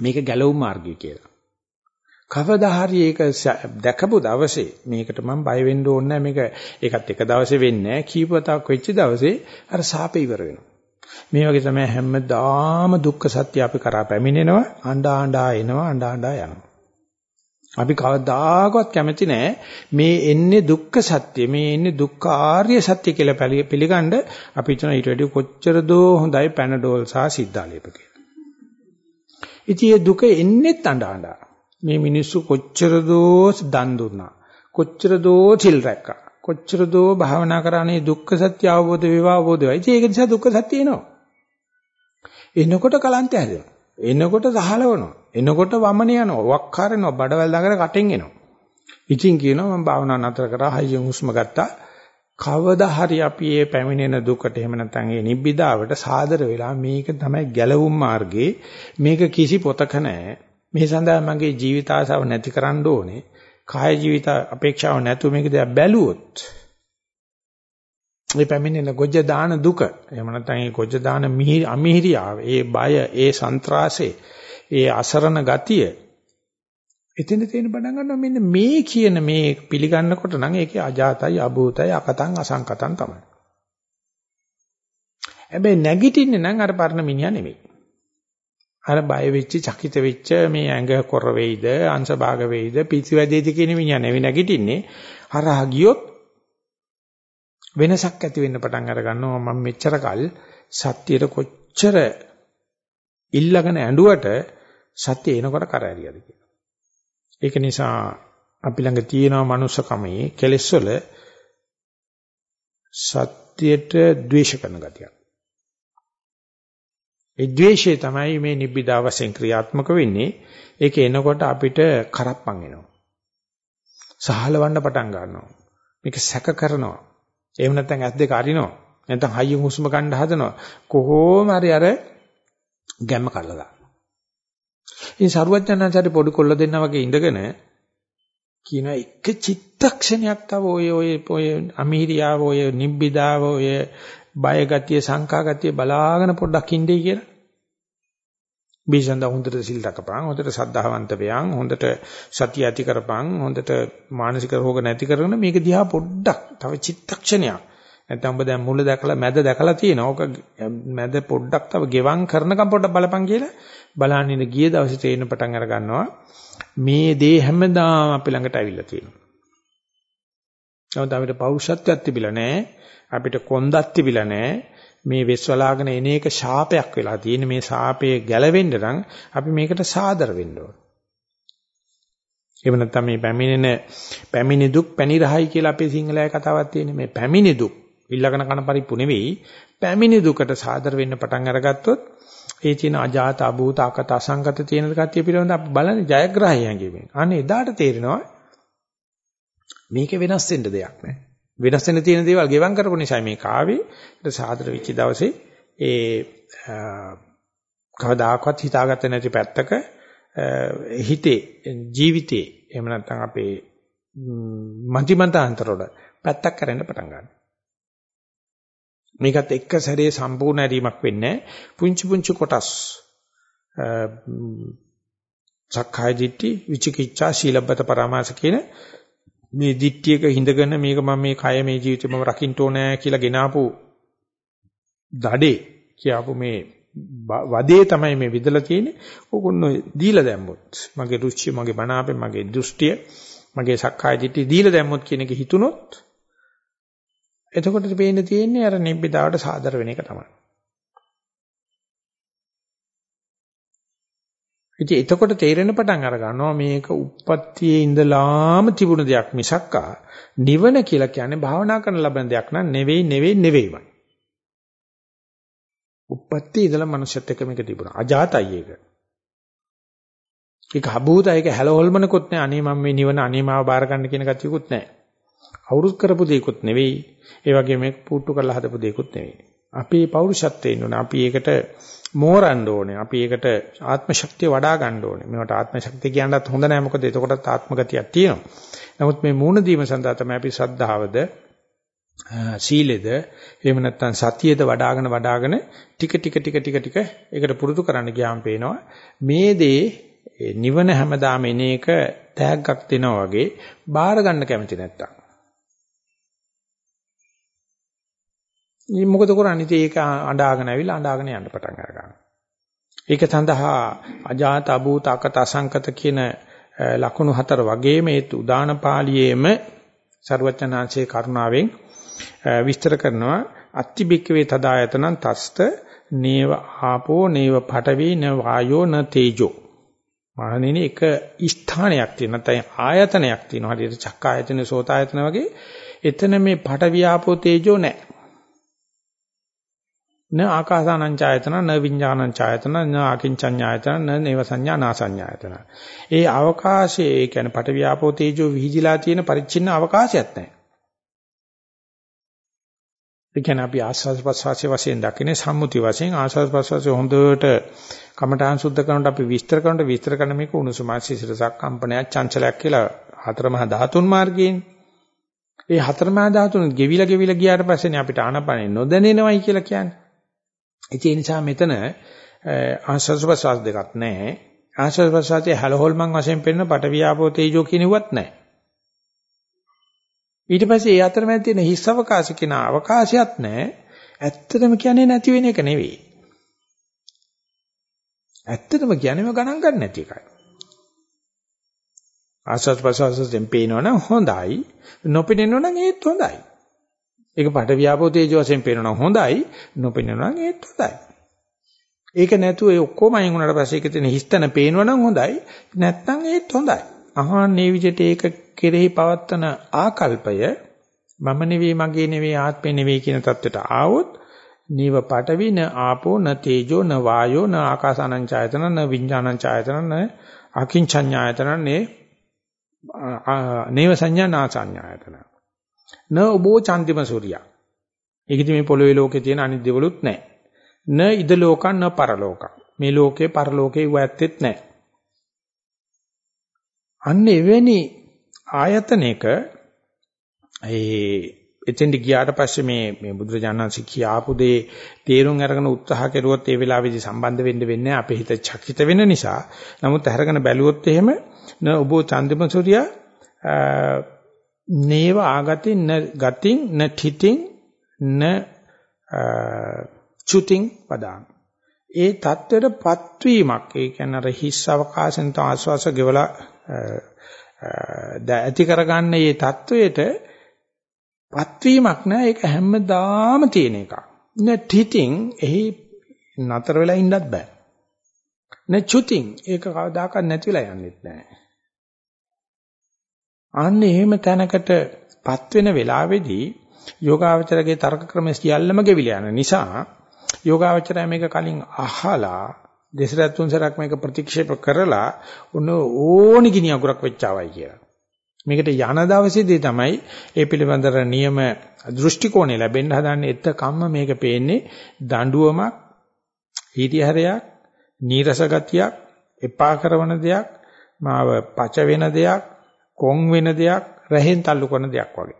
මේක ගැලවුම් මාර්ගය කියලා. කවදා හරි ඒක දැකපු දවසේ මේකට මම බය වෙන්න ඕනේ මේක ඒකත් එක දවසේ වෙන්නේ නැහැ. කීපවතාවක් වෙච්ච දවසේ අර සාපේ ඉවර වෙනවා. මේ වගේ තමයි හැමදාම දුක්ඛ සත්‍ය අපි කරා පැමිණෙනවා. අඬා අඬා එනවා අඬා අඬා යනවා. අපි කවදාකවත් කැමති නෑ මේ එන්නේ දුක්ඛ සත්‍ය මේ එන්නේ දුක්ඛ ආර්ය සත්‍ය කියලා පිළිගන්න අපි හිතන ඊට වැඩි කොච්චර දෝ හොඳයි පැනඩෝල් සහ සිද්ධාලේප කියලා. ඉතින් මේ දුක එන්නේ තඬාඬා. මේ මිනිස්සු කොච්චර දෝ දන් දුන්නා. කොච්චර දෝ සිල් රැක්කා. කොච්චර දෝ භාවනා කරානේ දුක්ඛ සත්‍ය අවබෝධ වේවා අවබෝධ වෙයි. ඉතින් ඒක නිසා දුක්ඛ සත්‍ය එනවා. එනකොට කලන්තය හැදෙනවා. එනකොට සහලවනවා. එනකොට වමන යනවා. වක්කාරනවා. බඩවැල් ළඟට කටෙන් එනවා. ඉතින් කියනවා මම භාවනා නතර කරා හයියෙන් හුස්ම ගත්තා. කවදා හරි අපි මේ පැමිණෙන දුකට එහෙම නැත්නම් මේ නිබ්බිදාවට සාදර වෙලා මේක තමයි ගැලවුම් මාර්ගේ. මේක කිසි පොතක නැහැ. මේ සඳහා මගේ ජීවිත ආසාව නැති කරන්න ඕනේ. කාය ජීවිත අපේක්ෂාව නැතුව මේක දිහා බැලුවොත් මේ පැමිණෙන ගොජ්ජ දාන දුක එහෙම නැත්නම් ඒ ගොජ්ජ දාන මිහිරි අමිහිරියාව ඒ බය ඒ සන්ත්‍රාසය ඒ අසරණ ගතිය එතෙන් තේින පටන් ගන්නවා. මෙන්න මේ කියන මේ පිළිගන්නකොට නම් ඒකේ අජාතයි අභූතයි අකතං අසංකතං තමයි. හැබැයි නැගිටින්නේ නම් අර පරණ මිනිහා නෙමෙයි. අර බය වෙච්ච, චකිත වෙච්ච මේ ඇඟ කොර වෙයිද, අංශ භාග වෙයිද, පිසි වැදේද කියන මිනිහා නෙවෙයි නැගිටින්නේ. හරහා ගියොත් වෙනසක් ඇති වෙන්න පටන් අර ගන්නවා මම මෙච්චර කල් සත්‍යයට කොච්චර ඉල්ලගෙන ඇඬුවට සත්‍ය එනකොට කරහැරියද කියලා. ඒක නිසා අපි ළඟ තියෙනවා මනුස්සකමේ කෙලෙස් වල සත්‍යයට ද්වේෂ කරන ගතියක්. ඒ ද්වේෂය තමයි මේ නිබ්බිදා වශයෙන් ක්‍රියාත්මක වෙන්නේ. ඒක එනකොට අපිට කරප්පන් එනවා. සහලවන්න පටන් ගන්නවා. මේක සැක කරනවා. එහෙම නැත්නම් ඇස් දෙක අරිනවා. නැත්නම් හයියෙන් හුස්ම ගන්න හදනවා. කොහොම හරි අර ගැම්ම කල්ලා දානවා. ඉතින් සරුවඥාන්සාරේ පොඩි කොල්ල දෙන්නා වගේ ඉඳගෙන කියන එක චිත්තක්ෂණයක් තව ඔය ඔය ඔය අමීරියාව ඔය නිබ්බිදාව ඔය බය ගතිය සංකා ගතිය බලාගෙන පොඩ්ඩක් ඉඳී කියලා. බීසඳ හොඳට සිල් රකපන් හොඳට සද්ධාවන්ත වෙයන් හොඳට සතිය ඇති කරපන් හොඳට මානසික රෝග නැති කරගෙන මේක දිහා පොඩ්ඩක් තව චිත්තක්ෂණයක් නැත්නම් ඔබ දැන් මුල දැකලා මැද දැකලා තියෙනවා. ඕක මැද පොඩ්ඩක් තව ගෙවම් කරනකම් පොඩ්ඩක් බලපන් කියලා බලන්න ඉඳ ගිය දවසේ තේරෙන පටන් අර ගන්නවා. මේ දේ හැමදාම අපි ළඟට ඇවිල්ලා තියෙනවා. නමුත් අපිට පෞරුෂත්වයක් තිබිලා නැහැ. අපිට කොන්දක් තිබිලා නැහැ. මේ වෙස්වලාගෙන එන එක ශාපයක් වෙලා තියෙන මේ ශාපයේ ගැලවෙන්න නම් අපි මේකට සාදර වෙන්න ඕන. එහෙම නැත්නම් මේ පැමිණෙන පැමිණි දුක් පැණි රහයි කියලා අපේ සිංහලයේ කතාවක් තියෙන මේ පැමිණි දුක් ඉල්ලගෙන කන පරිප්පු නෙවෙයි පැමිණි දුකට සාදර වෙන්න පටන් අරගත්තොත් ඒ තියෙන අජාත අභූත අකත අසංගත තියෙන කතිය පිළිබඳ අපි බලන්නේ ජයග්‍රහය හැංගීමෙන්. අනේ එදාට තේරෙනවා මේක වෙනස් වෙන්න දෙයක් නෑ. වෙනස් වෙන්න තියෙන දේවල් ගෙවම් කරපු නිසා මේ කාවේ ඊට සාදර වෙච්ච දවසේ ඒ කවදාකවත් හිතාගත්තේ නැති පැත්තක හිතේ ජීවිතේ එහෙම නැත්නම් අපේ මන්තිමන්තාන්තර වල පැත්තක් කරන්න පටන් ගන්නවා. මේකත් එක්ක සැරේ සම්පූර්ණ ඇරීමක් වෙන්නේ පුංචි පුංචි කොටස් සක්කාය දිට්ඨි විචිකිච්ඡා සීලබ්බත පරාමාස කියන මේ දිට්ඨියක හිඳගෙන මේක මම මේ කය මේ ජීවිතේ මම රකින්න ඕනෑ කියලා ගෙනාපු දඩේ කියාපු මේ වදේ තමයි මේ විදලා තියෙන්නේ. ඕකොන්න දීලා දැම්මොත් මගේ රුචිය මගේ මනාපේ මගේ දෘෂ්ටිය මගේ සක්කාය දිට්ඨිය දීලා දැම්මොත් කියන එක හිතුනොත් එතකොට පේන්න තියෙන්නේ අර නිබ්බිදාවට සාදර වෙන එක තමයි. ඉතින් එතකොට තේරෙන පටන් අර ගන්නවා මේක උප්පත්තියේ ඉඳලාම තිබුණ දෙයක් මිසක්කා නිවන කියලා කියන්නේ භාවනා කරන ලබන දෙයක් නන් නෙවෙයි නෙවෙයි නෙවෙයිමයි. උප්පත්තියේ ඉඳලා මනුෂ්‍යත් එක්ක මේක තිබුණා. අජාතයි ඒක. ඒක හබූතයි ඒක හැලහොල්මනකුත් නෑ. අනේ මම මේ නිවන අනේ මාව බාර ගන්න කියන කතියකුත් නෑ. අවුරුත් කරපු දෙයක්වත් නෙවෙයි. ඒ වගේම මේක පුට්ටු කරලා හදපු දෙයක්වත් නෙවෙයි. අපේ පෞරුෂත්වයේ ඉන්න ඕනේ. අපි ඒකට මෝරන්න ඕනේ. අපි ඒකට ආත්ම ශක්තිය වඩා ගන්න ඕනේ. මේවට ආත්ම ශක්තිය කියනවත් හොඳ නෑ. මොකද එතකොටත් ආත්මගතියක් තියෙනවා. නමුත් මේ මූණ දීම සඳහා තමයි අපි සද්ධාවද සීලෙද එහෙම නැත්නම් සතියේද වඩාගෙන වඩාගෙන ටික ටික ටික ටික ටික ඒකට පුරුදු කරන්න ගියාම පේනවා මේ දේ නිවන හැමදාම එන එක තෑග්ගක් දෙනවා වගේ බාර ගන්න කැමති නැත්තම් මොකද කරන්නේ? ඒක අඬාගෙන ඇවිල්ලා අඬාගෙන යන්න පටන් ගන්නවා. ඒක සඳහා අජාත අභූත අකත අසංකත කියන ලකුණු හතර වගේම ඒ උදාන පාළියේම ਸਰවචනාංශේ කරුණාවෙන් විස්තර කරනවා. අත්තිබික්කවේ තදායතනං තස්ත නේව ආපෝ නේව පඨවි න වායෝ න තේජෝ. මහණෙනි එක ස්ථානයක් තියෙන නැත්නම් ආයතනයක් තියෙනවා. හරියට චක්කායතන සෝතායතන වගේ. එතන මේ පඨවි ආපෝ තේජෝ නැහැ. න ආකාසානංචායතන න විඥානංචායතන න අකින්චඤ්ඤායතන න නේව සංඥා නාසඤ්ඤායතන. ඒ අවකාශයේ ඒ කියන්නේ පට වියාපෝ තේජෝ විහිදිලා තියෙන පරිච්ඡින්න අවකාශයක් නැහැ. ඒ කියන්නේ අපි ආස්වාද ප්‍රසවාසයේ වශයෙන් දකින්නේ සම්මුති වශයෙන් ආස්වාද ප්‍රසවාසයේ හොඳට කමඨාන් සුද්ධ කරනකොට අපි විස්තර කරනකොට විස්තර කරන මේක උණුසුම සිසිලසක් කම්පනයක් චංචලයක් කියලා හතරමහා ධාතුන් මාර්ගයේනේ. ඒ හතරමහා ධාතුන් ගෙවිලා ගෙවිලා ගියාට පස්සේනේ අපිට ආනපනෙ නොදැනෙනවයි කියලා කියන්නේ. ඒ නිසා මෙතන ආශ්වාස ප්‍රශ්වාස දෙකක් නැහැ. ආශ්වාස ප්‍රශ්වාසයේ හැලහොල්මන් වශයෙන් පෙන්න පටවියාපෝ තේජෝ කියනවත් නැහැ. ඊට පස්සේ ඒ අතරමැද තියෙන හිස් අවකාශ කියන අවකාශයක් නැහැ. ඇත්තටම කියන්නේ නැති වෙන එක නෙවෙයි. ඇත්තටම කියන්නේම ගණන් ගන්න නැති එකයි. ආස්වාද ප්‍රසවාසයෙන් පේනවනම් හොඳයි. නොපෙනෙනවනම් ඒත් හොඳයි. ඒක පට වියාපෝ තේජෝ වශයෙන් පේනවනම් හොඳයි. නොපෙනෙනවනම් ඒත් හොඳයි. ඒක නැතුව ඒ ඔක්කොම අයින් වුණාට පස්සේ ඒක තියෙන හිස්තන පේනවනම් හොඳයි. නැත්නම් ඒත් හොඳයි. අහන්නේ විදිහට ඒක කෙරෙහි පවත්තන ආකල්පය මම නෙවෙයි මගේ නෙවෙයි ආත්මේ නෙවෙයි කියන தත්වෙට ආවොත් නීව පටවි න ආපෝ න තේජෝ න වායෝ න ආකාසානං ඡායතන න විඤ්ඤාණං ඡායතන න අකින්චඤ්ඤායතන නේ නේව සංඥා නාසඤ්ඤායතන න ඔබෝ චන්දිම සූර්යා. ඒකෙදි මේ පොළොවේ ලෝකේ තියෙන අනිත් දේවලුත් නැහැ. න ඉද ලෝකං න පරලෝකං. මේ ලෝකේ පරලෝකේ වඇත්තෙත් නැහැ. අන්න එවැනි ආයතනයක ඒ එතෙන්ට ගියාට පස්සේ මේ මේ බුදුරජාණන්සේ කියාපු දේ තේරුම් අරගෙන උත්සාහ කෙරුවොත් ඒ වෙලාවේදී සම්බන්ධ වෙන්න වෙන්නේ අපේ හිත චකිත වෙන නිසා. නමුත් අරගෙන බැලුවොත් එහෙම න ඔබෝ චන්දම සූර්යා නේව ආගතින් න ගතින් න ඨිතින් න චුතින් පදාන ඒ தත්වෙටපත් වීමක් ඒ කියන්නේ අර හිස් අවකාශෙන් තම ආස්වාස ගෙවලා ඇති කරගන්න මේ தත්වයටපත් වීමක් නෑ. ඒක හැමදාම තියෙන එකක්. න ඨිතින් එහි නතර වෙලා ඉන්නත් බෑ. න චුතින් ඒක කවදාකවත් නැති වෙලා යන්නෙත් නෑ. අන්න එහෙම තැනකටපත් වෙන වෙලාවේදී යෝගාවචරගේ තර්ක ක්‍රම සියල්ලම ගෙවිලා යන නිසා යෝගාවචරය මේක කලින් අහලා දෙසරත් තුන්සරක් මේක ප්‍රතික්ෂේප කරලා උන ඕනි ගිනි අගුරක් වෙච්චාවයි කියලා. මේකට යන දවසේදී තමයි ඒ පිළිබඳව නියම දෘෂ්ටි කෝණය ලැබෙන්න හදන්නේ එතකම්ම මේක පේන්නේ දඬුවමක් හිටිහැරයක් නීරස ගතියක් එපා කරන දෙයක් මාව පච වෙන දෙයක් කොන් වෙන දෙයක් රහෙන් තල්ලු කරන දෙයක් වගේ.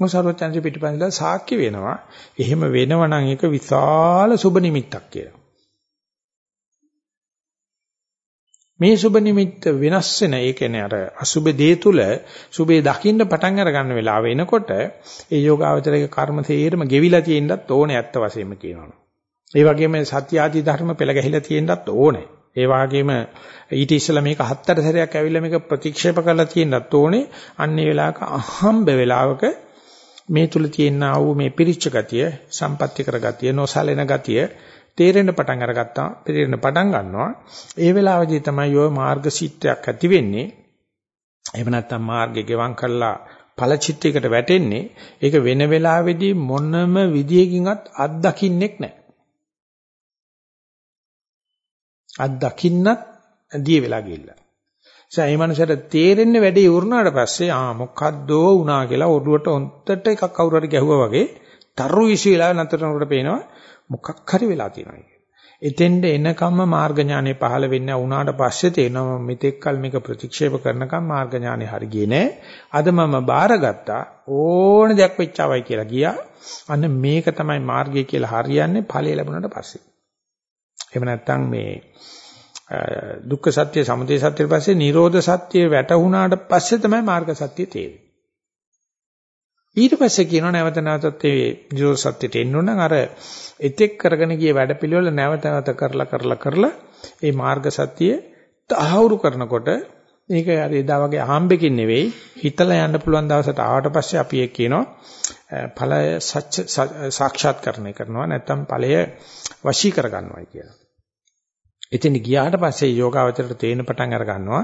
මොසාරොච්චන්සි පිටිපස්සෙලා සාක්ෂි වෙනවා. එහෙම වෙනවනම් ඒක විශාල සුබ නිමිත්තක් කියලා. මේ සුබ නිමිත්ත වෙනස් වෙන ඒ කියන්නේ අර අසුබ දේ තුල සුබේ දකින්න පටන් අර ගන්න වෙලාව එනකොට ඒ යෝගාවචරයේ කර්ම තේරම ගෙවිලා තියෙන්නත් ඕනේ ඇත්ත වශයෙන්ම කියනවා. ඒ වගේම සත්‍ය ආදී ධර්ම පෙළ ගැහිලා තියෙන්නත් ඕනේ. ඒ වගේම ඊට ඉස්සෙල්ලා මේක හත්තර සැරයක් ඇවිල්ලා මේක ප්‍රතික්ෂේප කරලා තියෙන්නත් ඕනේ. අන්න ඒ වෙලාවක අහම්බ වෙලාවක මේ තුල තියෙන ආ වූ මේ පිරිච්ච ගතිය, සම්පත්‍ති කර ගතිය, නොසලෙන ගතිය තේරෙන්න පටන් අරගත්තා තේරෙන්න පටන් ගන්නවා. ඒ වෙලාවේදී තමයි ඔය මාර්ගසිටයක් ඇති වෙන්නේ. එහෙම නැත්නම් මාර්ගේ ගෙවම් කරලා ඵලචිත්තයකට වැටෙන්නේ. ඒක වෙන වෙලාවේදී මොනම විදියකින්වත් අත්දකින්නෙක් නැහැ. අත්දකින්නත් දිය වෙලා ගිහිල්ලා ඒ මේ මනුස්සයට තේරෙන්නේ වැඩේ ඉවරනාට පස්සේ ආ මොකද්දෝ වුණා කියලා ඔළුවට හොන්තට එකක් කවුරු හරි ගැහුවා වගේ තරු විශ්ව වෙලා නතරනකොට පේනවා මොකක් හරි වෙලා තියෙනවා කියන්නේ. එතෙන්ද එනකම්ම මාර්ග ඥානෙ පහළ වෙන්නේ වුණාට පස්සේ තේනවා මෙතෙක් කල මේක ප්‍රතික්ෂේප කරනකම් මාර්ග ඥානෙ හරි ගියේ නෑ. අද මම බාරගත්තා ඕන දෙයක් වෙච්චවයි කියලා ගියා. අන්න මේක තමයි මාර්ගය කියලා හරියන්නේ ඵලය ලැබුණාට පස්සේ. එහෙම නැත්නම් මේ දුක්ඛ සත්‍ය සමුදය සත්‍ය පස්සේ නිරෝධ සත්‍ය වැටහුණාට පස්සේ තමයි මාර්ග සත්‍ය තේරෙන්නේ. ඊට පස්සේ කියනවා නැවත නැවතත් මේ නිරෝධ සත්‍යයට එන්න ඕන අර එතෙක් කරගෙන ගිය වැඩපිළිවෙල නැවත නැවත කරලා කරලා කරලා මේ මාර්ග සත්‍ය තහවුරු කරනකොට මේක අර එදා වගේ අහම්බෙකින් නෙවෙයි හිතලා යන්න පුළුවන් දවසට ආවට පස්සේ අපි ඒක කියනවා ඵලය සත්‍ය සාක්ෂාත්කරණය කරනවා නැත්නම් ඵලය වශී කර ගන්නවායි කියලා. එතන ගියාට පස්සේ යෝගාවචරයට තේන පටන් අර ගන්නවා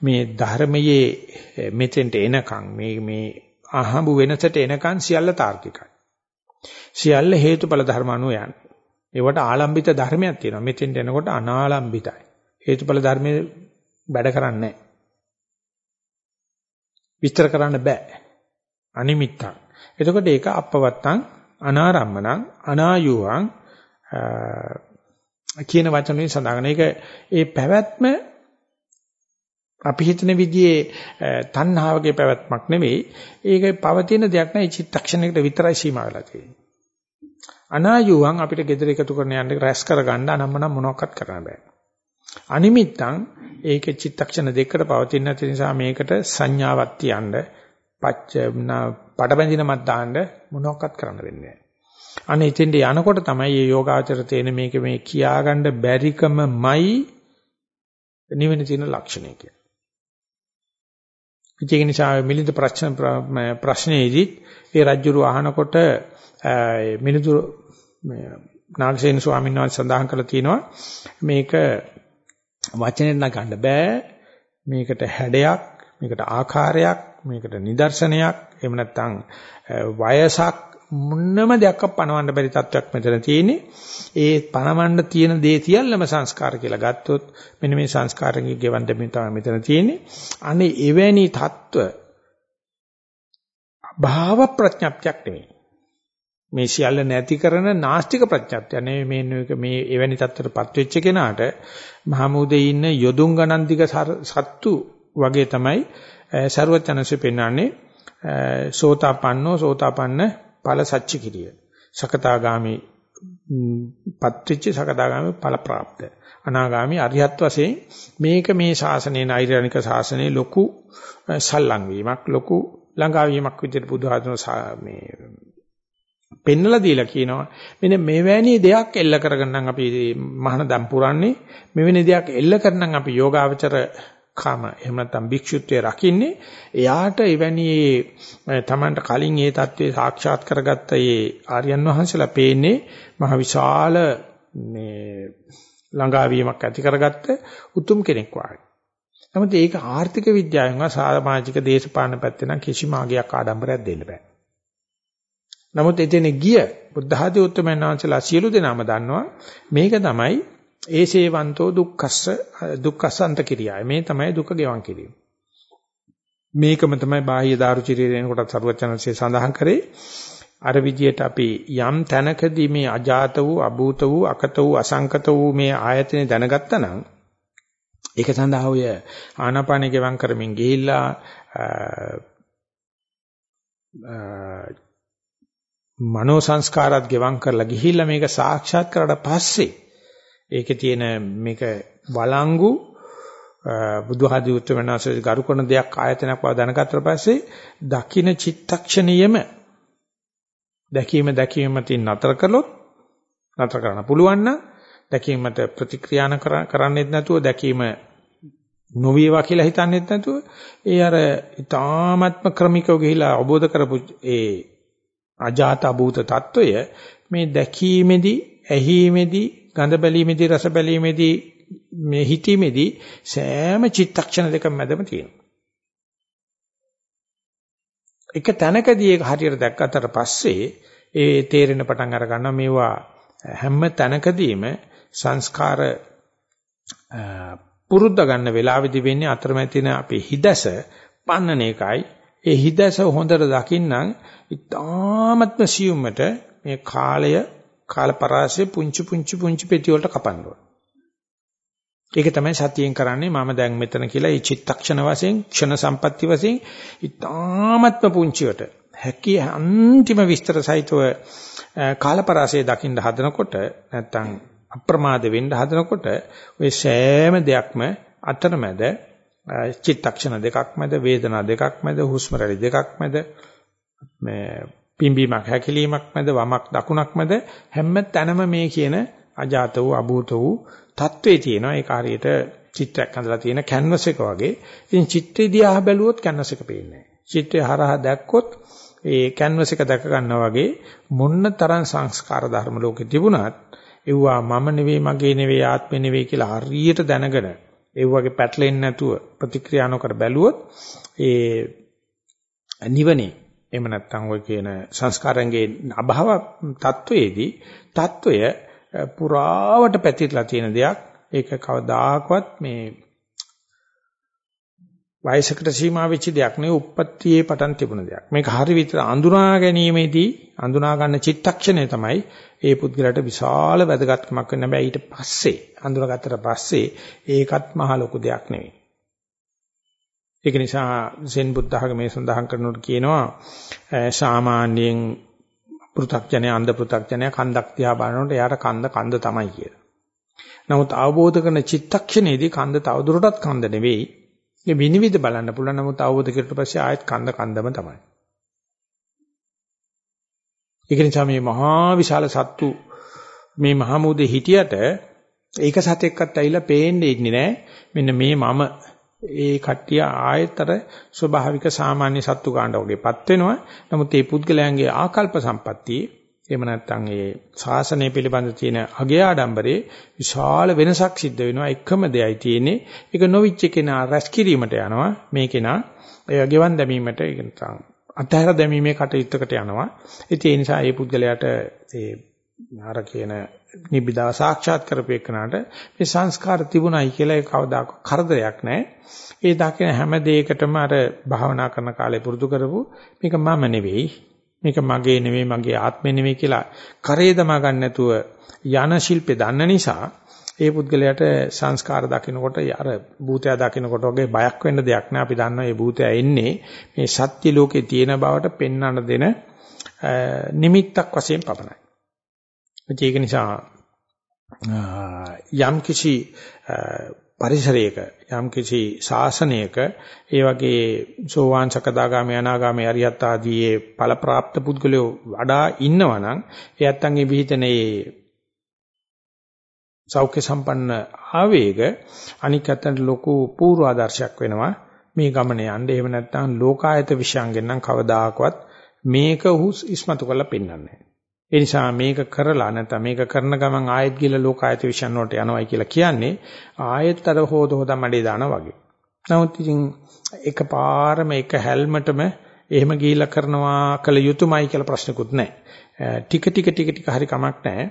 මේ ධර්මයේ මෙතෙන්ට එනකන් මේ මේ අහඹු වෙනසට එනකන් සියල්ල තාර්කිකයි. සියල්ල හේතුඵල ධර්ම අනුව යන්නේ. ඒවට ආලම්බිත ධර්මයක් තියෙනවා. මෙතෙන්ට එනකොට අනාලම්බිතයි. හේතුඵල ධර්මයේ වැඩ කරන්නේ නැහැ. විස්තර කරන්න බෑ. අනිමිත්තක්. එතකොට ඒක අපවත්තං අනාරම්මණං අනායුවං කියන වචන වලින් සඳහන්. ඒක ඒ පැවැත්ම අපි හිතන විදිහේ තණ්හාවගේ පැවැත්මක් නෙවෙයි. ඒක පවතින දෙයක් නෑ. චිත්තක්ෂණයකට විතරයි සීමා වෙලා තියෙන්නේ. අනායුවන් අපිට gedara එකතු කරන යන්න රැස් කරගන්න අනම්මනම් මොනවක්වත් කරන්න බෑ. අනිමිත්තං ඒකේ චිත්තක්ෂණ දෙකකට පවතින නැති නිසා මේකට සංඥාවක් තියන්න පච්ච පඩබැඳිනමක් දාන්න මොනවක්වත් කරන්න වෙන්නේ නෑ. අනේ ඉතින්ද යනකොට තමයි මේ යෝගාචර තේන මේක මේ කියාගන්න බැරිකමයි නිවෙන තියෙන ලක්ෂණය කියන්නේ. ඒක නිසා මිලිඳ ප්‍රශ්න ප්‍රශ්නයේදී ඒ රජුරු අහනකොට මිලිඳු නාගසේන ස්වාමීන් වහන්සේ සඳහන් කරලා තියෙනවා මේක වචනෙන් නගන්න බෑ මේකට හැඩයක් මේකට ආකාරයක් මේකට නිදර්ශනයක් එහෙම නැත්නම් වයසක් මොන්නම දෙයක් පණවන්න බැරි තත්වයක් මෙතන තියෙන්නේ. ඒ පණවන්න තියෙන දේ සියල්ලම සංස්කාර කියලා ගත්තොත් මෙන්න මේ සංස්කාරණයේ ගෙවන් දෙමින් තමයි මෙතන තියෙන්නේ. අනේ එවැනි තත්ත්ව භාව ප්‍රඥප්තියක් නෙමෙයි. මේ සියල්ල නැති කරන නාස්තික ප්‍රඥප්තිය නෙවෙයි මේ මේ එවැනි තත්ත්වයටපත් වෙච්ච කෙනාට මහමුදේ ඉන්න යොදුන් ගණන් දිග සත්තු වගේ තමයි ਸਰවඥන්සේ පෙන්වන්නේ සෝතාපන්නෝ සෝතාපන්න ඵල සච්ච කිරිය. සකදාගාමි පත්‍ත්‍ච්ච සකදාගාමි ඵල પ્રાપ્ત. අනාගාමි අරිහත් වශයෙන් මේක මේ ශාසනයේ නෛර්යානික ශාසනයේ ලොකු සල්ලං වීමක් ලොකු ළඟා වීමක් විදිහට බුදුහාමුදුරුවෝ මේ පෙන්නලා දීලා කියනවා මෙන්න මෙවැනි දෙයක් එල්ල කරගෙන නම් අපි මහානදම් පුරන්නේ මෙවැනි දෙයක් එල්ල කරනම් අපි යෝගාවචර කම එහෙම නැත්නම් භික්ෂුත්වයේ රකින්නේ එයාට එවැනි තමන්ට කලින් ඒ தત્ත්වය සාක්ෂාත් කරගත්ත ඒ ආර්යයන් වහන්සේලා පේන්නේ මහ විශාල මේ ළඟාවීමක් ඇති කරගත්ත උතුම් කෙනෙක් වගේ. නමුත් ඒක ආර්ථික විද්‍යාවෙන් වා සමාජික දේශපාලන පැත්තේ නම් කිසිම ආගයක් ආඩම්බරයක් දෙන්න බෑ. නමුත් එතන ගිය බුද්ධ ආදී උත්තමයන් වහන්සේලා සියලු දෙනාම දන්නවා මේක තමයි ඒසේවන්තෝ දුක්ඛස්ස දුක්ඛසන්ත කිරියාව. මේ තමයි දුක ගෙවන් කිරීම. මේකම තමයි බාහ්‍ය දාරුචිරියෙන් කොට සරුවචනසේ සඳහන් කරේ අර විදියට අපි යම් තැනකදී මේ අජාත වූ අභූත වූ අකත වූ අසංකත වූ මේ ආයතනේ දැනගත්තා නම් ඒක සඳහා ඔය ආනාපානෙ ගෙවම් කරමින් ගිහිල්ලා මනෝ සංස්කාරات ගෙවම් කරලා ගිහිල්ලා මේක සාක්ෂාත් කරලා පස්සේ ඒකේ තියෙන මේක වළංගු බුදුහාදී උත්තරමනාසයේ ගරු කරන දෙයක් ආයතනක් බව දැනගත්තට පස්සේ දකින චිත්තක්ෂණියම දැකීම දැකීම තින් නතර කළොත් නතර කරන්න පුළුවන් නම් දැකීමට ප්‍රතික්‍රියාන කරන්නෙත් නැතුව දැකීම නොවේවා කියලා හිතන්නෙත් නැතුව ඒ අර ඊ타ත්ම ක්‍රමිකව ගිහිලා අවබෝධ කරපු ඒ අජාත භූත తত্ত্বය මේ දැකීමේදී ඇහිීමේදී ගඳ බැලීමේදී රස බැලීමේදී මේ හිතීමේදී සෑම චිත්තක්ෂණ දෙක මැදම තියෙනවා. එක තැනකදී ඒක හරියට දැක්කට පස්සේ ඒ තේරෙන පටන් අර ගන්නවා මේවා හැම තැනකදීම සංස්කාර පුරුද්ද ගන්න වෙලාවෙදි වෙන්නේ අතරමැදින අපේ හිදස පන්නන එකයි ඒ හිදස හොඳට දකින්නම් ඉතාමත්ම සියුම්මට මේ කාලය කාලපරාසය පුංචි පුංචි පුංචි පෙති වලට කපන්න ඕන. ඒක තමයි සතියෙන් කරන්නේ මම දැන් මෙතන කියලා මේ චිත්තක්ෂණ වශයෙන් ක්ෂණ සම්පatti වශයෙන් ඉතාමත්ම පුංචිවට හැකි අන්තිම විස්තර සහිතව කාලපරාසය දකින්න හදනකොට නැත්තම් අප්‍රමාද වෙන්න හදනකොට ඔය සෑම දෙයක්ම අතරමැද චිත්තක්ෂණ දෙකක් මැද වේදනා දෙකක් මැද හුස්ම රැලි දෙකක් මැද මේ පිම්බීමක් හැකිලීමක් මැද වමක් දකුණක් මැද හැම තැනම මේ කියන අජාත වූ අභූත වූ தત્ත්වේ තියෙනවා ඒ කාර්යයට චිත්‍රයක් හදලා තියෙන කැන්වස් එක වගේ. ඉතින් චිත්‍රය දිහා බැලුවොත් කැන්වස් එක පේන්නේ නැහැ. චිත්‍රය හරහා දැක්කොත් ඒ කැන්වස් එක දැක ගන්නවා වගේ මොන්න තරම් සංස්කාර ධර්ම ලෝකේ තිබුණත් ඒවා මම නෙවෙයි මගේ නෙවෙයි ආත්මෙ නෙවෙයි කියලා හරියට දැනගෙන ඒ වගේ පැටලෙන්නේ නැතුව ප්‍රතික්‍රියා නොකර බැලුවොත් ඒ නිවනේ එහෙම නැත්නම් ඔය කියන සංස්කාරංගේ අභව తත්වයේදී తත්වය පුරාවට පැතිරලා තියෙන දෙයක් ඒක කවදාකවත් මේ වයසකට සීමා වෙච්ච දෙයක් නෙවෙයි උප්පත්තියේ පටන් තිබුණ දෙයක්. මේක හරි විතර අඳුනා ගැනීමේදී අඳුනා ගන්න චිත්තක්ෂණය තමයි ඒ පුද්ගලට විශාල වැදගත්කමක් වෙන හැබැයි ඊට පස්සේ අඳුනගත්තට පස්සේ ඒකත් මහ ලොකු දෙයක් නෙවෙයි. ඒක නිසා සෙන් බුද්ධ ආගමේ සඳහන් කරනකොට කියනවා සාමාන්‍යයෙන් පෘථග්ජනය අන්ධ පෘථග්ජනය කන්දක් දිහා බලනකොට එයාට කන්ද කන්ද තමයි කියලා. නමුත් අවබෝධ කරන චිත්තක්ෂණයේදී කන්ද තවදුරටත් කන්ද නෙවෙයි. ඒ විනිවිද බලන්න පුළුවන් නමුත් අවබෝධ කරලා පස්සේ ආයෙත් කන්ද කන්දම තමයි. ඒක නිසා මේ මහා විශාල සත්තු මේ මහමුදේ හිටියට ඒක සතෙක්වත් ඇවිල්ලා පේන්නේ ඉන්නේ නැහැ. මෙන්න මේ මම ඒ කට්ටිය ආයතර ස්වභාවික සාමාන්‍ය සත්තු කාණ්ඩ වගේපත් වෙනවා. නමුත් මේ පුද්ගලයන්ගේ ආකල්ප සම්පත්තියේ එහෙම නැත්නම් ඒ ශාසනය පිළිබඳ තියෙන අගය ආඩම්බරේ විශාල වෙනසක් සිද්ධ වෙනවා. එකම දෙයයි තියෙන්නේ. ඒක නොවිච්ච කෙනා රැස් කිරීමට යනවා. මේ කෙනා ඒ ගෙවන් දැමීමට ඒක නැත්නම් අතහැර දැමීමේ කටයුත්තකට යනවා. ඉතින් ඒ නිසා මේ පුද්ගලයාට ඒ අර කියන නිබ්බිදා සාක්ෂාත් කරපේකනට මේ සංස්කාර තිබුණයි කියලා ඒ කවදාක කරදරයක් නැහැ. ඒ දකින හැම දෙයකටම අර භාවනා කරන කාලේ පුරුදු කරපු මේක මම නෙවෙයි මේක මගේ නෙවෙයි මගේ ආත්මෙ නෙවෙයි කියලා කරේ දමා ගන්න නැතුව යන ශිල්පේ දන්න නිසා ඒ පුද්ගලයාට සංස්කාර දකිනකොට අර භූතයා දකිනකොට වගේ බයක් වෙන්න දෙයක් නෑ අපි දන්නවා මේ භූතයා එන්නේ මේ සත්‍ය ලෝකේ තියෙන බවට පෙන්වන්න දෙන නිමිත්තක් වශයෙන් පමණයි. ඒක නිසා යම් කිසි පරිසරයක යම් කිසි ශාසනයක ඒ වගේ සෝවාන් සකදාගාමී අනාගාමී අරියත් ආදී ඵල ප්‍රාප්ත පුද්ගලයෝ වඩා ඉන්නවනම් ඒ ඇත්තන්ගේ විහිදනේ සෞඛ්‍ය සම්පන්න ආවේග අනික් අතට ලොකු පූර්වාදර්ශයක් වෙනවා. මේ ගමන යන්න. එහෙම නැත්නම් ලෝකායත විශ්යන්ගෙන් නම් කවදාකවත් මේක උහුස් ඉස්මතු කරලා පෙන්වන්නේ ඒ නිසා මේක කරලා නැත්නම් මේක කරන ගමන් ආයෙත් ගිහලා ලෝකායත විශ්යන් වලට යනවායි කියලා කියන්නේ ආයෙත් අර හොද හොද මඩේ දානවා වගේ. නමුත් ඉතින් එකපාරම එක හැල්මටම එහෙම ගිහිලා කරනවා කළ යුතුයමයි කියලා ප්‍රශ්නකුත් නැහැ. ටික ටික ටික ටික හරි කමක් නැහැ.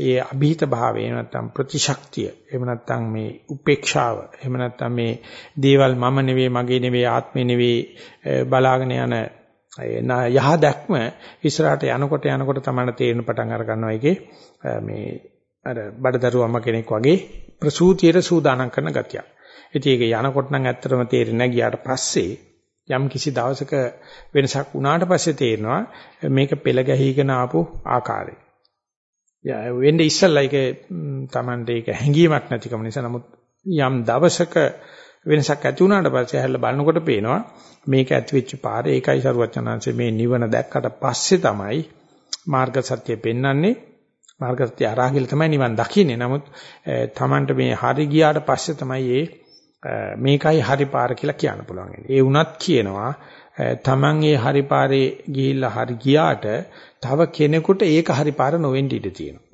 ඒ અભීත භාවය නැත්නම් ප්‍රතිශක්තිය එහෙම නැත්නම් මේ උපේක්ෂාව එහෙම නැත්නම් මේ දේවල් මම නෙවෙයි මගේ නෙවෙයි ආත්මේ නෙවෙයි බලාගෙන යන යහ දැක්ම ඉස්සරහට යනකොට යනකොට තමයි තේරෙන පටන් අර ගන්නවා ඒකේ මේ අර බඩදරුවම කෙනෙක් වගේ ප්‍රසූතියට සූදානම් කරන ගතිය. ඉතින් ඒක යනකොට නම් ඇත්තටම තේරෙන්නේ ගියාට පස්සේ යම් කිසි දවසක වෙනසක් වුණාට පස්සේ තේරෙනවා මේක පෙළ ගැහිගෙන ආපු ආකාරය. යා වෙන්නේ ඉස්සල්ලා ඒක Tamande ඒක හැංගීමක් නැතිකම නිසා නමුත් යම් දවසක වෙනසක් ඇති වුණාට පස්සේ හැල්ල බලනකොට පේනවා මේක ඇති වෙච්ච පාර ඒකයි සරුවචනාංශේ මේ නිවන දැක්කට පස්සේ තමයි මාර්ග සත්‍ය පෙන්වන්නේ මාර්ග සත්‍ය අරහගිල තමයි නිවන් දකින්නේ නමුත් Tamanට මේ හරි ගියාට පස්සේ තමයි මේකයි හරි පාර කියලා කියන්න පුළුවන්. ඒ වුණත් කියනවා Taman ඒ හරි පාරේ ගිහිල්ලා හරි ගියාට තව කෙනෙකුට ඒක හරි පාර නොවෙන්න ඉඩ තියෙනවා.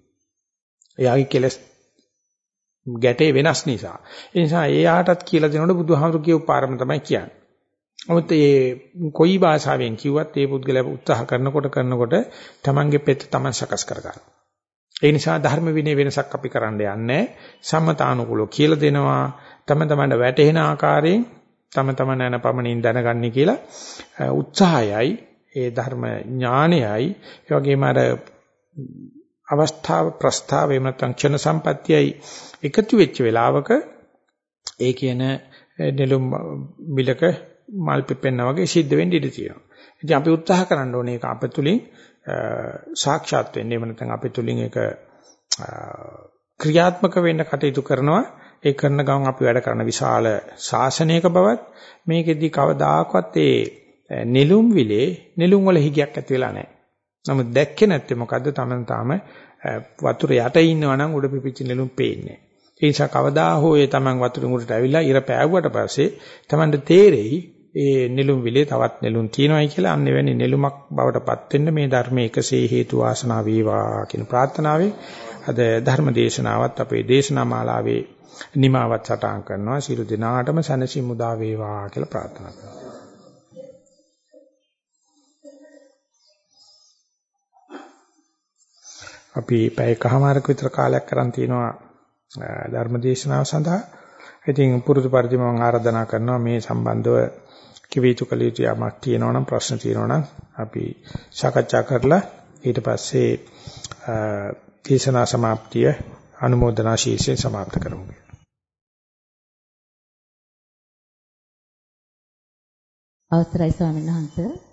එයාගේ කෙලස් ගැටේ වෙනස් නිසා. ඒ නිසා එයාටත් කියලා දෙනකොට බුදුහාමුදුරු කියපු පාරම තමයි කියන්නේ. නමුත් මේ කොයි භාෂාවෙන් කිව්වත් ඒ පුද්ගලයා උත්සාහ කරනකොට කරනකොට තමන්ගේ පෙත් තමන් සකස් කරගන්න. ඒ නිසා ධර්ම විනය වෙනසක් අපි කරන්න යන්නේ සම්මතානුකූලව කියලා දෙනවා. තම තමන්ට වැටහෙන ආකාරයෙන් තම තමන් යන පමණින් දැනගන්නේ කියලා උත්සාහයයි ඒ ධර්ම ඥානයයි ඒ වගේම අර අවස්ථාව ප්‍රස්තාව එහෙම නැත්නම් ක්ෂණ සම්පත්‍යයි එකතු වෙච්ච වෙලාවක ඒ කියන නෙළුම් මිලක මල් පිපෙන්න වගේ සිද්ධ වෙන්න ඉඩ තියෙනවා. ඉතින් අපි උත්සාහ කරන්න ඕනේ ඒක අප තුලින් සාක්ෂාත් වෙන්න. එහෙම නැත්නම් අප තුලින් ඒක ක්‍රියාත්මක වෙන්න කටයුතු කරනවා. ඒ කරන ගමන් අපි වැඩ කරන විශාල ශාසනයක බවත් මේකෙදි කවදාකවත් ඒ නෙළුම් විලේ නෙළුම් වල හිගයක් ඇති වෙලා නැහැ. නමුත් දැක්කේ නැත්තේ මොකද්ද? Taman තාම වතුර යට ඉන්නවා නම් උඩ පිපිච්ච නෙළුම් පේන්නේ. ඒ නිසා කවදා හෝ ඒ Taman වතුරෙන් උඩට ඇවිල්ලා ඉර පෑවුවට පස්සේ Tamanට තේරෙයි ඒ නෙළුම් විලේ තවත් නෙළුම් තියෙනවායි කියලා අන්න එවැනි නෙළුමක් බවට පත් වෙන්න මේ ධර්මයේ එකසේ හේතු වාසනා වේවා කියන ප්‍රාර්ථනාවෙන් අද ධර්ම දේශනාවත් අපේ දේශනා මාලාවේ නිමාවත් සටහන් කරනවා සියලු දෙනාටම සැනසීම උදා වේවා කියලා ප්‍රාර්ථනා කරනවා අපි පැයකමාරක විතර කාලයක් කරන් තිනවා ධර්මදේශනාව සඳහා. ඉතින් පුරුදු පරිදි මම ආරාධනා කරනවා මේ සම්බන්ධව කිවිතු කළ යුතු යමක් තියෙනවා නම් ප්‍රශ්න තියෙනවා නම් අපි සාකච්ඡා කරලා ඊට පස්සේ දේශනා સમાප්තිය අනුමೋದනා ශීර්ෂයෙන් સમાප්ත කරමු. අවසරයි ස්වාමීන් වහන්සේ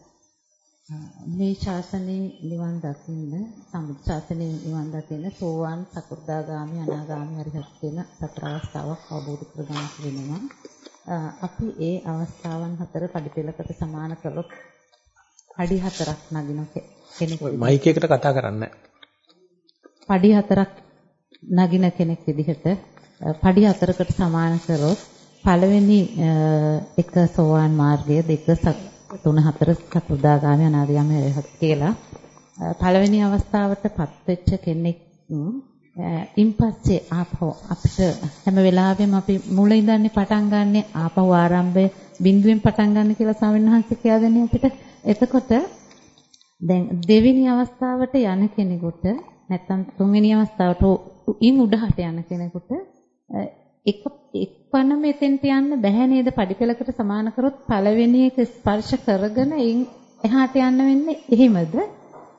මේ ශාසනයේ නිවන් දකින්න සම්බුද්ධ ශාසනයේ නිවන් දකින්න සෝවාන් සකෘදාගාමි අනාගාමි අරිහත් වෙන සතර අවස්ථාවක් අවබෝධ කරගන්න වෙනවා. අපි ඒ අවස්ථාවන් හතර පඩිපෙළකට සමාන කළොත් අඩි හතරක් නගින කෙනෙක් මයික් එකට කතා කරන්නේ පඩි හතරක් නගින කෙනෙක් විදිහට පඩි හතරකට සමාන කරොත් පළවෙනි එක සෝවාන් මාර්ගය දෙක තුන හතර සතරදාගාමි අනාගාමි රහත් කියලා පළවෙනි අවස්ථාවටපත් වෙච්ච කෙනෙක් ඉන්පස්සේ ආපහු අපිට හැම වෙලාවෙම අපි මුල ඉඳන්නේ පටන් ගන්නෙ ආපහු ආරම්භය බිඳුවෙන් පටන් ගන්න කියලා ස්වාමීන් වහන්සේ කියලා දෙන්නේ අපිට. එතකොට දැන් දෙවෙනි අවස්ථාවට යන කෙනෙකුට නැත්තම් තුන්වෙනි අවස්ථාවට ඉන් උඩහට යන කෙනෙකුට එක එක්පන මෙතෙන්ට යන්න බැහැ නේද? පඩිපෙලකට සමාන කරොත් පළවෙනි එක ස්පර්ශ කරගෙන එහාට යන්න වෙන්නේ එහෙමද?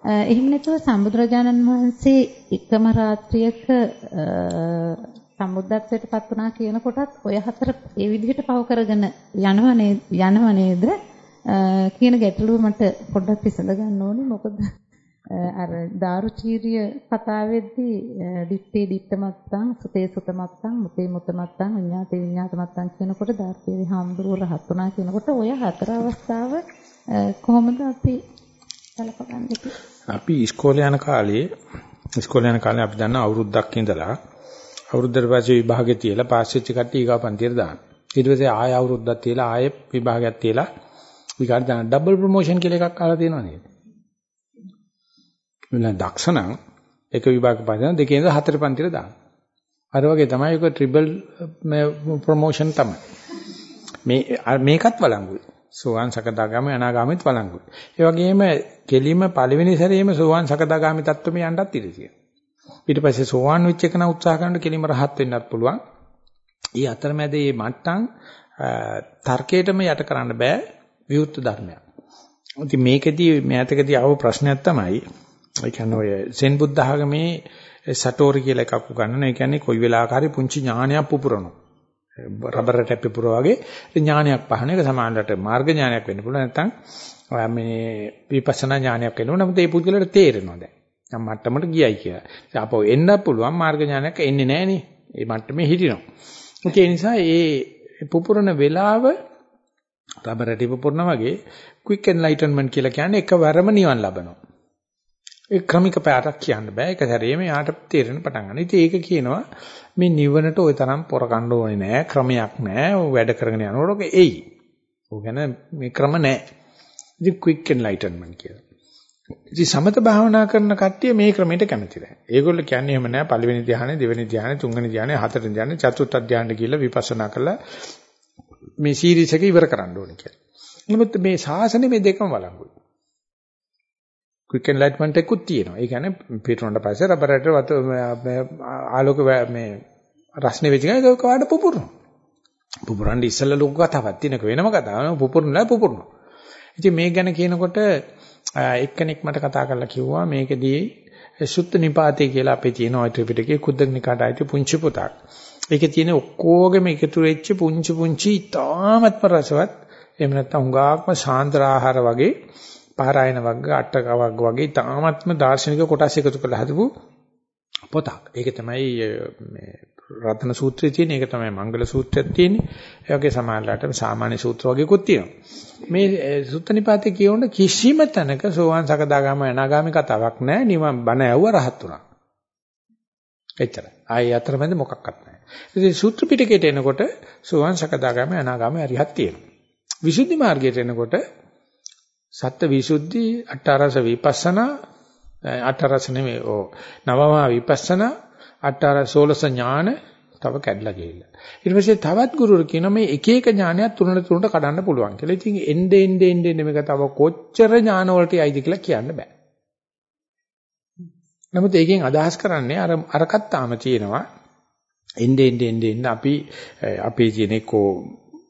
එහෙම නැතුව සම්බුදුරජාණන් වහන්සේ එකම රාත්‍රියක සම්බුද්ධත්වයට පත් වුණා කියන කොටත් ඔය හතර ඒ විදිහට පව කරගෙන යනව නේද? යනව නේද? කියන ගැටලුව මට පොඩ්ඩක් විසඳ ගන්න ඕනේ. මොකද අර දාරුචීරිය කතාවේදී දිත්තේ දිත්තමත්තං සුතේ සුතමත්තං මුතේ මුතමත්තං විඤ්ඤාතේ විඤ්ඤාතමත්තං කියනකොට දාර්ථයේ හාමුදුරුවෝ රහත් වුණා කියනකොට ඔය හතර අවස්ථාව කොහොමද අපි සලකගන්නේ අපි ඉස්කෝලේ යන කාලේ ඉස්කෝලේ යන කාලේ අපි දන්න අවුරුද්දක් ඉඳලා අවුරුද්දට පස්සේ විභාගෙ තියලා පාස් වෙච්ච කට්ටිය ඊගා පන්තියට දාන. ඊට පස්සේ ආය අවුරුද්දක් තියලා ආයෙ විභාගයක් තියලා විකාර දාන ඩබල් ප්‍රොමෝෂන් කියලා එකක් අහලා තියෙනව නේද? මම දක්ෂ නම් එක විභාග පස්සේ දෙකේ ඉඳලා හතර පන්තියට දාන. අර වගේ තමයි ඒක ට්‍රිපල් ප්‍රොමෝෂන් තමයි. මේ මේකත් වළංගුයි. සෝවාන් සකදාගාමී අනාගාමීත් වළංගුයි. ඒ වගේම කෙලිම පළවෙනි සැරේම සෝවාන් සකදාගාමී තත්ත්වෙම යන්නත් ඉඩ තියෙනවා. ඊට පස්සේ සෝවාන් වෙච්ච එක නම් උත්සාහ කරන කෙලිම රහත් වෙන්නත් පුළුවන්. ඊ අතරමැද මේ මට්ටම් තර්කයටම යට කරන්න බෑ විවුර්ත ධර්මයක්. ඉතින් මේකෙදී මෑතකදී ආව ප්‍රශ්නයක් තමයි ඒ කියන්නේ ඔය සෙන් බුද්ධ ආගමේ සටෝරි කියලා එකක් උගන්වන. ඒ කියන්නේ කොයි වෙලාවකරි පුංචි ඥානයක් පුපුරනවා. රබර් ටැප් පුරව වගේ ඥානයක් පහන එක සමානලට මාර්ග ඥානයක් වෙන්න පුළුවන් නැත්නම් මේ විපස්සනා ඥානයක් වෙන්න ඕන. නමුත් ඒ පුද්ගලට තේරෙනවා දැන්. නම් මට්ටමට ගියයි කියලා. ඉතින් අපෝ එන්නත් පුළුවන් මාර්ග ඥානයක් එන්නේ නැහනේ. ඒ මට්ටමේ හිටිනවා. ඒ නිසා ඒ පුපුරන වෙලාව රබර් ටැප් පුපුරන වගේ quick enlightenment කියලා කියන්නේ එකවරම නිවන් ලබනවා. ඒ ක්‍රමික පාරක් කියන්න බෑ. ඒක හැරෙම යාට තේරෙන පටන් ගන්න. ඉතින් ඒක කියනවා මේ නිවනට ওই තරම් පොර කණ්ඩ ඕනේ නෑ. ක්‍රමයක් නෑ. ඔය වැඩ කරගෙන යනකොට එයි. ඕක ගැන මේ ක්‍රම නෑ. ඉතින් quick enlightenment කියලා. ඉතින් සමත භාවනා කරන කට්ටිය මේ ක්‍රමයට කැමති නැහැ. ඒගොල්ලෝ කියන්නේ එහෙම නෑ පළවෙනි ධ්‍යානෙ, දෙවෙනි ධ්‍යානෙ, තුන්වෙනි ධ්‍යානෙ, හතරවෙනි ධ්‍යානෙ, චතුර්ථ ධ්‍යානෙ කියලා විපස්සනා කරලා මේ සීරීස් එක ඉවර කරන්න ඕනේ කියලා. නමුත් මේ ශාසනය මේ දෙකම වළංගුයි. quick enlightenment එකකුත් තියෙනවා. ඒ කියන්නේ පිටුනට පස්සේ රබරට වත ආලෝක මේ රස්නේ වෙච්ච ගමන් ඒක කාඩ පුපුරනවා. පුපුරන්න ඉස්සෙල්ලා ලොකු කතාවක් තියෙනක වෙනම කතාවක්. පුපුරනවා පුපුරනවා. ඉතින් මේ ගැන කියනකොට එක්කෙනෙක් මට කතා කරලා කිව්වා මේකෙදී සුත්ත නිපාතේ කියලා අපේ තියෙන ඔය ත්‍රිපිටකයේ කුද්දක නිකාට අයිති පුංචි පුතක්. ඒකේ තියෙන ඔක්කොගෙම එකතු වෙච්ච පුංචි පුංචි ඉතාමත්ම රසවත් එහෙම නැත්නම් හුඟාක්ම සාන්ද්‍ර ආහාර වගේ පාරායන වර්ග අටක වර්ග වගේ තාමත්ම දාර්ශනික කොටස් එකතු කරලා හදපු පොතක්. ඒක තමයි මේ රත්න සූත්‍රයේ තියෙන ඒක තමයි මංගල සූත්‍රයේ තියෙන්නේ. ඒ වගේ සමානලාට සාමාන්‍ය සූත්‍ර වගේකුත් තියෙනවා. මේ සුත්තනිපාතේ කියවන කිසිම තැනක සෝවාන් සකදාගාම අනාගාමි කතාවක් නැහැ. නිවන් බණ ඇව්ව රහත් වුණා. එච්චරයි. ආයි අතරමැද මොකක්වත් නැහැ. ඉතින් සූත්‍ර පිටකයට එනකොට සෝවාන් සකදාගාම අනාගාමි අරිහත් තියෙනවා. විසුද්ධි මාර්ගයට එනකොට සත්‍ය විසුද්ධි අට්ඨාරස විපස්සනා අට්ඨාරස නෙමෙයි ඕ නවමා විපස්සනා අට්ඨාර 16 ඥාන තව කැඩලා ගිහිල්ලා. ඊට පස්සේ තවත් ගුරුවරු කියනවා මේ එක එක ඥානයක් තුනට තුනට කඩන්න පුළුවන් කියලා. ඉතින් එnde ende ende ende මේක තව කොච්චර ඥාන වලට යයිද කියලා කියන්න බෑ. නමුත් ඒකෙන් අදහස් කරන්නේ අර අරකට තාම තියෙනවා. එnde ende ende ende අපි අපේ ජීනේකෝ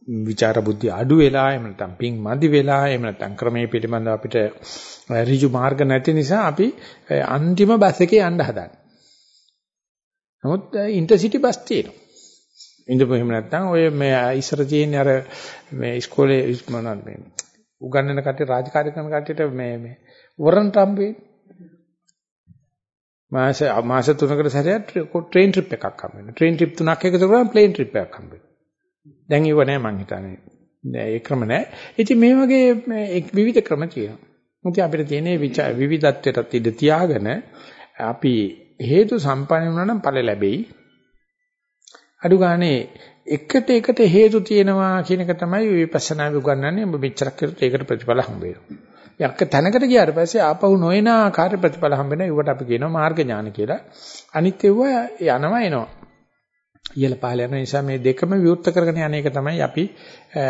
විචාර බුද්ධි අඩු වෙලා එහෙම නැත්නම් පිං මදි වෙලා එහෙම නැත්නම් ක්‍රමයේ පිළිබඳව අපිට ඍජු මාර්ග නැති නිසා අපි අන්තිම බස් එකේ යන්න හදන්නේ. නමුත් ඉන්ටර්සිටි බස් තියෙනවා. ඉඳපු එහෙම නැත්නම් ඔය මේ ඉස්සර තියෙන අර මේ ඉස්කෝලේ මොනවද මේ උගන්වන කට්ටිය රාජකාරී කරන කට්ටියට මේ මේ වරන්ට් හම්බෙන්නේ. මාස මාස තුනකට සැරයක් ට්‍රේන් ට්‍රිප් එකක් හම්බ වෙනවා. ට්‍රේන් ට්‍රිප් තුනක් එකතු කරාම ප්ලේන් ට්‍රිප් එකක් හම්බ වෙනවා. දැන් ඒව නෑ මං හිතන්නේ. ඒ ක්‍රම නෑ. ඉතින් මේ වගේ විවිධ ක්‍රම තියෙනවා. මුති අපිට තියෙන විවිධත්වයටත් ඉඳ තියාගෙන අපි හේතු සම්පන්න වුණා නම් ඵල ලැබෙයි. අඩු ගානේ එකට එකට හේතු තියෙනවා කියන එක තමයි විපස්සනා උගන්වන්නේ. ඔබ මෙච්චරක් කරොත් ඒකට ප්‍රතිඵල හම්බ වෙනවා. යක්ක තැනකට ගියාට පස්සේ ආපහු නොයන ආකාර ප්‍රතිඵල හම්බ වෙනවා. ඒවට අපි කියනවා මාර්ග ඥාන කියලා. අනිත් ඒවා යනවා එනවා. ඉහළ පහළ යන නිසා මේ දෙකම විවෘත කරගෙන යන එක තමයි අපි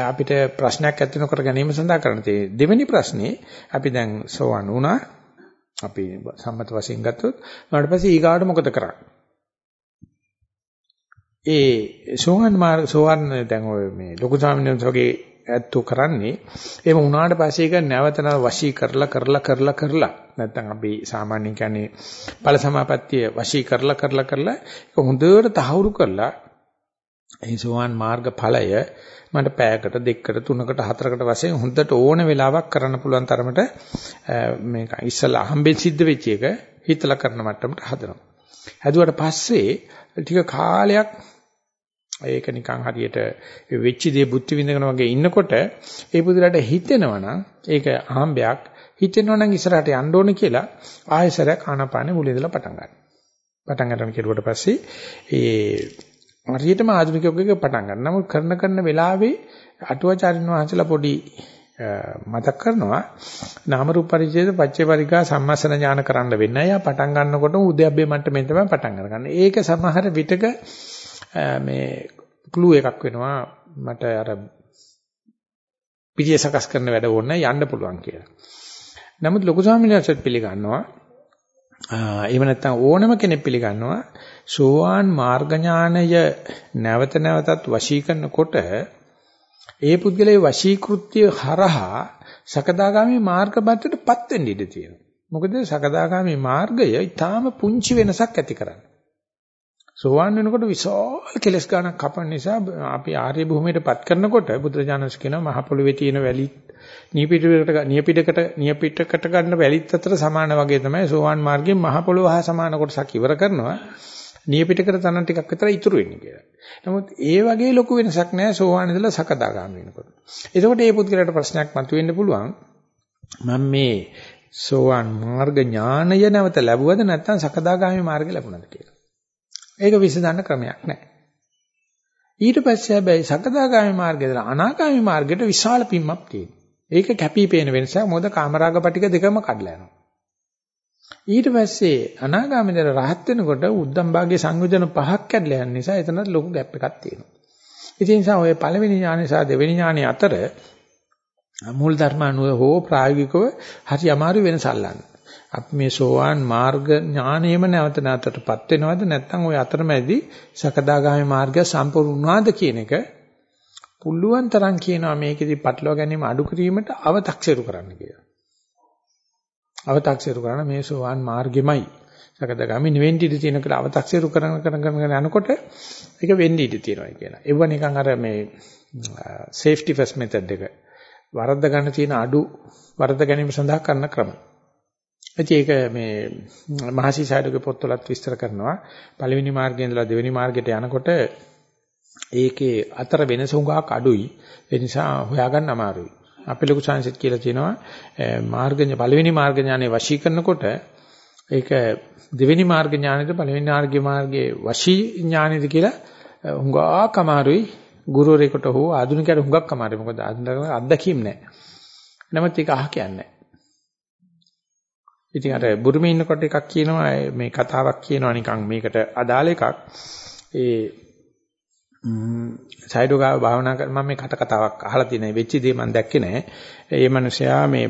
අපිට ප්‍රශ්නයක් ඇති නොකර ගැනීම සඳහා කරන තේ දෙවෙනි ප්‍රශ්නේ අපි දැන් සෝවන් වුණා. අපි සම්මත වශයෙන් ගත්තොත් ඊට පස්සේ ඊගාට මොකද කරන්නේ? ඒ සෝවන් මාර්ග සෝවන් දැන් ඔය මේ ලොකු ස්වාමීන් වහන්සේ ඇත්තෝ කරන්නේ එහෙම වුණාට පස්සේ ඒක නැවත නැව වශී කරලා කරලා කරලා කරලා නැත්තම් අපි සාමාන්‍යයෙන් කියන්නේ ඵල සමාපත්තිය වශී කරලා කරලා කරලා ඒක හොඳට තහවුරු කරලා ඒ සෝවාන් මාර්ග ඵලය මට පැයකට දෙකකට තුනකට හතරකට වශයෙන් හොඳට ඕන වෙලාවක් කරන්න පුළුවන් තරමට මේක ඉස්සලා අහම්බෙන් සිද්ධ වෙච්ච එක හිතලා කරන මට්ටමට හදනවා. හැදුවට පස්සේ ටික කාලයක් ඒක නිකන් හරියට වෙච්ච දේ බුද්ධ විඳගෙන වගේ ඉන්නකොට ඒ පුදුරට හිතෙනවා නම් ඒක ආම්බයක් හිතෙනවා නම් ඉස්සරහට යන්න ඕනේ කියලා ආයෙසරයක් ආනාපානෙ මුල ඉඳලා පටන් ගන්නවා. පටන් ගන්න කෙරුවට පස්සේ ඒ හරියටම ආධුනිකයෙකුගේ පටන් ගන්න. නමුත් කරන කරන වෙලාවේ අටුවාචාරින් වහන්සේලා පොඩි මතක් කරනවා නාම රූප පරිච්ඡේද පච්චේ පරිගා සම්මස්සන ඥාන කරන්න වෙන්නේ. යා පටන් ගන්නකොටම උද්‍යප්පේ මට්ටමෙන් තමයි පටන් ගන්න. ඒක සමහර විටක මේ ක්ලූ එකක් වෙනවා මට අර පිටිය සකස් කරන වැඩ ඕන යන්න පුළුවන් කියලා. නමුත් ලොකු ස්වාමීන් වහන්සේත් පිළිගන්නවා එහෙම නැත්නම් ඕනම කෙනෙක් පිළිගන්නවා සෝවාන් මාර්ග ඥානය නැවත නැවතත් වශී කරනකොට ඒ පුද්ගලයේ වශීකෘත්‍ය හරහා සකදාගාමී මාර්ගපතටපත් වෙන්න ඉඩ තියෙනවා. මොකද සකදාගාමී මාර්ගය ඊටාම පුංචි වෙනසක් ඇති කරන්නේ. සෝවාන් වෙනකොට විශාල කෙලස් ගණක් කපන නිසා අපි ආර්ය භූමියටපත් කරනකොට බුදුරජාණන්ස් කියනවා මහ පොළොවේ තියෙන වැලි නියපිටකට නියපිටකට නියපිටකට ගන්න වැලිත් අතර සමාන වගේ තමයි සෝවාන් මාර්ගයේ මහ පොළොව හා සමාන කොටසක් ඉවර කරනවා නියපිටකට තනන් ටිකක් විතර ඉතුරු වෙන්නේ කියලා. නමුත් ඒ වගේ ලොකු වෙනසක් නැහැ සෝවාන් ඉඳලා සකදාගාමී වෙනකොට. එතකොට මේ පුද්ගලයාට ප්‍රශ්නයක් මතුවෙන්න පුළුවන් මම මේ සෝවාන් මාර්ග ඥානය නැවත ලැබුවද නැත්නම් සකදාගාමී මාර්ගය ලැබුණද කියලා. ඒක විසඳන්න ක්‍රමයක් නැහැ. ඊට පස්සේ හැබැයි සකදාගාමී මාර්ගයේදලා අනාගාමී මාර්ගයට විශාල පිම්මක් තියෙනවා. ඒක කැපිපේන වෙනසක් මොකද කාමරාග පිටික දෙකම කඩලා යනවා. ඊට පස්සේ අනාගාමීදලා රහත් වෙනකොට උද්දම් භාගයේ සංයෝජන පහක් කැඩලා යන නිසා එතනත් ලොකු ગેප් එකක් තියෙනවා. ඉතින් ඒ නිසා ඔය පළවෙනි ඥානය සහ දෙවෙනි ඥානය අතර මූල ධර්ම අනුව හෝ ප්‍රායෝගිකව හරි අමාරු වෙනස අල්ලන්න. අපි මේ සෝවාන් මාර්ග ඥානෙම නැවත නැවතටපත් වෙනවද නැත්නම් ওই අතරමැදි සකදාගාමී මාර්ගය සම්පූර්ණ වුණාද කියන එක පුළුවන් තරම් කියනවා මේකෙදි පටලවා ගැනීම අඩු කිරීමට අව탁සිරු කරන්න කියලා. අව탁සිරු කරන මේ සෝවාන් මාර්ගෙමයි සකදාගාමී නෙවෙන්න ඉඩ තියෙන කියලා අව탁සිරු කරන කරගෙන යනකොට ඒක වෙන්න ඉඩ තියෙනවා කියලා. ඒව නිකන් අර මේ safety first method එක වරද්ද ගන්න තියෙන අඩු වරද්ද ගැනීම සඳහා කරන ක්‍රමයි. ක්‍රම. ඒක මේ මහසිසාරගේ පොත්වලත් විස්තර කරනවා. පළවෙනි මාර්ගයේ ඉඳලා දෙවෙනි මාර්ගයට යනකොට ඒකේ අතර වෙනස හුඟක් අඩුයි. ඒ නිසා හොයාගන්න අමාරුයි. අපි ලොකු සංසිත් කියලා තියෙනවා මාර්ග පළවෙනි මාර්ග ඥානේ වශී කරනකොට ඒක දෙවෙනි මාර්ග ඥානෙද පළවෙනි මාර්ගයේ මාර්ගයේ වශී ඥානෙද කියලා හුඟක් අමාරුයි. ගුරුවරයෙකුට හෝ ආධුනිකයට හුඟක් අමාරුයි. මොකද ආධුනිකයට අත්දැකීම් නැහැ. නමුත් ඒක අහ කියන්නේ ඉතින් අර බුරුමේ ඉන්නකොට එකක් කියනවා මේ කතාවක් කියනවා නිකන් මේකට අදාළ එකක්. ඒ සයිඩෝ ගාව භාවනා කර මම මේ කට කතාවක් අහලා තියෙනවා. වෙච්ච දේ මම දැක්කේ නෑ. ඒ මනුස්සයා මේ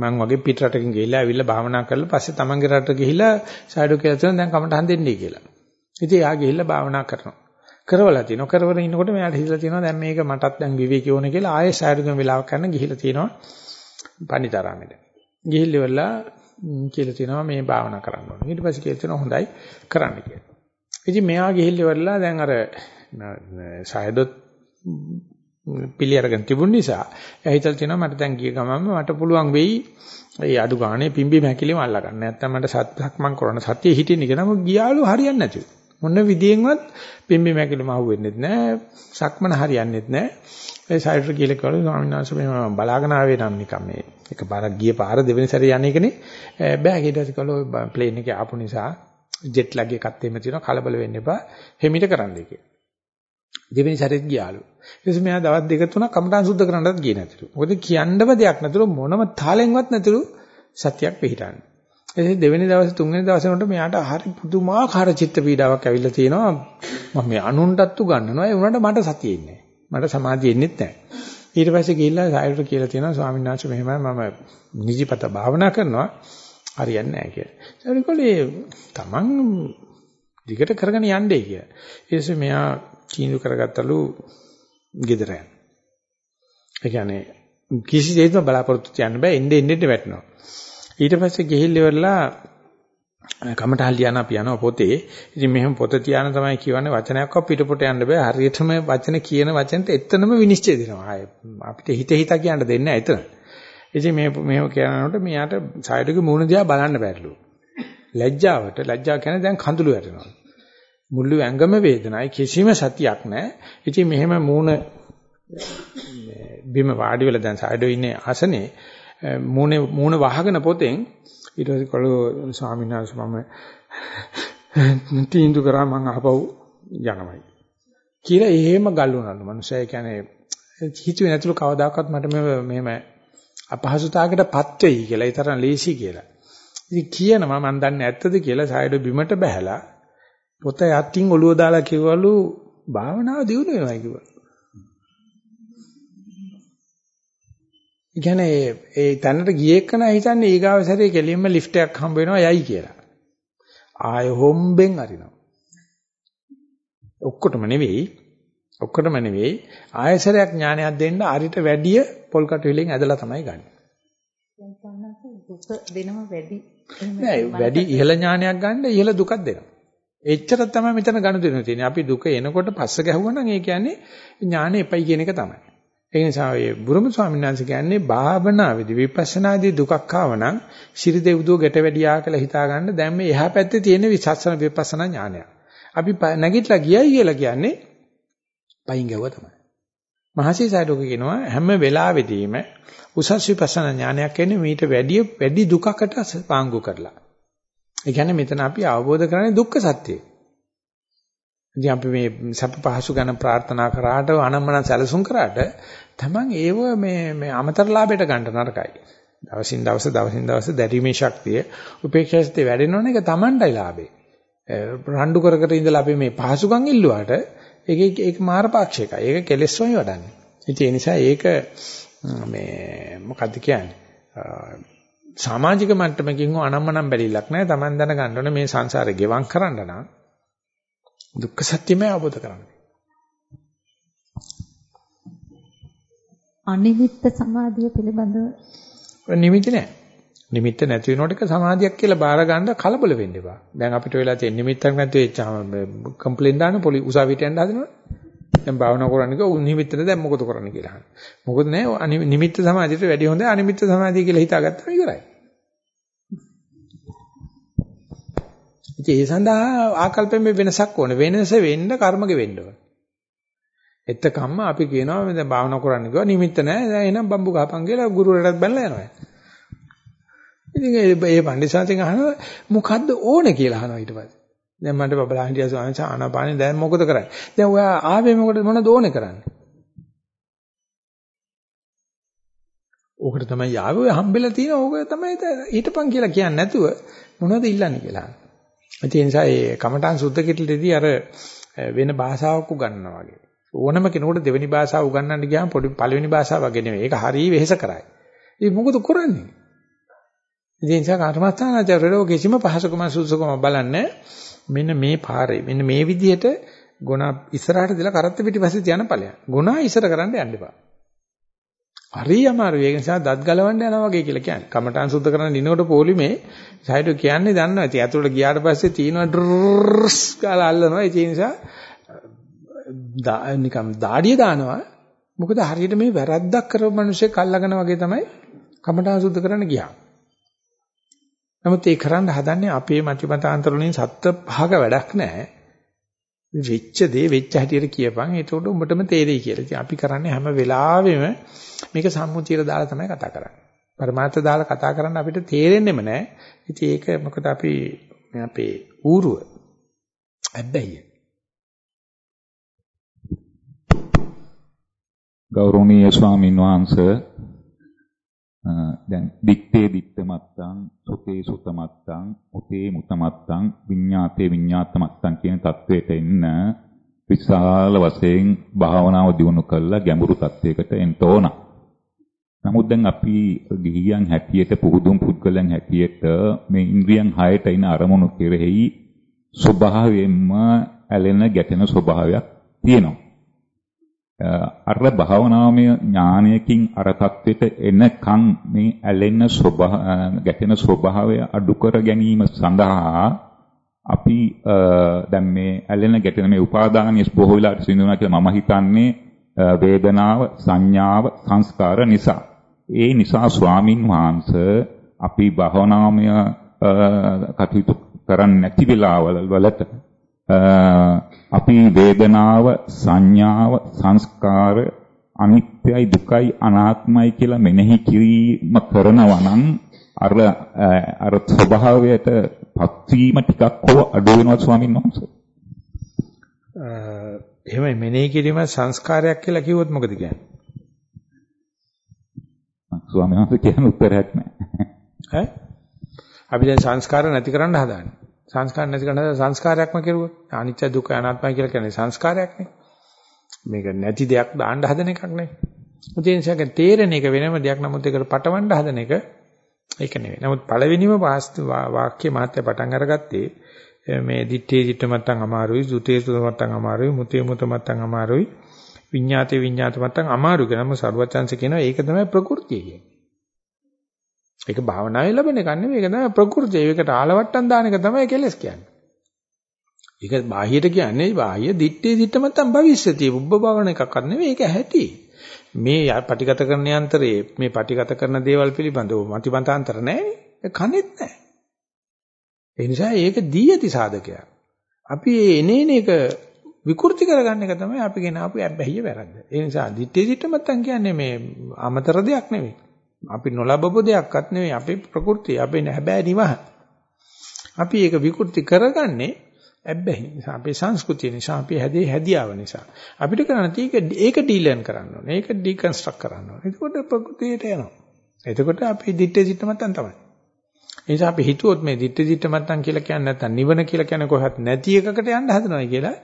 මං වගේ පිට රටකින් ගිහිල්ලා ඇවිල්ලා භාවනා කරලා පස්සේ තමන්ගේ රටට ගිහිල්ලා සයිඩෝ කියලා තියෙනවා දැන් කමටහන් දෙන්නේ කියලා. ඉතින් එයා ගිහිල්ලා භාවනා කරනවා. කරවලා තිනවා. කරවල ඉන්නකොට මෙයාට හිතලා තියෙනවා දැන් මේක මටත් දැන් විවේකී ඕනේ කියලා ආයෙ සයිඩෝගෙන් වෙලාවක් කරන්න ගිහිල්ලා තියෙනවා. පණිතරාමෙට. ගිහිල්ලා කියලා තියෙනවා මේ භාවනා කරන්න ඕනේ. ඊට පස්සේ කියලා තියෙනවා හොඳයි කරන්න කියලා. ඉතින් මෙයා ගිහිල්ලා ඉවරලා දැන් අර සායදොත් පිළි අරගෙන තිබුණ නිසා එයා හිතලා තියෙනවා මට දැන් ගිය ගමන්ම මට පුළුවන් වෙයි ඒ අඩු ගානේ පිම්බි මහැකිලිම අල්ල ගන්න. නැත්තම් මට සත්‍යක් මං කරන සතිය හිටින්න කියලා නම් ගියාලු හරියන්නේ නැතිව. මොන විදියෙන්වත් පිම්බි මහැකිලිම අහුවෙන්නේ නැහැ. සක්මන හරියන්නේ නැහැ. ඒ සයිඩර් කියලා කිව්වලු ස්වාමීන් වහන්සේ මම බලාගෙන ආවේ නම් නිකන් මේ එක පාරක් ගිය පාර දෙවෙනි සැරේ යන්නේ එකනේ බෑ ඊට පස්සේ කළෝ ප්ලේන් එකේ ආපු නිසා ජෙට් ලැග් එකක් එimhe තියෙනවා කලබල වෙන්න එපා හිමිට කරන්නයි කියලා. දෙවෙනි සැරේත් ගියාලු. ඊට පස්සේ මෙයා දවස් දෙක තුනක් කමටහන් සුද්ධ කරන්නත් ගියේ නැතිලු. මොකද කියන්නව දෙයක් නැතිලු මොනම තාලෙන්වත් නැතිලු සත්‍යයක් පිළිටන්නේ. ඒ දෙවෙනි දවසේ තුන්වෙනි දවසේ වුණාට මෙයාට හරි පුදුමාකාර චිත්ත පීඩාවක් ඇවිල්ලා තියෙනවා. මම මේ අනුන්ටත් උගන්වනවා. ඒ වුණාට මට සතියෙ ඉන්නේ මට සමාධිය එන්නෙත් නැහැ. ඊට පස්සේ ගිහිල්ලා සායරට කියලා තියෙනවා ස්වාමීන් වහන්සේ මෙහෙමයි මම නිදිපත භාවනා කරනවා. හරියන්නේ නැහැ කියලා. ඒකෝලේ තමන් දිගට කරගෙන යන්නේ කියලා. ඊටසේ මෙයා චීනු කරගත්තලු ගෙදර යන. ඒ කියන්නේ කිසි දෙයක්ම බලාපොරොත්තු තියන්න බෑ එන්නේ එන්නේ වැටෙනවා. ඊට පස්සේ ගිහිල්ල ඉවරලා කමටහල් ලියන අපි යනවා පොතේ. ඉතින් මෙහෙම පොත තියාන තමයි කියවන්නේ වචනයක්වත් පිටපොට යන්න බෑ. හරියටම වචන කියන වචනට එතනම විනිශ්චය දෙනවා. අපිට හිත හිත කියන්න දෙන්නේ නැහැ එතන. ඉතින් මේ මෙහෙම කියනකොට මෙයාට සයිඩුගේ මූණ දිහා බලන්න බැරිලු. ලැජ්ජාවට ලැජ්ජාව කියන්නේ දැන් කඳුළු වැටෙනවා. මුළු ඇඟම වේදනයි කිසිම සතියක් නැහැ. ඉතින් මෙහෙම මූණ බිම වාඩි වෙලා දැන් සයිඩෝ ඉන්නේ ආසනේ මූණේ මූණ වහගෙන පොතෙන් ඊට පස්සේ කළු ස්වාමීන් වහන්සේ මම තීන්දුව කරා මං ආපහු යනවායි කියලා එහෙම ගල් වුණාලු මනුස්සය කියන්නේ හිතුවේ නැතුළු කවදාකවත් මට මේ මෙහෙම අපහසුතාවකටපත් වෙයි කියලා ඒ තරම් ලේසි කියලා. ඉතින් කියනවා මම දන්නේ ඇත්තද කියලා සායඩ බිමට බහැලා පොත යටින් ඔළුව දාලා කිව්වලු භාවනාව දියුණු වෙනවා කිව්වා. කියන්නේ ඒ තැනට ගියේ කන හිතන්නේ ඊගාව සැරේ කෙලින්ම ලිෆ්ට් එකක් හම්බ වෙනවා යයි කියලා. ආය හොම්බෙන් අරිනවා. ඔක්කොටම නෙවෙයි ඔක්කොටම නෙවෙයි ආයසරයක් ඥානයක් දෙන්න අරිට වැඩිය පොල් කටු වලින් ඇදලා තමයි ගන්න. දුක දෙනව වැඩි නෑ වැඩි ඉහළ ඥානයක් ගන්න ඉහළ දුකක් දෙනවා. එච්චර තමයි මෙතන ගනුදෙනු තියෙන්නේ. අපි දුක එනකොට පස්ස ගැහුවා නම් ඒ කියන්නේ ඥානෙ එපයි කියන එක තමයි. ඒ නිසා ඒ බුරුම ස්වාමීන් වහන්සේ කියන්නේ භාවනාවේදී විපස්සනාදී දුකක් ආවනම් ශිරි දෙව්දුව ගැට වැඩියා කියලා හිතා ගන්න දැන් මේ එහා පැත්තේ තියෙන විචක්ෂණ විපස්සනා ඥානය. අපි නැගිටලා ගියයි කියලා කියන්නේ පයින් ගැවුවා තමයි. මහසී සයිඩෝක කියනවා හැම වෙලාවෙදීම උසස් විපස්සනා ඥානයක් එන්නේ මීට වැඩි වැඩි දුකකට පාංගු කරලා. ඒ කියන්නේ මෙතන අපි අවබෝධ කරන්නේ දුක්ඛ සත්‍යය. ඉතින් අපි මේ සප පහසු ගැන ප්‍රාර්ථනා කරාට අනම්මන සැලසුම් කරාට තමන් ඒව මේ මේ අමතර ලාභයට ගන්න නරකයි. දවසින් දවස දවසින් දවස දැරීමේ ශක්තිය උපේක්ෂාස්තේ වැඩෙනවනේ ඒක තමන්ටයි ලාභේ. රණ්ඩු කර කර ඉඳලා අපි මේ පහසුකම් ඉල්ලුවාට ඒක ඒක මාරපාක්ෂිකයි. ඒක කෙලෙස් වලින් වඩන්නේ. ඉතින් ඒ නිසා ඒක මේ මොකද්ද කියන්නේ? සමාජික මට්ටමකින් අනම්මනම් බැලිලක් නැහැ. තමන් දැනගන්න ඕනේ මේ සංසාරේ ගෙවම් කරන්න නම් දුක්ඛ සත්‍යමයි අවබෝධ කරගන්න. අනිමිත්ත සමාධිය පිළිබඳව නිමිති නැහැ. නිමිත්ත නැති වෙනකොට සමාධියක් කියලා බාර ගන්න කලබල වෙන්න එපා. දැන් අපිට වෙලා තියෙන නිමිත්තක් නැති වෙච්චාම කම්ප්ලේන්ට් දාන්න පොලි උසාවියට යන්න හදනවා. දැන් භාවනා කරන්නේ කෝ නිමිත්තද දැන් මොකද කරන්නේ කියලා අහනවා. මොකද නෑ නිමිත්ත සමාධියට වැඩිය හොඳ අනිමිත්ත සමාධිය කියලා හිතාගත්තාම ඉවරයි. ඉතින් ඒ සඳහා ආකල්පෙම වෙනසක් ඕන. වෙනස වෙන්න කර්මක වෙන්න ඕන. එතකම්ම අපි කියනවා මේ දැන් භාවනා කරන්න කිව්වා නිමිත්ත නැහැ. දැන් එහෙනම් බම්බු ගහපන් කියලා ගුරුවරයාට බැලලා යනවා. ඉතින් ඒ පඬිසාතින් අහනවා මොකද්ද ඕනේ කියලා අහනවා ඊට පස්සේ. දැන් මන්ට බබලා හිටියා ස්වාමීන් වහන්සේ ආනාපානෙ දැන් මොකද කරන්නේ? දැන් ඔයා ආවේ මොකටද මොනවද ඕනේ කරන්නේ? ඕකට තමයි යාවේ ඔය හම්බෙලා තියෙන ඕක තමයි හිටපන් කියලා කියන්නේ නැතුව මොනවද ඉල්ලන්නේ කියලා. ඒ නිසා ඒ කමඨාන් සුද්ධ කිටලෙදී අර වෙන භාෂාවක් උගන්වනවා වගේ. ඕනම කෙනෙකුට දෙවෙනි භාෂාව උගන්වන්න ගියාම පොඩි පළවෙනි භාෂාව වගේ නෙමෙයි. ඒක හරිය වෙහෙස කරයි. ඉතින් මොකද කරන්නේ? ඉතින් නිසා කර්මස්ථානාචාරවල කිසිම පහසුකම සුසුකම බලන්නේ මෙන්න මේ පාරේ මෙන්න මේ විදිහට ගුණ ඉස්සරහට දාලා කරත්ත පිටිපස්සේ තියන ඵලයක්. ගුණ ඉස්සර කරන්න යන්න එපා. හරි අමාරු. ඒ නිසා දත් ගලවන්න යනවා වගේ කියලා කියන්නේ. කමඨාන් සුද්ධ කරන දිනකොට පොලිමේ සයිඩ් කියන්නේ දන්නවා. ඉතින් ඇතුළට ගියාට පස්සේ තියෙනවා ඩ්‍රස් කාලා අල්ලනවා. ඒ නිසා නිකම් දාඩිය දානවා. මොකද හරියට මේ වැරද්දක් කරපු මිනිස්සෙක් අල්ලගෙන වගේ තමයි කමඨාන් සුද්ධ කරන්න ගියා. නමුත් ඒ කරන්න හදන්නේ අපේ මතිමතාන්තර වලින් සත්‍ය පහක වැඩක් නැහැ. වෙච්ච දේ වෙච්ච හැටියට කියපන්. ඒකට උඹටම තේරෙයි කියලා. ඉතින් අපි කරන්නේ හැම වෙලාවෙම මේක සම්මුතියට දාලා තමයි කතා කරන්නේ. පරමාර්ථ දාලා කතා කරන්න අපිට තේරෙන්නෙම නැහැ. ඉතින් ඒක මොකද අපි අපේ ඌරුව හැබැයි ගෞරවනීය ස්වාමින් වහන්සේ දැන් දිත්තේ දිත්තමත්තං සුතේ සුතමත්තං උතේ මුතමත්තං විඤ්ඤාතේ විඤ්ඤාතමත්තං කියන தത്വයට එන්න විශාල වශයෙන් භාවනාව දියුණු කළා ගැඹුරු தത്വයකට එන්න ඕන. නමුත් දැන් අපි ගිහියන් හැටියට පුහුදුන් පුද්ගලයන් හැටියට මේ ඉන්ද්‍රියන් හයට එන අරමුණු කෙරෙහි ස්වභාවයෙන්ම ඇලෙන ගැටෙන ස්වභාවයක් තියෙනවා. අර භාවනාමය ඥානයකින් අර தത്വෙට එනකන් මේ ඇලෙන ස්වභාව ගැටෙන ස්වභාවය අඩු කර ගැනීම සඳහා අපි දැන් මේ ඇලෙන ගැටෙන මේ උපාදානිය බොහෝ වෙලාවට සිඳුනා කියලා මම හිතන්නේ වේදනාව සංඥාව සංස්කාර නිසා. ඒ නිසා ස්වාමින් වහන්සේ අපි භාවනාමය කටයුතු කරන්නේ නැති වෙලාවල් වලට අපි වේදනාව සංඥාව සංස්කාර අනිත්‍යයි දුකයි අනාත්මයි කියලා මෙනෙහි කිරීම කරනවා නම් අර අර ස්වභාවයට පත්වීම ටිකක් හෝ අඩු වෙනවා ස්වාමීන් වහන්සේ. එහෙමයි මෙනෙහි කිරීම සංස්කාරයක් කියලා කිව්වොත් මොකද කියන්නේ? ස්වාමීන් වහන්සේ කියන උත්තරයක් නැහැ. ඈ? අපි දැන් සංස්කාර නැති කරන්න හදාන්නේ. සංස්කාර නැති කරන සංස්කාරයක්ම කෙරුවොත් අනිත්‍ය දුක්ඛ අනාත්මයි කියලා කියන්නේ සංස්කාරයක්නේ. මේක නැති දෙයක් දාන්න හදන එකක් නේ. මුදින්සක තේරෙන එක වෙනම දෙයක් නමුත් ඒකට පටවන්න හදන එක ඒක නෙවෙයි. නමුත් පළවෙනිම වාක්‍ය මාත්‍ය පටන් අරගත්තේ මේ දිත්තේ දිත්ත මත්තන් අමාරුයි, සුතේ සුත මත්තන් අමාරුයි, මුතේ මුත මත්තන් අමාරුයි, විඤ්ඤාතේ විඤ්ඤාත මත්තන් අමාරුයි කියනම සරුවචාන්ස කියනවා ඒක තමයි ප්‍රകൃතිය කියන්නේ. ඒක භාවනාවේ ලැබෙන එකක් නෙවෙයි. ඒක තමයි ප්‍රകൃතිය. ඒකට ආලවට්ටම් දාන එක තමයි කෙලස් කියන්නේ. ඒක බාහියට කියන්නේ බාහිය දිත්තේ දිත්තම තම භවිෂ්‍යති. උබ්බ භවන එකක්වත් නෙවෙයි. ඒක ඇහැටි. මේ පටිගත කරන යන්ත්‍රයේ මේ පටිගත කරන දේවල් පිළිබඳව මතිමතාන්තර නැහැ. ඒ කනෙත් නැහැ. ඒ නිසා ඒක දී යති සාධකයක්. අපි එනේන එක විකෘති කරගන්න එක තමයි අපි ගෙන ආපු ඇබ්බැහිය වැරද්ද. ඒ නිසා දිත්තේ දිත්තම තන් කියන්නේ මේ අමතර දෙයක් නෙවෙයි. අපි නොලබපු දෙයක්වත් නෙවෙයි අපේ ප්‍රകൃතිය අපේ හැබෑ නිවහ. අපි ඒක විකෘති කරගන්නේ ඇබ්බැහි නිසා අපේ සංස්කෘතිය නිසා අපි හැදේ හැදියාව නිසා. අපිට කරන්න තියෙක ඒක ඩීලර්න් කරන්න ඕනේ. ඒක ඩිකන්ස්ට්‍රක්ට් කරන්න ඕනේ. එතකොට ප්‍රകൃතියට එනවා. එතකොට අපි දිත්තේ දිත්ත මතන් තමයි. ඒ නිසා අපි හිතුවොත් මේ දිත්තේ දිත්ත මතන් කියලා කියන්නේ නැත්නම් නිවන කියලා කියන්නේ කොහොමත් නැති එකකට යන්න හදනවා කියලා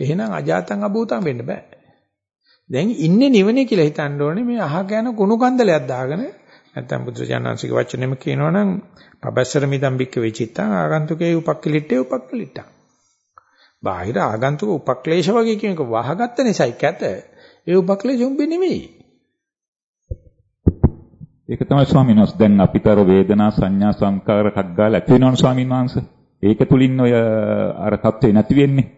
එහෙනම් අජාතං අභූතං වෙන්න බෑ. දැන් ඉන්නේ නිවනේ කියලා හිතන්න ඕනේ මේ අහක යන කුණු කන්දලයක් දාගෙන නැත්නම් බුදුරජාණන්සේගේ වචනෙම කියනවනම් පබස්සර මිදම් බික්ක වෙචිත්තං ආගන්තුකේ උපක්කලිට්ඨේ උපක්කලිට්ඨං. බාහිර ආගන්තුක උපක්ලේශ වගේ කියන එක වහගත්ත නිසායි කැත. ඒ උපක්ලේශ උඹේ නෙමෙයි. ඒක තමයි ස්වාමීන් වහන්සේ දැන් අපිතර වේදනා සංඥා සංකාර කක් ගාලා ඇති වෙනවනේ ස්වාමීන් වහන්සේ. ඒක තුලින් ඔය අර தත්ත්වේ නැති වෙන්නේ.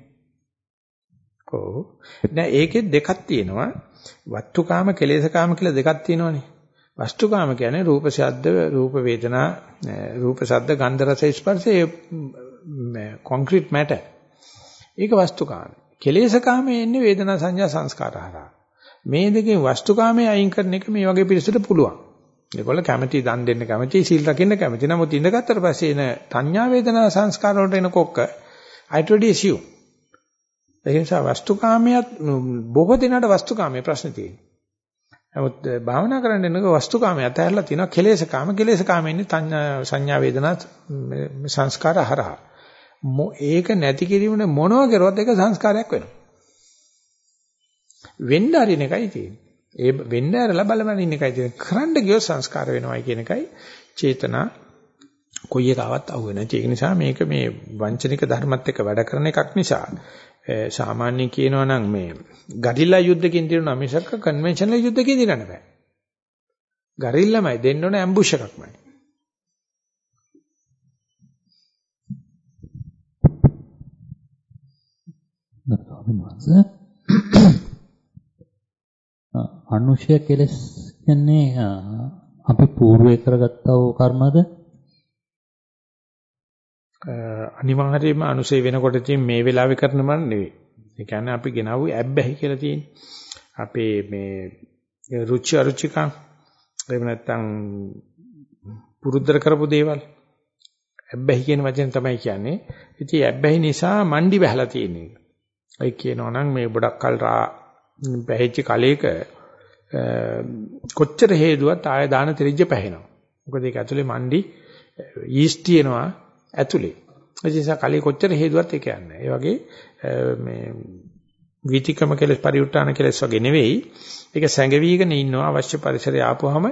ඔව්. දැන් ඒකේ දෙකක් තියෙනවා. වත්තුකාම කෙලේශකාම කියලා දෙකක් තියෙනවනේ. වස්තුකාම කියන්නේ රූප ශබ්ද රූප වේදනා රූප ශබ්ද ගන්ධ රස ස්පර්ශ ඒ කොන්ක්‍රීට් මැටර් ඒක වස්තුකාම කෙලේශකාමයේ ඉන්නේ වේදනා සංඥා සංස්කාර හරහා මේ දෙකෙන් වස්තුකාමයේ අයින් කරන එක මේ වගේ පිළිසෙට පුළුවන් ඒගොල්ල කැමැති දන් දෙන්න කැමැති සීල් රකින්න කැමැති නමුත් ඉඳගත්තට පස්සේ එන සංඥා වේදනා සංස්කාර වලට එන කොක්ක I'd ready assume ඒ නිසා වස්තුකාමයට බොහෝ දිනකට වස්තුකාමයේ ප්‍රශ්න තියෙනවා නමුත් භාවනා කරන්න එනක වස්තුකාමයේ අතහැරලා තියෙනවා කෙලෙසකාම කෙලෙසකාමයේ ඉන්නේ සංඥා වේදනා සංස්කාර හරහා. ඒක නැති කිරීමනේ මොනවා කරුවත් ඒක සංස්කාරයක් වෙනවා. වෙන්න හරින එකයි තියෙන්නේ. ඒ වෙන්න ඇරලා බලමන ඉන්න එකයි තියෙන්නේ. කරන්න ගියොත් සංස්කාර වෙනවයි කියන එකයි චේතනා කොයි එකාවත් අහු වෙන. ඒක නිසා මේක මේ වංචනික ධර්මත් එක්ක වැඩ කරන එකක් නිසා සාමාන්‍යයෙන් කියනවා නම් මේ ගරිල්ලා යුද්ධකින් දිනන මිසක කන්වෙන්ෂනල් යුද්ධකින් දිනන්න බෑ. ගරිල්ලාමයි දෙන්න ඕන ඇම්බුෂ් එකක්මයි. අනුශය කෙලස් කියන්නේ අපි పూర్වයේ කරගත්තා වූ කර්මද අනිවාර්යයෙන්ම අනුසය වෙනකොට තියෙන මේ වෙලාවේ කරන මන නෙවෙයි. ඒ කියන්නේ අපි ගෙනාවු ඇබ්බැහි කියලා තියෙන්නේ. අපේ මේ රුචි අරුචිකම් එහෙම නැත්නම් පුරුද්දර කරපු දේවල් ඇබ්බැහි කියන වචනේ තමයි කියන්නේ. ඉතින් ඇබ්බැහි නිසා මණ්ඩි බහලා තියෙන එක. ඒ කියනවා නම් මේ ගොඩක් කල් රා පැහිච්ච කලයක කොච්චර හේදුවත් ආය දාන ත්‍රිජ්‍ය පැහැෙනවා. මොකද ඒක ඇතුලේ මණ්ඩි ඊස්ට් තියෙනවා ඇතුලේ. ඒ නිසා කලයේ කොච්චර හේදුවත් ඒක යන්නේ. ඒ වගේ මේ වීතිකම කෙලස් පරිඋත්තාන කෙලස් වගේ නෙවෙයි. ඒක සැඟවිගෙන ඉන්නවා අවශ්‍ය පරිසරය ආපුවාම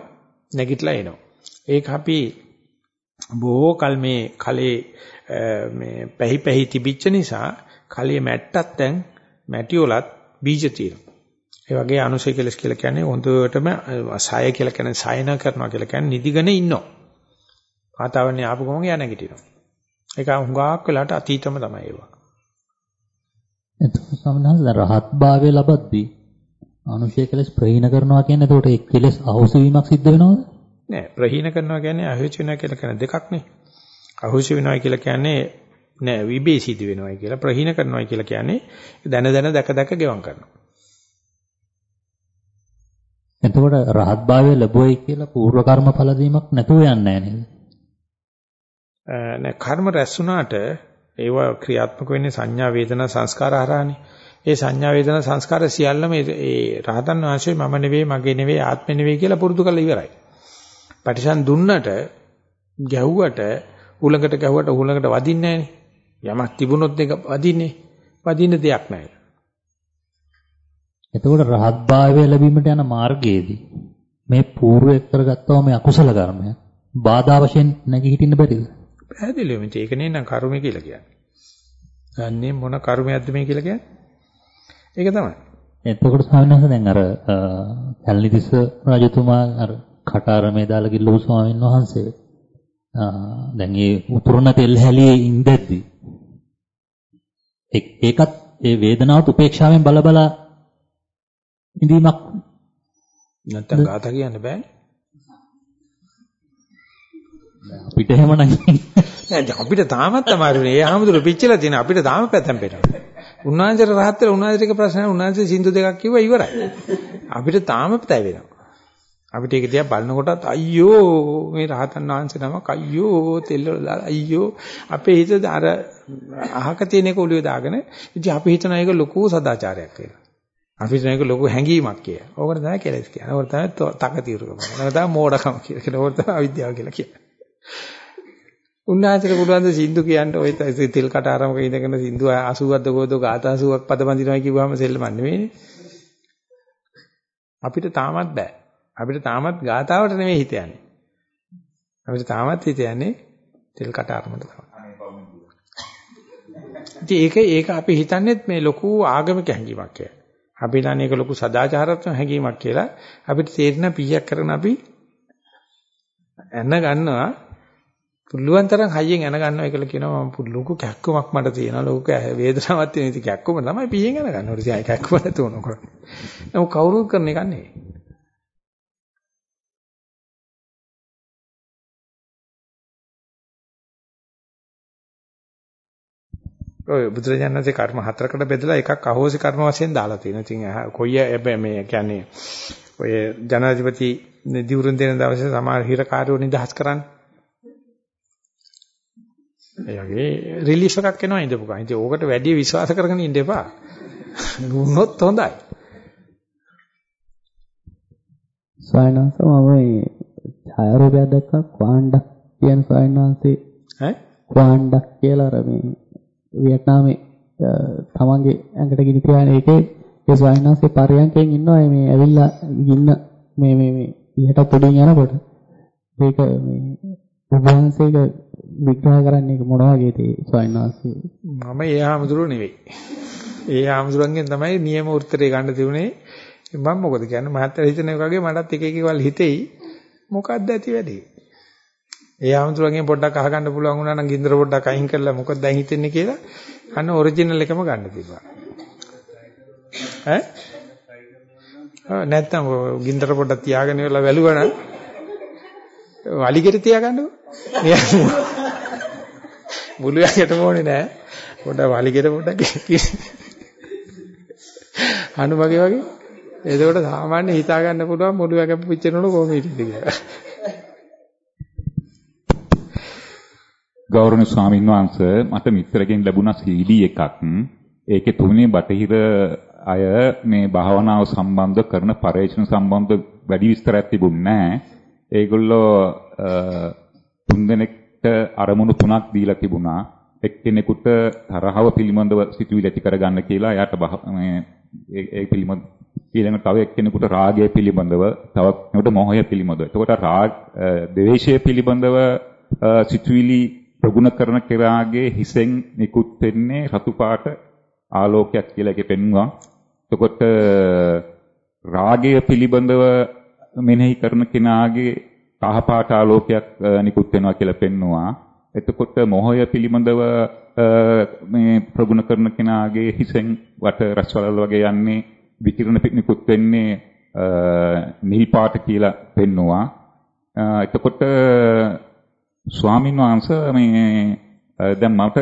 නැගිටලා එනවා. ඒක අපි බොහෝ කල මේ කලේ මේ පැහි පැහි තිබිච්ච නිසා කලයේ මැට්ටත් දැන් මැටි වලත් බීජ තියෙනවා. ඒ වගේ අනුසය කෙලස් කියලා කියන්නේ හොඳටම සාය කියලා කියන්නේ සායන කරනවා කියලා කියන්නේ නිදිගෙන ඉන්නවා. වාතාවරණය ආපු ගමන් යා නැගිටිනවා. ඒක හුඟක් වෙලාට අතීතම තමයි ඒවා. එතකොට සමහරවිට රහත් භාවය ලබද්දී අනුශය කෙලස් ප්‍රහීන කරනවා කියන්නේ එතකොට ඒ කෙලස් අහුසු වීමක් සිද්ධ වෙනවද? නෑ ප්‍රහීන කරනවා කියන්නේ අහුසු වෙනවා කියලා කියන දෙකක් නේ. අහුසු වෙනවා කියලා කියන්නේ නෑ විබේ සිද්ධ වෙනවායි කියලා ප්‍රහීන කරනවායි කියලා කියන්නේ දැන දැන දැක දැක ගෙවම් කරනවා. එතකොට රහත් භාවය ලැබුවයි කියලා පූර්ව කර්ම ඵල දීමක් නැතුව යන්නේ නැහැ නේද? නෑ කර්ම රැස් වුණාට ඒව ක්‍රියාත්මක වෙන්නේ සංඥා වේදනා සංස්කාර හරහානේ. ඒ සංඥා වේදනා සංස්කාර සියල්ලම ඒ රහතන් වහන්සේ මම නෙවෙයි මගේ නෙවෙයි ආත්මෙ නෙවෙයි කියලා පුරුදු කරලා ඉවරයි. පටිසන් දුන්නට ගැහුවට උලඟට ගැහුවට උලඟට වදින්නේ යමක් තිබුණොත් ඒක වදින්නේ. වදින්න දෙයක් නැහැ. එතකොට රහත් භාවය ලැබීමට යන මාර්ගයේදී මේ పూర్ව කරගත්තව මේ අකුසල කර්මය බාධා වශයෙන් නැගී හිටින්න බැරිද? පැහැදිලිවම ඒක නේ නම් කර්මය කියලා කියන්නේ. දන්නේ මොන කර්මයක්ද මේ කියලා කියන්නේ? ඒක තමයි. එතකොට ස්වාමීන් වහන්සේ දැන් අර කැලණිතිස්ස රජතුමා අර කටාරමේ දාලා ගිල්ලපු ස්වාමීන් වහන්සේ දැන් ඒ උතුරන තෙල් හැලියේ ඉඳද්දි ඒකත් ඒ වේදනාවත් උපේක්ෂාවෙන් බල බල ඉඳීමක් නැත්තම් ගාථා කියන්න බෑනේ. අපිට එහෙම නැහැ. නෑ අපිට තාමත් අමාරුනේ. ඒ ආමුදුර පිච්චලා තියෙන අපිට තාම පැතම් පෙරනවා. උන්වහන්සේට රහත් වෙලා උන්වහන්සේට ප්‍රශ්න උන්වහන්සේ සින්දු දෙකක් කිව්වා ඉවරයි. අපිට තාම පැය වෙනවා. අපිට ඒක දිහා බලනකොටත් අයියෝ මේ රහතන් වහන්සේ නමක් අයියෝ තෙල් වල දාලා අයියෝ අපේ හිත අර අහක තියෙන එක ඔළුවේ දාගෙන ඉතින් අපි හිතන එක ලොකු සදාචාරයක් කියලා. අපි හිතන එක ලොකු හැඟීමක් කියලා. ඕකට තමයි කෙලස් කියන්නේ. ඕකට තමයි තකතිරුකම. ඕකට තමයි මෝඩකම කියලා. ඕකට තමයි අවිද්‍යාව කියලා කියන්නේ. උන්වහන්සේට පුළුවන් ද සින්දු කියන්න ඔය තෙල් කට ආරමක ඉඳගෙන සින්දු 80ක්ද කොහොද ගාථා 80ක් පද බඳිනවා කිව්වම සෙල්ලමක් නෙවෙයිනේ. අපිට තාමත් බෑ. අපිට තාමත් ගාථාවට නෙවෙයි හිත යන්නේ. අපිට තාමත් හිත යන්නේ තෙල් කට ආරමකට තමයි. ඒක ඒක අපි හිතන්නේ මේ ලොකු ආගමික හැඟීමක් කියලා. අපි හිතන්නේ ඒක ලොකු සදාචාරාත්මක හැඟීමක් කියලා. අපිට තේරෙන පීයක් කරන අපි එන්න ගන්නවා පුළුවන් තරම් හයියෙන් එන ගන්නවා කියලා කියනවා. මම ලොකු කැක්කමක් මට තියෙනවා. ලොකු වේදනාවක් තියෙන ඉතින් කැක්කම තමයි පියෙන් එන ගන්නවා ඉතින් අය කැක්කම නැතුව නෝකර නමුත් කවුරුත් කරන එක නෙවෙයි. ඔය බුදුරජාණන්සේ කර්ම හතරකට බෙදලා එකක් අහෝසි කර්ම වශයෙන් දාලා තියෙනවා. ඉතින් කොයි මේ කියන්නේ ඔය ජනාධිපති දිවුරුන් දෙන දවසේ සමහර හිරකාරයෝ නිදහස් කරන්නේ. ඒ වගේ රිලීෆ් එකක් එනවා ඉඳපු ගමන්. ඉතින් ඕකට වැඩි විශ්වාස කරගෙන ඉන්න එපා. වුණොත් හොඳයි. ස්වයංවංශ මම මේ ඡායාරූපයක් දැක්කා ක්වාන්ඩක් කියන ස්වයංවංශේ ඈ ක්වාන්ඩක් කියලා අර මේ වියට්නාමේ තමන්ගේ ඇඟට ගිනි තියාගෙන ඒකේ ඒ ස්වයංවංශේ පරයන්කෙන් ඉන්නවා මේ ඇවිල්ලා ගින්න මේ මේ මේ ඉහට පොඩින් යනකොට ඒක මේ උභාංශයක විග්‍රහ කරන්නේ මොන වගේද ඒ ස්වයංවාසී මම ඒ ආමතුරු නෙවෙයි. ඒ ආමතුරුන්ගෙන් තමයි නියම උත්තරේ ගන්න තිබුණේ. මම මොකද කියන්නේ මහත්තයා හිතන එක වගේ මටත් එක එක වල හිතෙයි. මොකක්ද ඇති වැඩේ? ඒ ආමතුරුන්ගෙන් පොඩ්ඩක් අහගන්න පුළුවන් වුණා නම් ගින්දර පොඩ්ඩක් අයින් කරලා මොකද දැන් හිතෙන්නේ කියලා අන්න ඔරිජිනල් එකම ගන්න තිබ්බා. ඈ? නැත්තම් ගින්දර පොඩ්ඩක් තියාගෙන ඉවරලා වැළුවා නම් වලිගෙට තියාගන්නකො. මුළු යකටම ඕනේ නෑ. පොඩ්ඩක් වලිගෙට පොඩ්ඩක් අනුමගේ වගේ. එතකොට සාමාන්‍ය හිතා ගන්න පුළුවන් මුළු වැකප පිච්චෙනවලු කොහොම හිටියද කියලා. ගෞරවනීය ස්වාමීන් වහන්සේ මට මිත්‍රගෙන් ලැබුණා CD එකක්. ඒකේ තුනේ බටහිර අය මේ භාවනාව සම්බන්ධ කරන පරේක්ෂණ සම්බන්ධ වැඩි විස්තරයක් තිබුණේ නැහැ. ඒගොල්ලෝ තුන්දෙනෙක්ට අරමුණු තුනක් දීලා තිබුණා. එක්කෙනෙකුට තරහව පිළිබඳව සිතුවිලි ඇති කරගන්න කියලා එයාට මේ ඒ පිළිබඳ ඊළඟට තව එක්කෙනෙකුට රාගය පිළිබඳව තව කෙනෙකුට මොහය පිළිබඳව. එතකොට රාග ද්වේෂය පිළිබඳව සිතුවිලි ප්‍රගුණ කරන කෙනාගේ හිසෙන් නිකුත් වෙන්නේ රතු පාට ආලෝකයක් කියලා එකේ පෙන්වුවා. එතකොට රාගය පිළිබඳව මෙනෙහි කරන කෙනාගේ කහ පාට ආලෝකයක් නිකුත් වෙනවා කියලා පෙන්වුවා. එතකොට මොහය පිළිබඳව මේ ප්‍රගුණ කරන කෙනාගේ හිසෙන් වට රසවල වගේ යන්නේ විකිරණ නිකුත් වෙන්නේ නිල් පාට කියලා පෙන්වුවා. එතකොට ස්වාමින් වහන්සේ මේ දැන් මට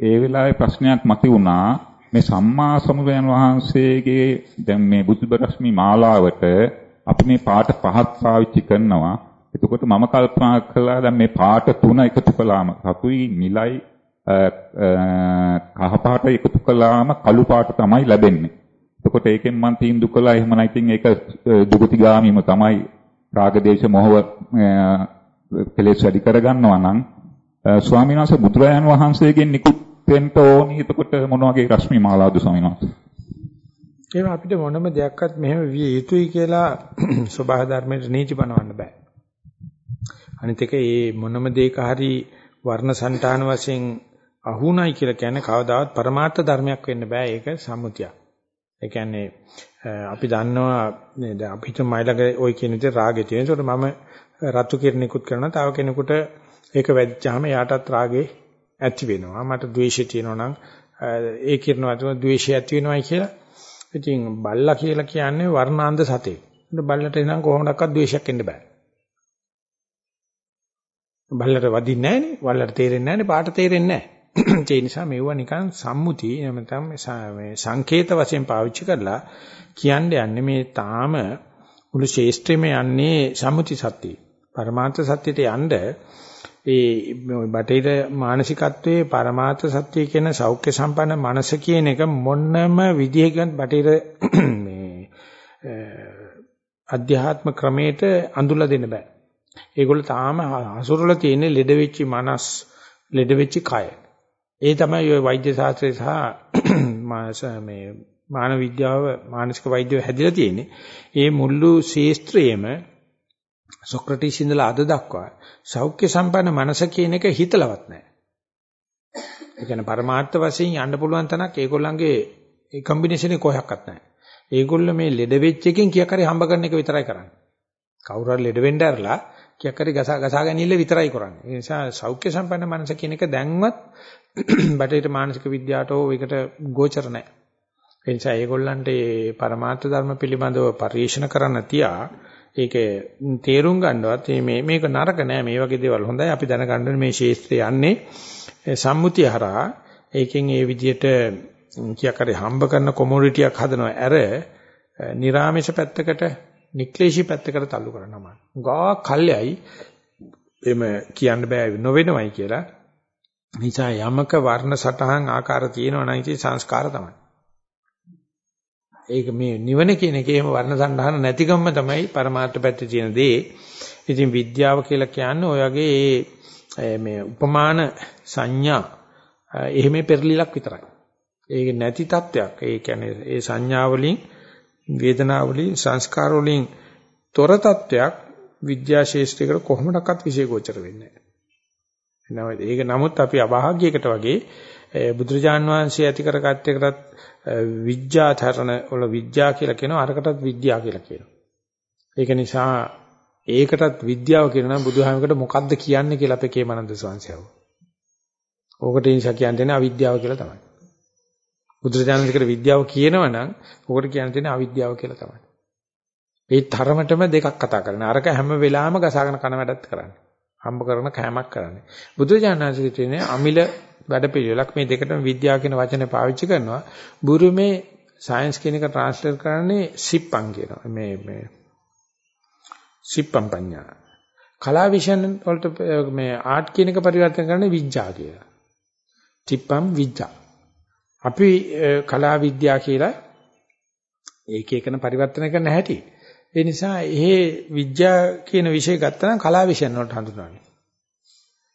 ඒ වෙලාවේ ප්‍රශ්නයක් මතුවුණා මේ සම්මා සම්බුදුන් වහන්සේගේ දැන් මේ බුදුබරස්මි මාලාවට අපි මේ පාට පහක් පාවිච්චි කරනවා. එතකොට මම කල්පනා කළා දැන් මේ පාට තුන එකතු කළාම සතුයි නිලයි කහ පාට එකතු කළාම කළු පාට තමයි ලැබෙන්නේ. එතකොට ඒකෙන් මම තීන්දුව කළා එහෙම නැත්නම් ඒක දුගතිගාමීම තමයි රාගදේශ මොහව කෙලෙස් වැඩි කරගන්නවා නම් ස්වාමීන් වහන්සේ බුදුරජාන් වහන්සේගෙන් නිකුත් වෙන්න ඕනි. එතකොට මොන වගේ රශ්මි මාලාවද ස්වාමීන් වහන්සේ? ඒවා අපිට මොනම දෙයක්වත් මෙහෙම විය යුතුයි කියලා සබහා ධර්මයට නීති පනවන්න බෑ. අනිත් එක ඒ මොනම දෙයක හරි වර්ණ సంతාන වශයෙන් අහුණයි කියලා කියන්නේ කවදාවත් પરමාර්ථ ධර්මයක් වෙන්න බෑ. ඒක සම්මුතියක්. ඒ කියන්නේ අපි දන්නවා නේද අපිට මයිලඟ ওই කියන විදිහට රාගය තියෙන. ඒකට මම රතු කිරණිකුත් කරනවා. තව කෙනෙකුට ඒක වැදිච්චාම එයාටත් රාගේ ඇති වෙනවා. මට ද්වේෂය තියෙනවා නම් ඒ කිරණවලට ද්වේෂය ඇති වෙනවායි කියලා ඉතින් බල්ලා කියලා කියන්නේ වර්ණාන්ද සතේ. බල්ලට ඉතින් කොහොමඩක්වත් ද්වේෂයක් එන්න බෑ. බල්ලට වදින්නේ නැහනේ. බල්ලට තේරෙන්නේ නැහනේ. පාට තේරෙන්නේ නැහැ. ඒ නිසා මෙවුවා නිකන් සම්මුති නැත්නම් මේ සංකේත වශයෙන් පාවිච්චි කරලා කියන්න යන්නේ මේ තාම මුළු ශේෂ්ත්‍රෙම යන්නේ සම්මුති සත්‍යය. පරමාර්ථ සත්‍යයට යන්න ඒ බටේර මානසිකත්වයේ පරමාර්ථ සත්‍ය කියන සෞඛ්‍ය සම්පන්න මනස කියන එක මොන්නම විදිහකින් බටේර මේ අධ්‍යාත්ම ක්‍රමයට අඳුල්ලා දෙන්න බෑ. ඒගොල්ලෝ තාම හසුරලා තියෙන ලෙඩ වෙච්ච මනස්, ලෙඩ වෙච්ච කය. ඒ තමයි ඔය වෛද්‍ය ශාස්ත්‍රය සහ මේ මානව විද්‍යාව, මානසික වෛද්‍යව හැදිලා තියෙන්නේ. ඒ මුළු ශේස්ත්‍රයේම සොක්‍රටිස් ඉඳලා අද දක්වා සෞඛ්‍ය සම්පන්න මනස කියන එක හිතලවත් නැහැ. ඒ කියන්නේ පරමාර්ථ වශයෙන් යන්න පුළුවන් තැනක් ඒගොල්ලන්ගේ ඒ කම්බිනේෂන් එක කොහොක්වත් නැහැ. ඒගොල්ලෝ මේ ලෙඩ වෙච්ච එකෙන් කීයක් හරි හම්බ කරන එක විතරයි කරන්නේ. කවුරු හරි ලෙඩ වෙන්න ඇරලා කීයක් හරි ගසා ගසා ගැනීම විතරයි කරන්නේ. ඒ නිසා සෞඛ්‍ය සම්පන්න මනස කියන එක දැන්වත් බටේට මානසික විද්‍යාවට ඕ එකට ගෝචර නැහැ. ඒ නිසා ඒගොල්ලන්ට මේ පරමාර්ථ ධර්ම පිළිබඳව පරිශන කරන්න තියා ඒක තේරුම් ගන්නවත් මේ මේක නරක නෑ. මේ වගේ දේවල් හොඳයි. අපි දැනගන්න මේ ශේස්ත්‍රය යන්නේ. සම්මුතිය හරහා ඒකෙන් ඒ විදිහට කියක් හරි හම්බ කරන කොමොඩිටියක් හදනවා. ඇර නිරාමේශ පැත්තකට නික්ලේශී පැත්තකට තල්ලු කරනවා ගා කල්යයි එම කියන්න බෑ නොවෙනවයි කියලා. නිසා යමක වර්ණ සටහන් ආකාර තියෙනවා නම් ඉතින් සංස්කාර තමයි. ඒක මේ නිවන කියන එකේම වර්ණ සම්හාන නැතිකම්ම තමයි පරමාර්ථ පැත්තේ තියෙන දේ. ඉතින් විද්‍යාව කියලා කියන්නේ ඔය වගේ මේ උපමාන සංඥා එහෙම පෙරලිලක් විතරයි. ඒක නැති තත්වයක්. ඒ කියන්නේ ඒ සංඥා වලින් වේදනා වලින් සංස්කාර වලින් තොර තත්වයක් විද්‍යා ශාස්ත්‍රයකට කොහොමඩක්වත් විශේෂෝචර වෙන්නේ නැහැ. ඒක නමුත් අපි අභාග්‍යයකට වගේ බුදුරජාන් වහන්සේ ඇති කරගත් එකටත් විද්‍යාතරණ වල විද්‍යා කියලා කියනවා අරකටත් විද්‍යා කියලා කියනවා. ඒක නිසා ඒකටත් විද්‍යාව කියනවා බුදුහාමකට මොකද්ද කියන්නේ කියලා අපේ කේමනන්ද ස්වාමීන් ඕකට නිසා කියන්නේ අවිද්‍යාව කියලා තමයි. බුදුරජාණන්සේකට විද්‍යාව කියනවනම් ඕකට කියන්න තියෙන්නේ අවිද්‍යාව කියලා තමයි. ඒ තරමටම දෙකක් කතා කරන. අරක හැම වෙලාවෙම ගසාගෙන කන වැඩත් කරන්නේ. හම්බ කරන කෑමක් කරන්නේ. බුදුරජාණන්සේ කියන්නේ අමිල වැඩපිළිවෙලක් මේ දෙකටම විද්‍යාව කියන වචනේ පාවිච්චි කරනවා. බුරුමේ සයන්ස් කියන එක ට්‍රාන්ස්ලේට් කරන්නේ සිප්පම් කියනවා. මේ මේ සිප්පම් පඤ්ඤා. කලා විෂයන් වලට මේ ආර්ට් කියන එක පරිවර්තන කරන්නේ විඥා කියලා. තිප්පම් විඥා. අපි කලා විද්‍යා කියලා ඒක එකන පරිවර්තන කරන්න හැටි. ඒ නිසා එහෙ විද්‍යා කියන විෂය ගත්තා නම් කලා විෂයන් වලට හඳුනන්නේ.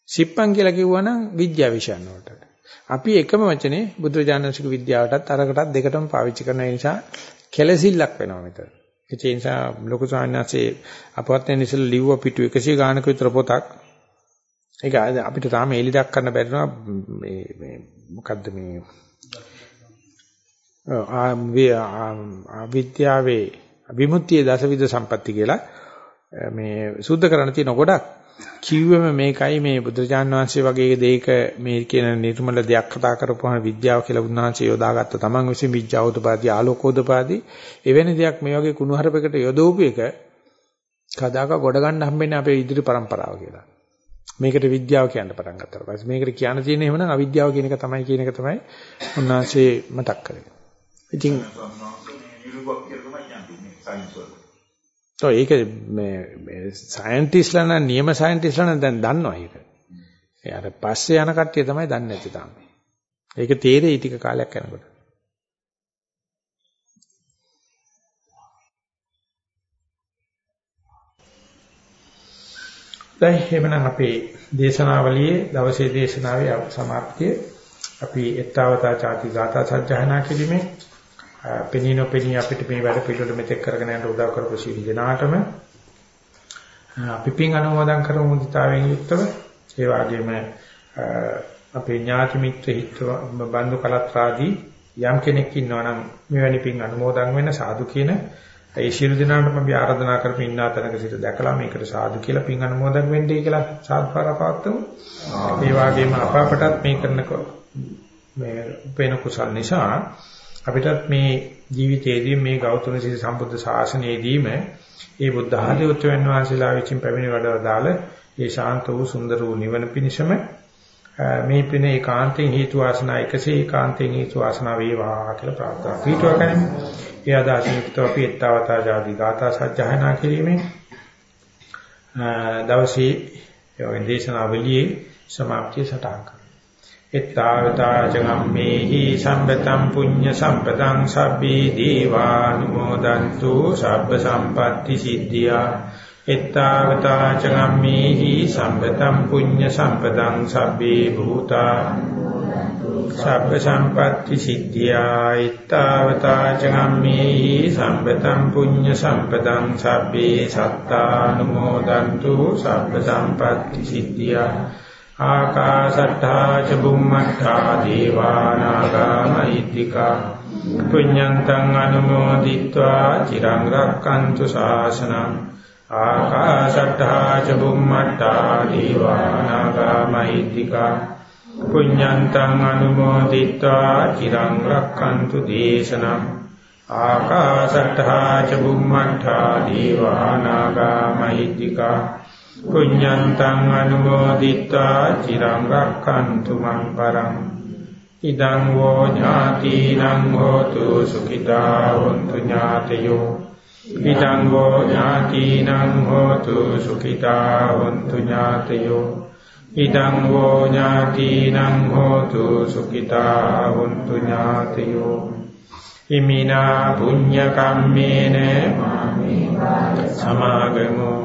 සිප්පම් කියලා කිව්වනම් විද්‍යා විෂයන් වලට. අපි එකම වචනේ බුදුරජාණන්සේක විද්‍යාවටත් අරකටත් දෙකටම පාවිච්චි කරන නිසා කෙලසිල්ලක් වෙනවා මෙතන. ඒ නිසා ලොකු සාහනසේ අපවත් වෙන ඉස්සෙල්ලා ලිව්ව පිටු 100 ගානක විතර පොතක්. ඒක අපිට තාම එලි දක්වන්න බැරිනවා මේ මේ මොකද්ද මේ විද්‍යාවේ විමුක්තිය දසවිධ සම්පatti කියලා මේ සුද්ධ කරන්න තියෙන ගොඩක් කිව්වෙම මේකයි මේ බුදුරජාන් වහන්සේ වගේ දෙයක මේ කියන නිර්මල දෙයක් කතා කරපුවාම විද්‍යාව කියලා උන්වහන්සේ යොදාගත්ත තමන් විසින් විද්‍යාවෝදපාදී ආලෝකෝදපාදී එවැනි දෙයක් මේ වගේ කුණුහරුපයකට යොදවපු එක කදාක ගොඩ ගන්න හම්බෙන්නේ අපේ ඉදිරි પરම්පරාව කියලා. මේකට විද්‍යාව කියන්න පටන් ගත්තා. ඊපස්සේ මේකට කියන්න තියෙන එහෙමනම් අවිද්‍යාව කියන එක තමයි කියන එක තමයි උන්වහන්සේ මතක් කරේ. ඉතින් તો ඒක මේ සයන්ටිස්ලා නම් නියම සයන්ටිස්ලා නම් දැන් දන්නවා ඒක. ඒ අර පස්සේ යන කට්ටිය තමයි දන්නේ නැති තාම. ඒක තේරෙයි ටික කාලයක් යනකොට. දැන් එහෙමනම් අපේ දේශනාවලියේ දවසේ දේශනාවේ සමාප්තිය අපි ඊත්තාවතා ചാති ගාථා සජ්ජහනා කිරීමේ පෙනී නොපෙනී අපිට මේ වැඩ පිළිවෙල මෙතෙක් කරගෙන යන්න උදව් කරපු සීල දෙනාටම අපි පින් අනුමෝදන් කරමු මුදිතාවෙන් යුක්තව ඒ වගේම අපේ ඥාති මිත්‍ර හිතව බන්දු කලත්‍රාදී යම් කෙනෙක් ඉන්නවා නම් මෙවැනි පින් අනුමෝදන් වෙන සාදු කියන ඒ ශිරු දිනාටම අපි ආරාධනා කරපු ඉන්න තැනක සිට දැකලා මේකට සාදු කියලා පින් අනුමෝදන් වෙන්නයි කියලා සාදුකාර පවත්වමු. ඒ වගේම අප අපටත් මේ කරන මේ උපේන කුසල් නිසා අපිටත් මේ ජීවිතයේදී මේ ගෞතම සීල සම්බුද්ධ ශාසනයේදීම ඒ බුද්ධ ආදී උත්තරයන් වහන්සේලා විසින් පැමිණ වඩදාල ඒ ශාන්ත වූ සුන්දර වූ නිවන පිණිසම මේ පින ඒකාන්තයෙන් හේතු වාසනා එකසේ ඒකාන්තයෙන් හේතු වාසනා වේවා කියලා ප්‍රාර්ථනා පිටුව කරමු. ඒ ආදාසිනිකව අපි ඊත්තාවතා ආදී ගාථා සජ්ජායනා කිරීමෙන් දවසේ ඒ දේශනාවලියේ සමාප්තිය සටහන් එත්තාවතාචගම්මේහි සම්පතම් පුඤ්ඤ සම්පතං සබ්බේ දීවානුමෝදන්තු සබ්බ සම්පatti සිද්ධියා එත්තාවතාචගම්මේහි සම්පතම් පුඤ්ඤ සම්පතං සබ්බේ භූතා සබ්බ සම්පatti සිද්ධියා එත්තාවතාචගම්මේහි සම්පතම් පුඤ්ඤ සම්පතං සබ්බේ සත්තානුමෝදන්තු සබ්බ සම්පatti සිද්ධියා ආකාශට්ටා ච බුම්මට්ටා දේවානාගා මහිද්దికා පුඤ්ඤන්තං අනුමෝදිත්වා චිරං රක්칸තු ශාසනං ආකාශට්ටා ච බුම්මට්ටා දේවානාගා මහිද්దికා පුඤ්ඤන්තං අනුමෝදිත්වා චිරං රක්칸තු දේශනං ආකාශට්ටා ච බුම්මට්ටා දේවානාගා මහිද්దికා පුඤ්ඤන්තං අනුමෝදිත්වා චිරං රක්ඛන්තු මං පරං ඉදං වෝ ඥාතිනං හෝතු සුඛිතා වന്തു ඥාතයෝ ඉදං වෝ ඥාතිනං හෝතු සුඛිතා වന്തു ඥාතයෝ ඉදං වෝ ඥාතිනං හෝතු සුඛිතා වന്തു ඥාතයෝ ඉමිනා පුඤ්ඤ කම්මේන සමාගමෝ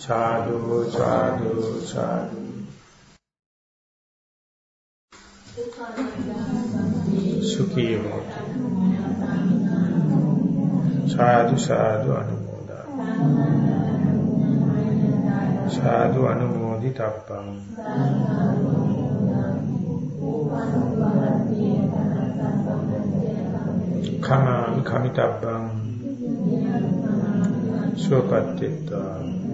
සාදු සාදු සාදු සුඛී හොතු සාදු සාදු අනුමෝදා සාදු අනුමෝදි තප්පං කමාමි කමිතබ්බං සුවපත්තිත්වා